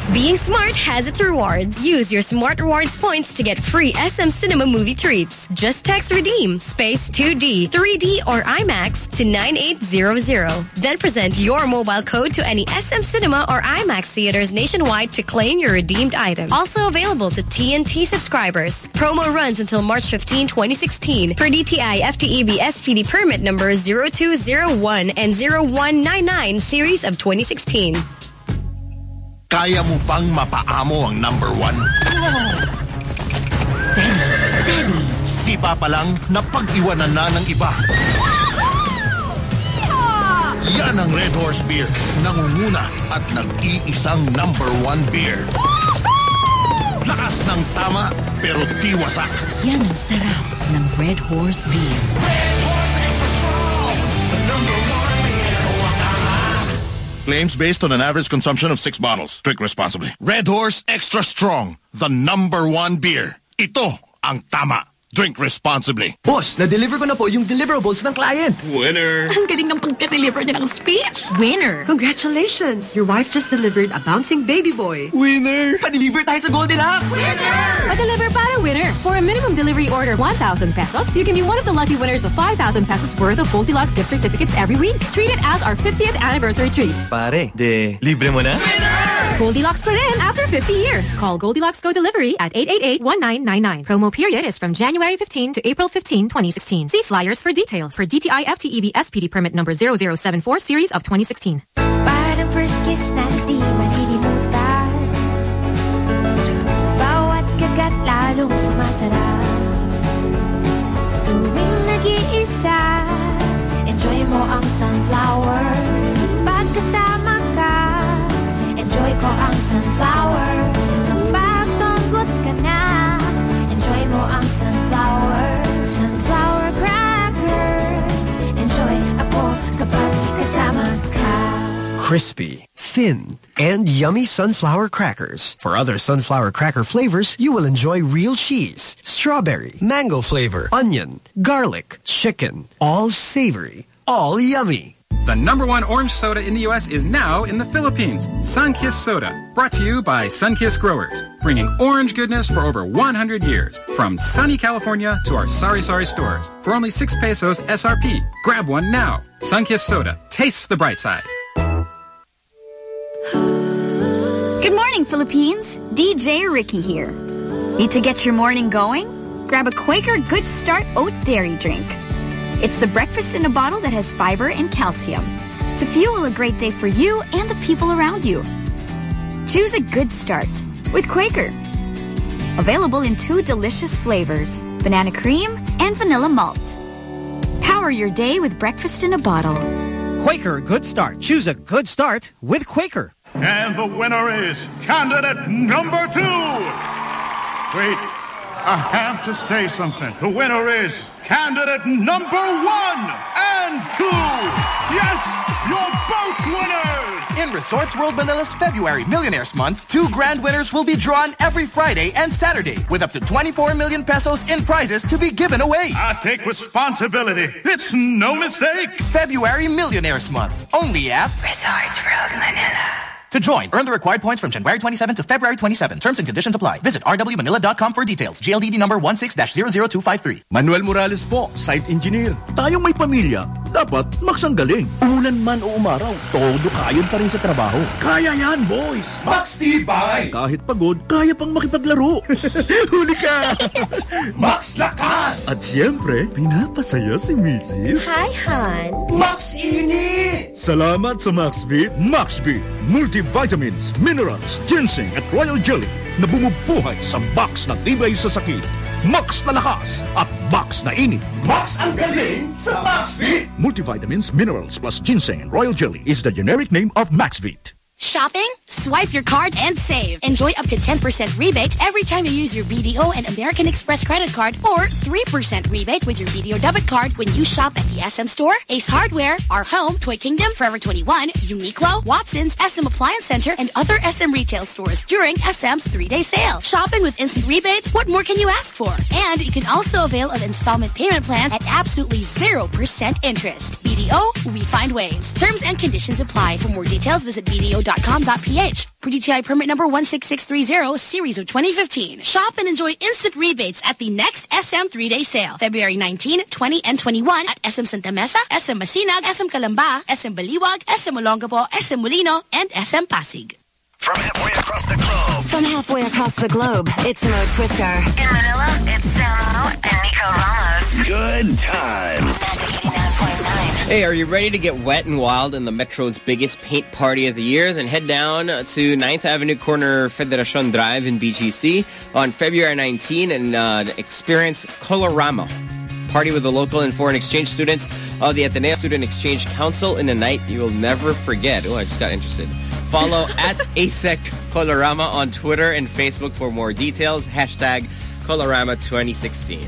89.9. Being smart has its rewards. Use your Smart Rewards points to get free SM Cinema movie treats. Just text REDEEM space 2D, 3D, or IMAX to 9800. Then present your mobile code to any SM Cinema or IMAX theaters nationwide to claim your redeemed item. Also available to TNT subscribers. Promo runs until March 15, 2016 per DTI FTEB SPD permit number 0201 and 0199 series of 2016. Kaya mo bang mapaamo ang number one? Steady, steady. Sipa pa lang, napag-iwanan na ng iba. Yan ang Red Horse Beer. Nangunguna at nag-iisang number one beer. Lakas ng tama, pero di wasak. Yan ang sarap ng Red Horse Beer. Claims based on an average consumption of six bottles. Drink responsibly. Red Horse Extra Strong. The number one beer. Ito ang tama. Drink responsibly. Boss, na-deliver ko na po yung deliverables ng client. Winner. Ang galing ng pagka-deliver niya ng speech. Winner. Congratulations! Your wife just delivered a bouncing baby boy. Winner! Pa-deliver tayo sa Goldilocks! Winner! Pa-deliver para winner. For a minimum delivery order 1,000 pesos, you can be one of the lucky winners of 5,000 pesos worth of Goldilocks gift certificates every week. Treat it as our 50th anniversary treat. Pare, de, libre mo na? Goldilocks for in after 50 years. Call Goldilocks Go Delivery at 888-1999. Promo period is from January 15 to April 15, 2016. See flyers for details for DTI FTEB SPD permit number 0074 series of 2016. Parang first kiss na di malilimutan Bawat kagat lalong sumasarap Tuwing nag-iisa Enjoy mo ang sunflower Pagkasama ka Enjoy ko ang sunflower Crispy, thin, and yummy sunflower crackers. For other sunflower cracker flavors, you will enjoy real cheese, strawberry, mango flavor, onion, garlic, chicken, all savory, all yummy. The number one orange soda in the U.S. is now in the Philippines. Sunkist Soda. Brought to you by Sunkist Growers. Bringing orange goodness for over 100 years. From sunny California to our Sari Sari stores. For only 6 pesos SRP. Grab one now. Sunkist Soda. Tastes the bright side. Good morning, Philippines. DJ Ricky here. Need to get your morning going? Grab a Quaker Good Start Oat Dairy Drink. It's the breakfast in a bottle that has fiber and calcium to fuel a great day for you and the people around you. Choose a good start with Quaker. Available in two delicious flavors banana cream and vanilla malt. Power your day with breakfast in a bottle. Quaker Good Start. Choose a good start with Quaker. And the winner is candidate number two. Wait, I have to say something. The winner is candidate number one and two. Yes, you're both winners. In Resorts World Manila's February Millionaires Month, two grand winners will be drawn every Friday and Saturday with up to 24 million pesos in prizes to be given away. I take responsibility. It's no mistake. February Millionaires Month, only at Resorts World Manila. To join, earn the required points from January 27 to February 27. Terms and conditions apply. Visit rwmanila.com for details. GLDD number 16-00253. Manuel Morales po, site engineer. Tayong may pamilya, dapat maksanggaling. Umulan man o umaraw, todo kayon pa rin sa trabaho. Kaya yan, boys! Max Tibay! Kahit pagod, kaya pang makipaglaro. (laughs) Huli ka! Max Lakas! At siyempre, pinapasaya si Mrs. Hi, Han. Max Init! Salamat sa MaxVit. MaxVit, multivitamins, minerals, ginseng at royal jelly na bumubuhay sa box na tibay sa sakit. Max na lakas at Max na init. Max ang galing sa MaxVit! Multivitamins, minerals plus ginseng and royal jelly is the generic name of MaxVit. Shopping? Swipe your card and save. Enjoy up to 10% rebate every time you use your BDO and American Express credit card or 3% rebate with your BDO debit card when you shop at the SM Store, Ace Hardware, Our Home, Toy Kingdom, Forever 21, Uniqlo, Watson's, SM Appliance Center, and other SM retail stores during SM's three-day sale. Shopping with instant rebates? What more can you ask for? And you can also avail of installment payment plan at absolutely 0% interest. BDO, we find ways. Terms and conditions apply. For more details, visit BDO.com com.ph for DTI permit number 16630, series of 2015. Shop and enjoy instant rebates at the next SM three-day sale, February 19, 20, and 21 at SM Santa Mesa, SM Masinag, SM Calamba, SM Baliwag, SM Olongapo, SM Molino, and SM Pasig. From halfway across the globe. From halfway across the globe, it's Mo Twister. In Manila, it's Samo and Nico Ramos. Good times. Hey, are you ready to get wet and wild in the Metro's biggest paint party of the year? Then head down to 9th Avenue corner Federacion Drive in BGC on February 19 and uh, experience Colorama. Party with the local and foreign exchange students of the Ateneo Student Exchange Council in a night you will never forget. Oh, I just got interested. Follow at ASEC Colorama on Twitter and Facebook for more details. Hashtag Colorama 2016.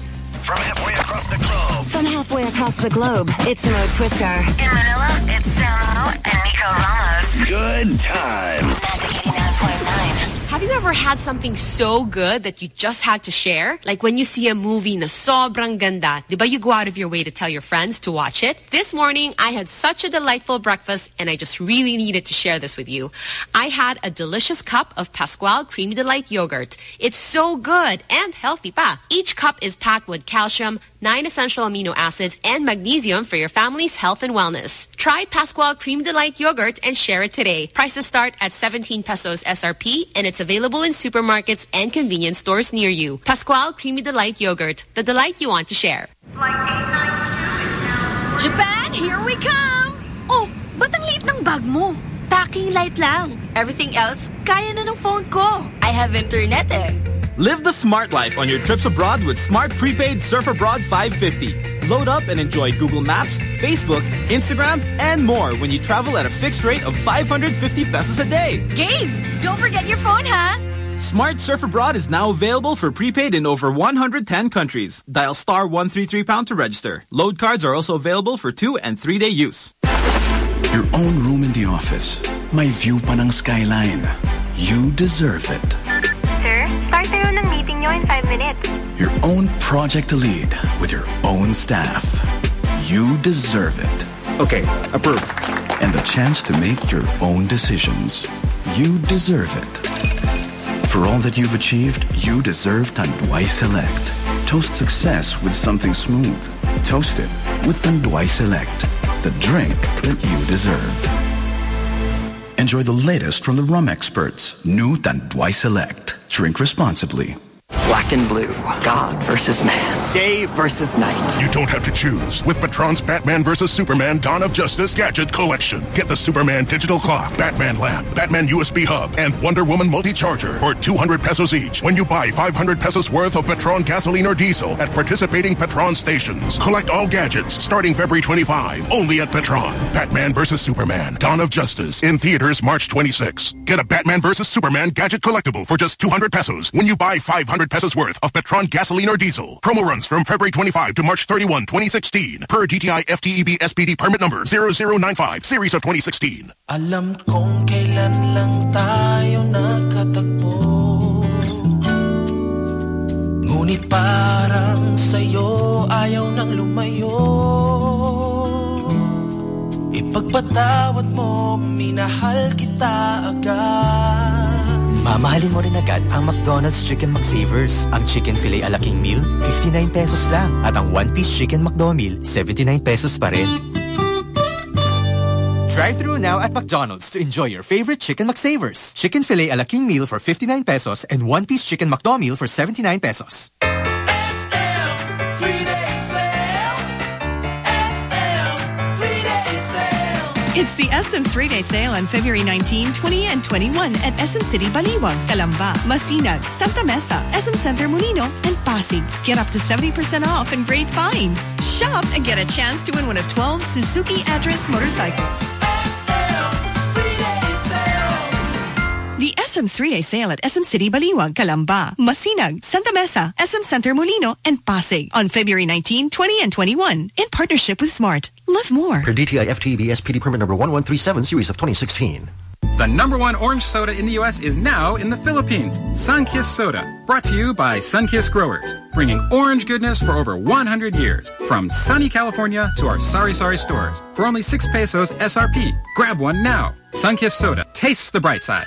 From halfway across the globe. From halfway across the globe, it's Mo Twister. In Manila, it's Samo and Nico Ramos. Good times. Have you ever had something so good that you just had to share? Like when you see a movie na sobrang ganda, di ba you go out of your way to tell your friends to watch it? This morning, I had such a delightful breakfast and I just really needed to share this with you. I had a delicious cup of Pascual Creamy Delight yogurt. It's so good and healthy pa. Each cup is packed with calcium, nine essential amino acids, and magnesium for your family's health and wellness. Try Pascual Cream Delight yogurt and share it today. Prices start at 17 pesos SRP and it's available in supermarkets and convenience stores near you. Pascual Creamy Delight yogurt, the delight you want to share. Japan, here we come! Oh, ba't ang liit ng bag mo? Packing light lang. Everything else, kaya na ng phone ko. I have internet eh. Live the smart life on your trips abroad with Smart Prepaid Surf Abroad 550. Load up and enjoy Google Maps, Facebook, Instagram, and more when you travel at a fixed rate of 550 pesos a day. Game! Don't forget your phone, huh? Smart Surf Abroad is now available for prepaid in over 110 countries. Dial star 133 pound to register. Load cards are also available for two and three day use. Your own room in the office. My view panang skyline. You deserve it. Sir, start na ng meeting nyo in 5 minutes. Your own project to lead with your own staff. You deserve it. Okay, approved. And the chance to make your own decisions. You deserve it. For all that you've achieved, you deserve Tanduay Select. Toast success with something smooth. Toast it with Tanduay Select. The drink that you deserve. Enjoy the latest from the rum experts. New Tanduay Select. Drink responsibly. Black and blue. God versus man. Day versus night. You don't have to choose. With Petron's Batman vs. Superman Dawn of Justice Gadget Collection. Get the Superman Digital Clock, Batman Lamp, Batman USB Hub, and Wonder Woman Multi-Charger for 200 pesos each when you buy 500 pesos worth of Petron gasoline or diesel at participating Petron stations. Collect all gadgets starting February 25, only at Petron. Batman vs. Superman Dawn of Justice in theaters March 26. Get a Batman vs. Superman gadget collectible for just 200 pesos when you buy 500 pesos worth of Petron gasoline or diesel. Promo runs from February 25 to March 31, 2016 per DTI FTEB SPD permit number 0095 series of 2016. Alam kong kailan lang tayo nakatagpo Ngunit parang sa'yo ayaw nang lumayo Ipagpatawad mo, minahal kita agad Mamahalin mo rin agad ang McDonald's Chicken McSavers. Ang Chicken Filet ala King Meal, 59 pesos lang. At ang One Piece Chicken McDo Meal, 79 pesos pa rin. Drive through now at McDonald's to enjoy your favorite Chicken McSavers. Chicken Filet ala King Meal for 59 pesos and One Piece Chicken McDo Meal for 79 pesos. It's the SM three-day sale on February 19, 20, and 21 at SM City Baliwag, Calamba, Masinag, Santa Mesa, SM Center Molino, and Pasig. Get up to 70% off and great finds. Shop and get a chance to win one of 12 Suzuki Address motorcycles. SM three-day sale at SM City Baliwag, Calamba, Masinag, Santa Mesa, SM Center Molino, and Pasig on February 19, 20, and 21 in partnership with Smart. Live more. Per DTI FTEB SPD permit number 1137 series of 2016. The number one orange soda in the U.S. is now in the Philippines. Sunkist Soda. Brought to you by Sunkist Growers. Bringing orange goodness for over 100 years. From sunny California to our Sari Sari stores. For only 6 pesos SRP. Grab one now. Sunkist Soda. Tastes the bright side.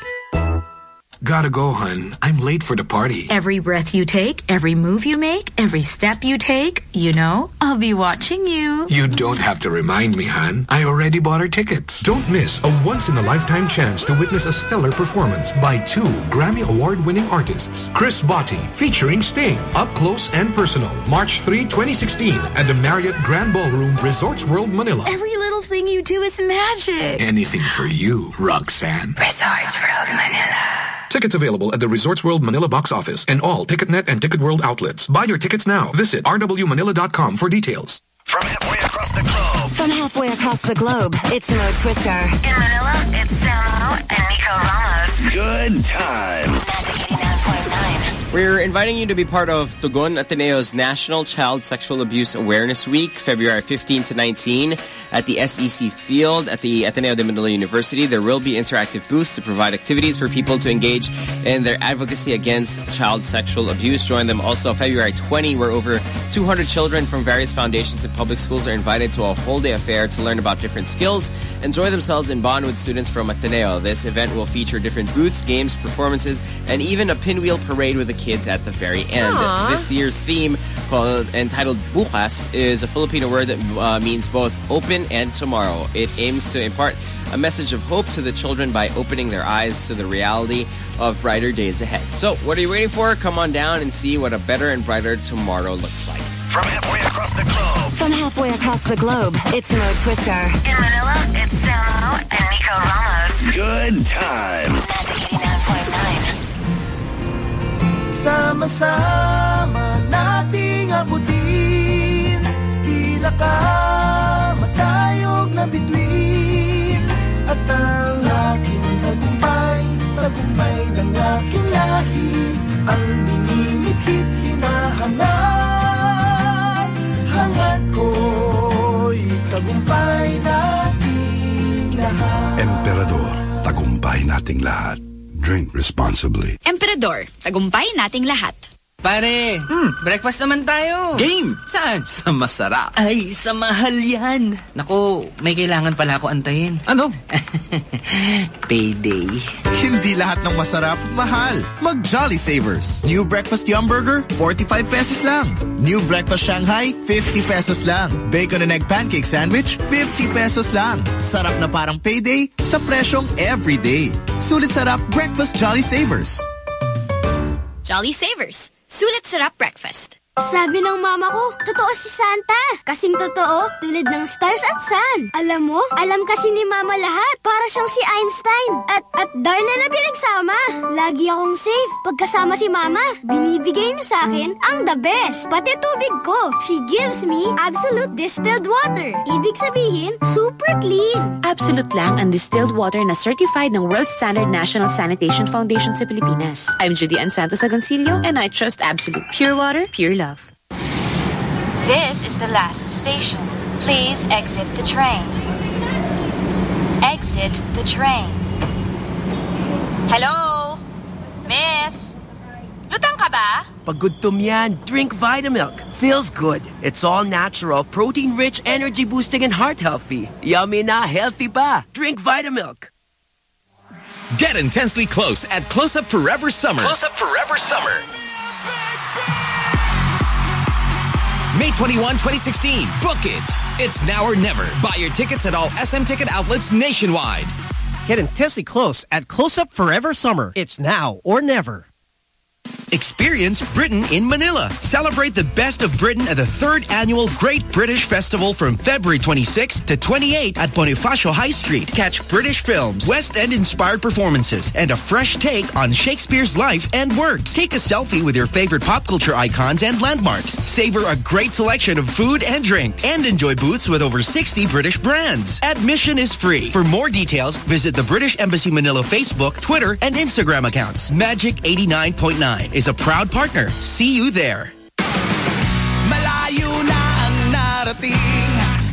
Gotta go, hun. I'm late for the party. Every breath you take, every move you make, every step you take, you know, I'll be watching you. You don't have to remind me, Han. I already bought our tickets. Don't miss a once-in-a-lifetime chance to witness a stellar performance by two Grammy Award-winning artists. Chris Botti, featuring Sting, up close and personal. March 3, 2016 at the Marriott Grand Ballroom, Resorts World Manila. Every little thing you do is magic. Anything for you, Roxanne. Resorts World Manila. Tickets available at the Resorts World Manila box office and all TicketNet and Ticket World outlets. Buy your tickets now. Visit rwmanila.com for details. From halfway across the globe. From halfway across the globe, it's Mo Twister. In Manila, it's Samo and Nico Ramos. Good times. Magic 89.9. We're inviting you to be part of Tugon Ateneo's National Child Sexual Abuse Awareness Week, February 15 to 19 at the SEC Field at the Ateneo de Manila University. There will be interactive booths to provide activities for people to engage in their advocacy against child sexual abuse. Join them also February 20, where over 200 children from various foundations and public schools are invited to a whole day affair to learn about different skills, enjoy themselves, and bond with students from Ateneo. This event will feature different booths, games, performances, and even a pinwheel parade with the kids at the very end. Aww. This year's theme, called entitled Bukas, is a Filipino word that uh, means both open and tomorrow. It aims to impart a message of hope to the children by opening their eyes to the reality of brighter days ahead. So, what are you waiting for? Come on down and see what a better and brighter tomorrow looks like. From halfway across the globe. From halfway across the globe, it's Mo Twister. In Manila, it's Samo and Nico Ramos. Good times. Magic 89.9. Sama-sama nating abutin. Tila ka matayog na bituin At ang aking tagumpay Tagumpay ng aking lahi Ang minimikit hinahanap. Hangat ko'y tagumpay nating lahat. Emperador, tagumpay nating lahat. Drink responsibly. Emperador, tagumpay nating lahat. Pare, breakfast naman tayo. Game? Saan? (laughs) Sa masarap. Ay, sa mahal yan. Naku, may kailangan pala ako antayin. Ano? (laughs) Payday. Hindi lahat ng masarap, mahal. Mag Jolly Savers. New Breakfast Yum Burger, 45 pesos lang. New Breakfast Shanghai, 50 pesos lang. Bacon and Egg Pancake Sandwich, 50 pesos lang. Sarap na parang payday sa presyong everyday. Sulit sarap Breakfast Jolly Savers. Jolly Savers. Sulit sarap breakfast. Sabi ng mama ko, totoo si Santa. Kasing totoo, tulad ng stars at sun. Alam mo, alam kasi ni mama lahat. Para siyang si Einstein. At, at Darna na pinagsama. Lagi akong safe. Pagkasama si mama, binibigay niya sa akin ang the best. Pati tubig ko. She gives me absolute distilled water. Ibig sabihin, super clean. Absolute lang ang distilled water na certified ng World Standard National Sanitation Foundation sa Pilipinas. I'm Judy Ann Santos Agoncillo and I trust Absolute Pure Water, Pure Love. This is the last station. Please exit the train. Exit the train. Hello? Miss? Lutang ka ba? Pag gutom yan, drink Vitamilk. Feels good. It's all natural, protein-rich, energy-boosting, and heart-healthy. Yummy na, healthy pa. Drink Vitamilk. Get intensely close at Close Up Forever Summer. Close up forever summer. May 21, 2016. Book it. It's now or never. Buy your tickets at all SM ticket outlets nationwide. Get intensely close at Close Up Forever Summer. It's now or never. Experience Britain in Manila. Celebrate the best of Britain at the third annual Great British Festival from February 26 to 28 at Bonifacio High Street. Catch British films, West End inspired performances, and a fresh take on Shakespeare's life and works. Take a selfie with your favorite pop culture icons and landmarks. Savor a great selection of food and drinks, and enjoy booths with over 60 British brands. Admission is free. For more details, visit the British Embassy Manila Facebook, Twitter, and Instagram accounts. Magic 89.9 is a proud partner. See you there.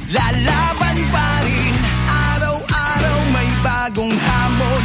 Lalaban pa rin Araw-araw may bagong hamon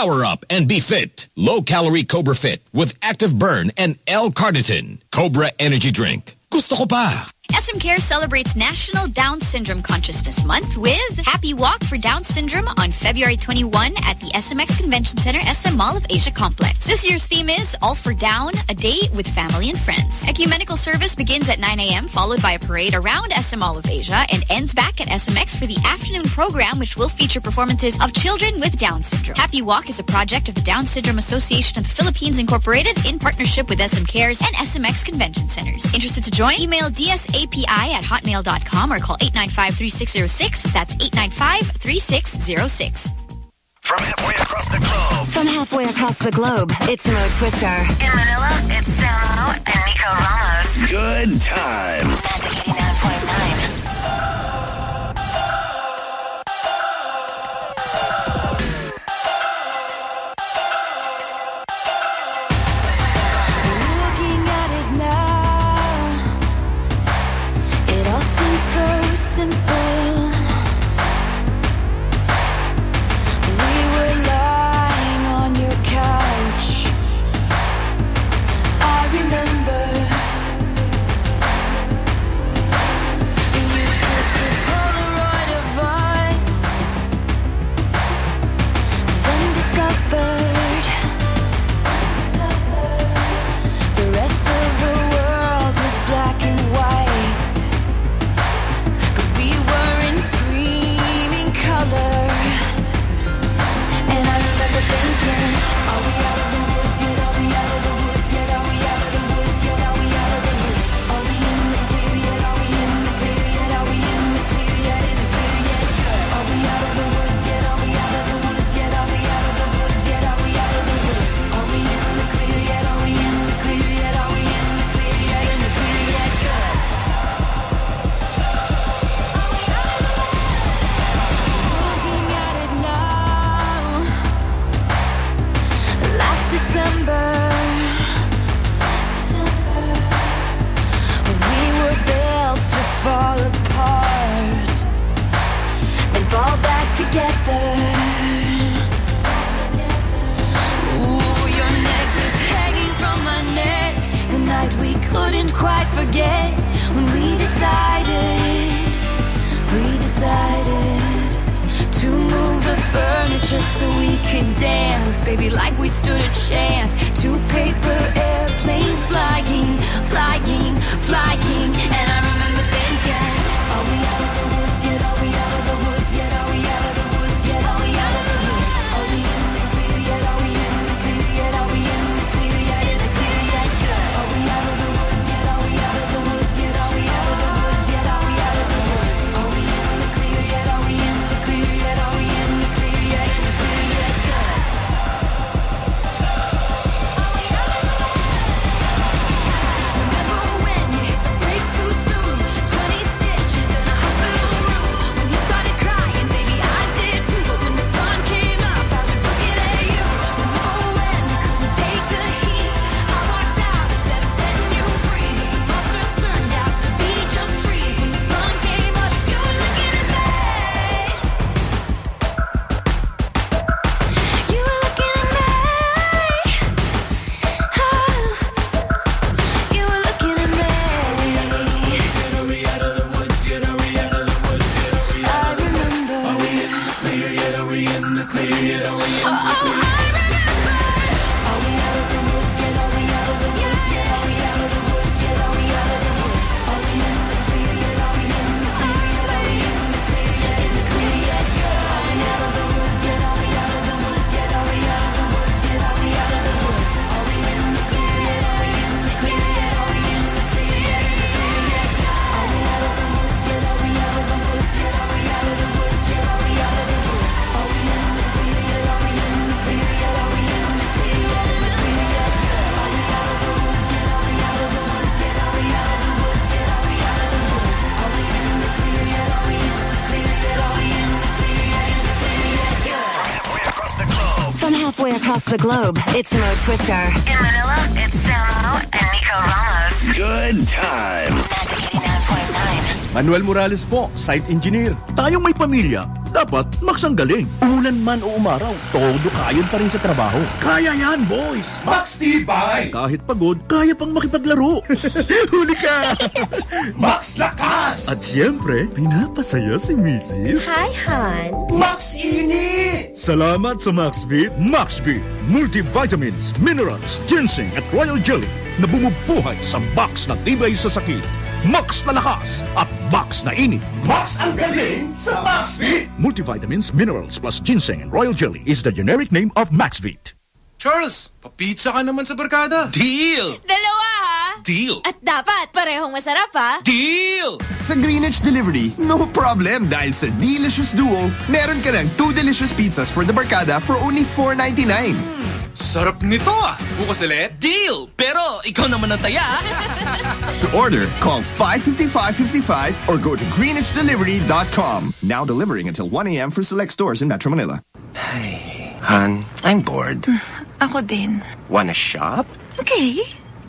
Power up and be fit. Low calorie Cobra Fit with active burn and L-carnitine. Cobra Energy Drink. Gusto ko pa. SM Care celebrates National Down Syndrome Consciousness Month with Happy Walk for Down Syndrome on February 21 at the SMX Convention Center SM Mall of Asia Complex. This year's theme is All for Down, a day with family and friends. Ecumenical service begins at 9 a.m. followed by a parade around SM Mall of Asia and ends back at SMX for the afternoon program which will feature performances of children with Down syndrome. Happy Walk is a project of the Down Syndrome Association of the Philippines Incorporated in partnership with SM Cares and SMX Convention Centers. Interested to join? Email API at hotmail.com or call 895-3606. That's 895-3606. From halfway across the globe. From halfway across the globe, it's Mo Twister. In Manila, it's Samo and Nico Ramos. Good times. 99.9. the globe, it's Mo Twister. In Manila, it's Samo and Nico Ramos. Good times. Manuel Morales po, site engineer. Tayong may pamilya, dapat maksanggaling. Umulan man o umaraw, todo kayon pa rin sa trabaho. Kaya yan, boys! Max Tibay! Kahit pagod, kaya pang makipaglaro. (laughs) Huli ka! Max Lakas! At siyempre, pinapasaya si Mrs. Hi, Han. Max Init! Salamat sa MaxVit. MaxVit, multivitamins, minerals, ginseng at royal jelly na bumubuhay sa box na tibay sa sakit. Max na lakas at Max na init. Max ang galing sa MaxVit! Multivitamins, minerals plus ginseng and royal jelly is the generic name of MaxVit. Charles, papizza ka naman sa barkada. Deal! Dalawa ha? Deal! At dapat parehong masarap ha? Deal! Sa Greenwich Delivery, no problem dahil sa Delicious Duo, meron ka ng two delicious pizzas for the barkada for only $4.99. Hmm, sarap nito ah! Bukas ulit? Deal! Pero ikaw naman ang taya. Ah. (laughs) (laughs) To order, call 555-55 or go to greenwichdelivery.com. Now delivering until 1 a.m. for select stores in Metro Manila. Hey. Han, I'm bored. Ako din. Wanna shop? Okay.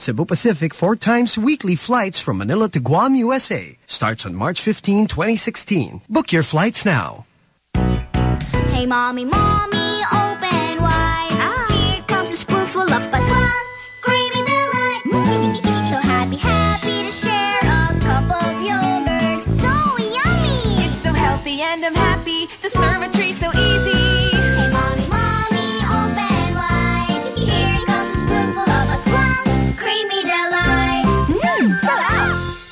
Cebu Pacific four times weekly flights from Manila to Guam, USA. Starts on March 15, 2016. Book your flights now. Hey, mommy, mommy, open wide. Here comes a spoonful of Pascual. Creamy delight. so happy, happy to share a cup of yogurt. So yummy. It's so healthy and I'm happy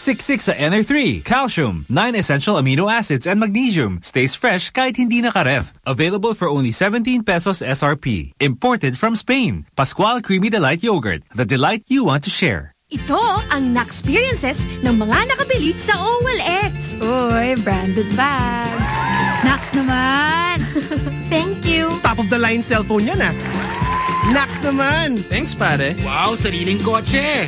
66 sa NR3, calcium, 9 essential amino acids and magnesium. Stays fresh kahit hindi nakaref. Available for only 17 pesos SRP. Imported from Spain. Pascual Creamy Delight Yogurt. The delight you want to share. Ito ang na-experiences ng mga nakabili sa OLX. Uy, branded bag. Nax naman. (laughs) Thank you. Top of the line cellphone yan ah. Nax naman. Thanks, pare. Wow, sariling kotse.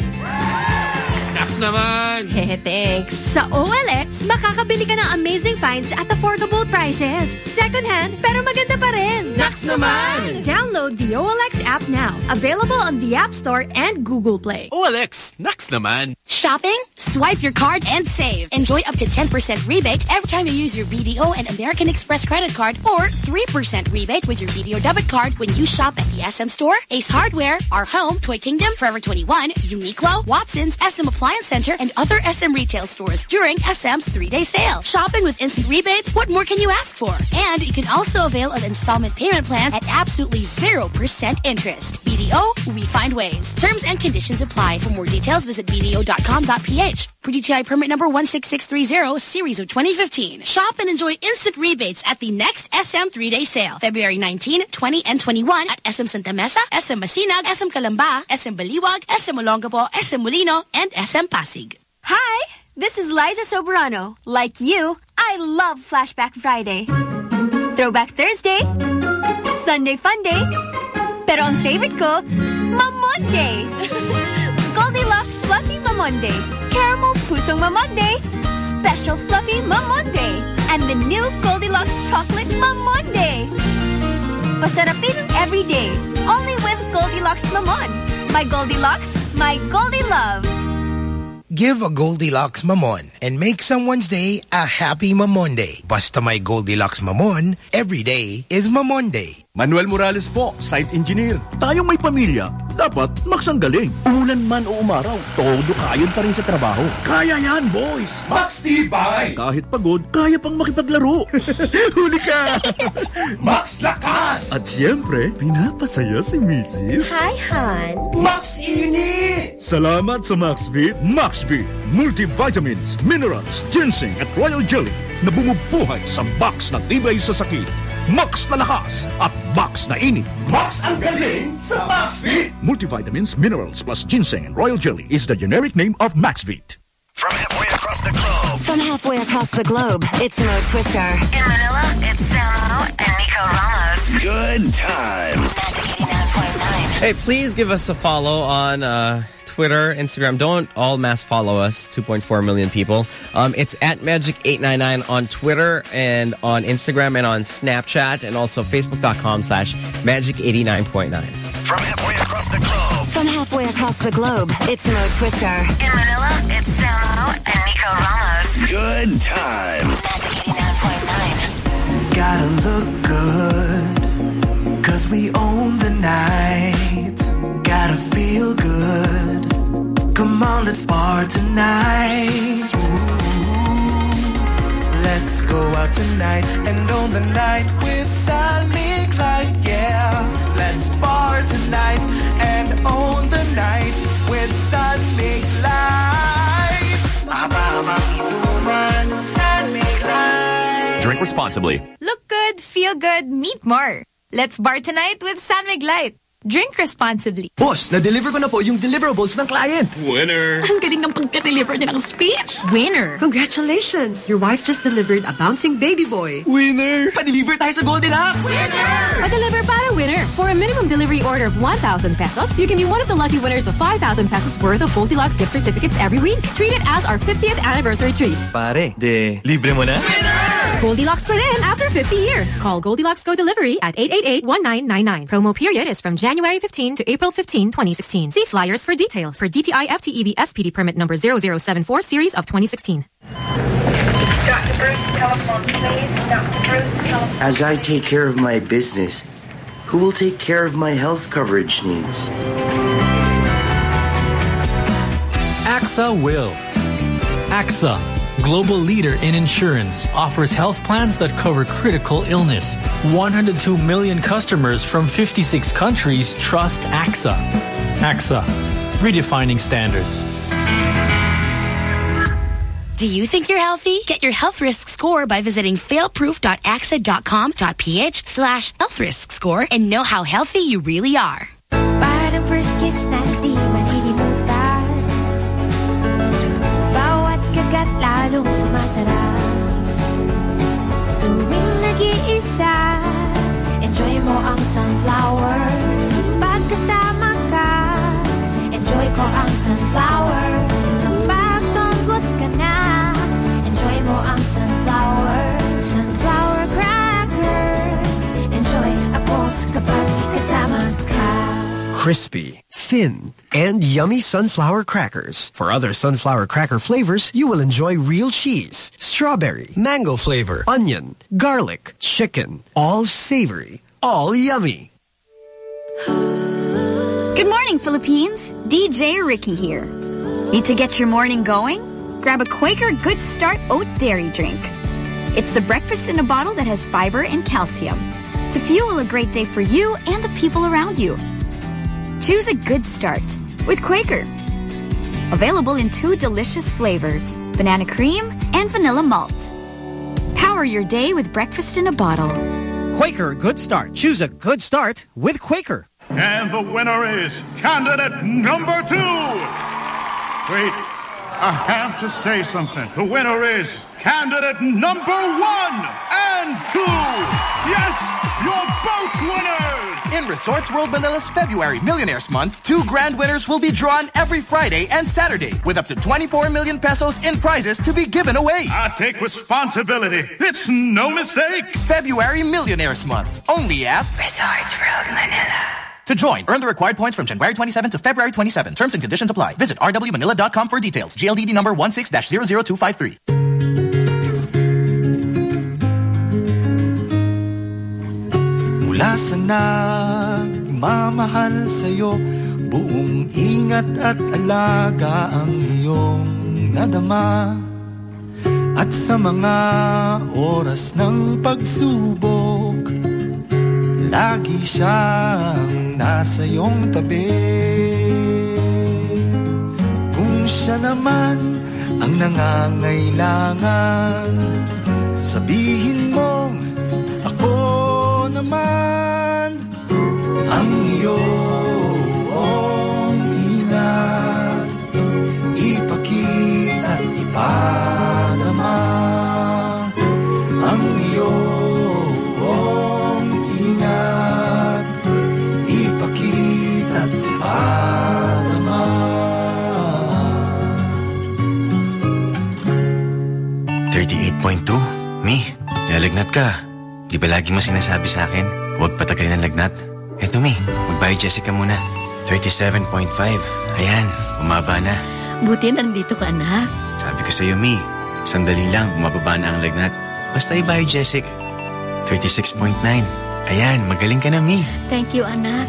Nax naman. Hehe, thanks. Sa OLX, makakabili ka ng amazing finds at affordable prices. Second hand, pero maganda pa rin. Nax naman. Download the OLX app now. Available on the App Store and Google Play. OLX, nax naman. Shopping? Swipe your card and save. Enjoy up to 10% rebate every time you use your BDO and American Express credit card or 3% rebate with your BDO debit card when you shop at the SM Store, Ace Hardware, Our Home, Toy Kingdom, Forever 21, Uniqlo, Watson's, SM Appliance Center, and other SM retail stores during SM's three-day sale. Shopping with instant rebates, what more can you ask for? And you can also avail of installment payment plan at absolutely 0% interest. BDO, we find ways. Terms and conditions apply. For more details, visit bdo.com.ph. Per DTI permit number 16630, series of 2015. Shop and enjoy instant rebates at the next SM three-day sale. February 19, 20, and 21 at SM Santa Mesa, SM Masinag, SM Calamba, SM Baliwag, SM Olongapo, SM Molino, and SM Pasig. Hi, this is Liza Soberano. Like you, I love Flashback Friday. Throwback Thursday. Sunday Fun Day. Pero ang favorite ko, Mamonday. (laughs) Goldilocks Fluffy Mamonday. Caramel Pusong Mamonday. Special Fluffy Mamonday. And the new Goldilocks Chocolate Mamonday. Pasarapin every day. Only with Goldilocks Mamon. My Goldilocks, my Goldie Love. Give a Goldilocks Mamon and make someone's day a happy Mamonday. Basta may Goldilocks Mamon, every day is Mamonday. Manuel Morales po, site engineer. Tayong may pamilya, dapat maksanggaling. Umulan man o umaraw, todo kayon pa rin sa trabaho. Kaya yan, boys! Max Tibay! Kahit pagod, kaya pang makipaglaro. (laughs) Huli ka! Max Lakas! At siyempre, pinapasaya si Mrs. Hi, Han. Max Init! Salamat sa MaxVit. MaxVit, multivitamins, minerals, ginseng at royal jelly na bumubuhay sa box na tibay sa sakit. Max na lakas at Max na init. Max ang galing sa Maxvit! Multivitamins, minerals plus ginseng and royal jelly is the generic name of Maxvit. From halfway across the globe. From halfway across the globe, it's Mo Twister. In Manila, it's Samo and Nico Ramos. Good times. Hey, please give us a follow on uh, Twitter, Instagram. Don't all mass follow us, 2.4 million people. Um, it's at Magic899 on Twitter and on Instagram and on Snapchat and also Facebook.com slash Magic89.9. From halfway across the globe. From halfway across the globe, it's Mo Twister. In Manila, it's Samo and Nico Ramos. Good times. Magic 89.9. Gotta look good, cause we own the night. Gotta feel good. Come on, let's bar tonight. Ooh, let's go out tonight and own the night with San Mig Light. Yeah, let's bar tonight and own the night with San Mig Light. Mababa, inuman, San Mig Light. Drink responsibly. Look good, feel good, meet more. Let's bar tonight with San Mig Light. Drink responsibly. Boss, na-deliver ko na po yung deliverables ng client. Winner! (laughs) Ang galing ng pagka-deliver niya ng speech. Winner! Congratulations! Your wife just delivered a bouncing baby boy. Winner! Pa-deliver tayo sa Goldilocks! Winner! Pa-deliver para winner. For a minimum delivery order of 1,000 pesos, you can be one of the lucky winners of 5,000 pesos worth of Goldilocks gift certificates every week. Treat it as our 50th anniversary treat. Pare, de libre mo na? Goldilocks for in after 50 years. Call Goldilocks Go Delivery at 888-1999. Promo period is from January 15 to April 15, 2016. See flyers for details for DTI FTEB SPD permit number 0074 series of 2016. Dr. Bruce, telephone, please. Dr. Bruce, telephone. As I take care of my business, who will take care of my health coverage needs? AXA will. AXA, global leader in insurance, offers health plans that cover critical illness. 102 million customers from 56 countries trust AXA. AXA, redefining standards. Do you think you're healthy? Get your health risk score by visiting failproof.axa.com.ph slash health risk score and know how healthy you really are. Parang lalong sumasarap Tuwing nag-iisa Enjoy mo ang sunflower. Pagkasama ka Enjoy ko ang sunflower. Kapag tunggots ka na Enjoy mo ang sunflower. Sunflower crackers Enjoy ako kapag kasama ka. Crispy, thin, and yummy sunflower crackers. For other sunflower cracker flavors, you will enjoy real cheese, strawberry, mango flavor, onion, garlic, chicken. All savory, all yummy. Good morning, Philippines. DJ Ricky here. Need to get your morning going? Grab a Quaker Good Start Oat Dairy Drink. It's the breakfast in a bottle that has fiber and calcium to fuel a great day for you and the people around you. Choose a good start with Quaker. Available in two delicious flavors, banana cream and vanilla malt. Power your day with breakfast in a bottle. Quaker Good Start. Choose a good start with Quaker. And the winner is candidate number two. Wait, I have to say something. The winner is candidate number one and two. Yes, you're both winners. In Resorts World Manila's February Millionaires Month, two grand winners will be drawn every Friday and Saturday with up to 24 million pesos in prizes to be given away. I take responsibility. It's no mistake. February Millionaires Month, only at Resorts World Manila. To join, earn the required points from January 27 to February 27. Terms and conditions apply. Visit rwmanila.com for details. GLDD number 16-00253. Mula sa nagmamahal sa'yo Buong ingat at alaga ang iyong nadama At sa mga oras ng pagsubok Lagi siyang nasa iyong tabi. Kung siya naman ang nangangailangan Sabihin mo ako naman Ang iyong ina Ipakita at ipakita 38.2? Mi, nalagnat ka. Di ba lagi mo sinasabi sa akin, huwag patagalin ang lagnat? Eto Mi, mag-biogesic ka muna. 37.5. Ayan, bumaba na. Buti nandito ka, anak. Sabi ko sa'yo, Mi, sandali lang, bumababa na ang lagnat. Basta i-biogesic. 36.9. Ayan, magaling ka na, Mi. Thank you, anak.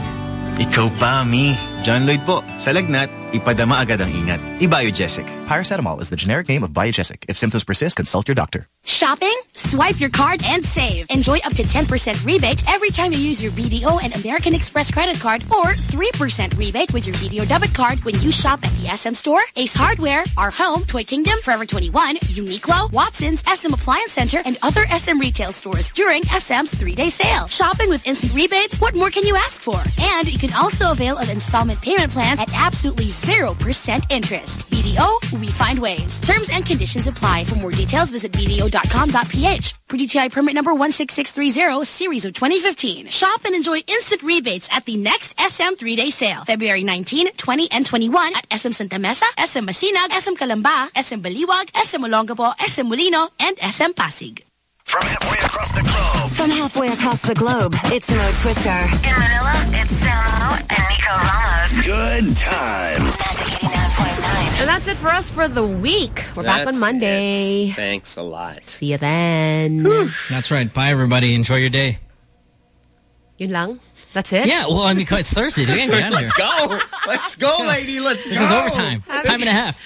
Ikaw pa, Mi. John Lloyd po. Sa lagnat, ipadama agad ang ingat. I-biogesic. Paracetamol is the generic name of Biogesic. If symptoms persist, consult your doctor. Shopping? Swipe your card and save. Enjoy up to 10% rebate every time you use your BDO and American Express credit card or 3% rebate with your BDO debit card when you shop at the SM Store, Ace Hardware, Our Home, Toy Kingdom, Forever 21, Uniqlo, Watson's, SM Appliance Center, and other SM retail stores during SM's three-day sale. Shopping with instant rebates? What more can you ask for? And you can also avail of installment payment plan at absolutely 0% interest. BDO, we find ways. Terms and conditions apply. For more details, visit BDO.com.ph. Per DTI permit number 16630, series of 2015. Shop and enjoy instant rebates at the next SM three-day sale. February 19, 20, and 21 at SM Santa Mesa, SM Masinag, SM Calamba, SM Baliwag, SM Olongapo, SM Molino, and SM Pasig. From halfway across the globe. From halfway across the globe, it's Mo Twister. In Manila, it's Samo and Nico Ramos. Good times. And that's it for us for the week. We're back on Monday. it. Thanks a lot. See you then. That's right. Bye, everybody. Enjoy your day. Yun lang? That's it? Yeah, well, I mean, it's Thursday. They can't get out of (laughs) here. Let's go. Let's go, lady. Let's This go. is overtime. Time and a half.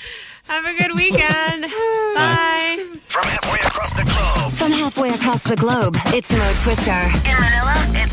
Have a good weekend. (laughs) Bye. From halfway across the globe. From halfway across the globe, it's Mo Twister. In Manila, it's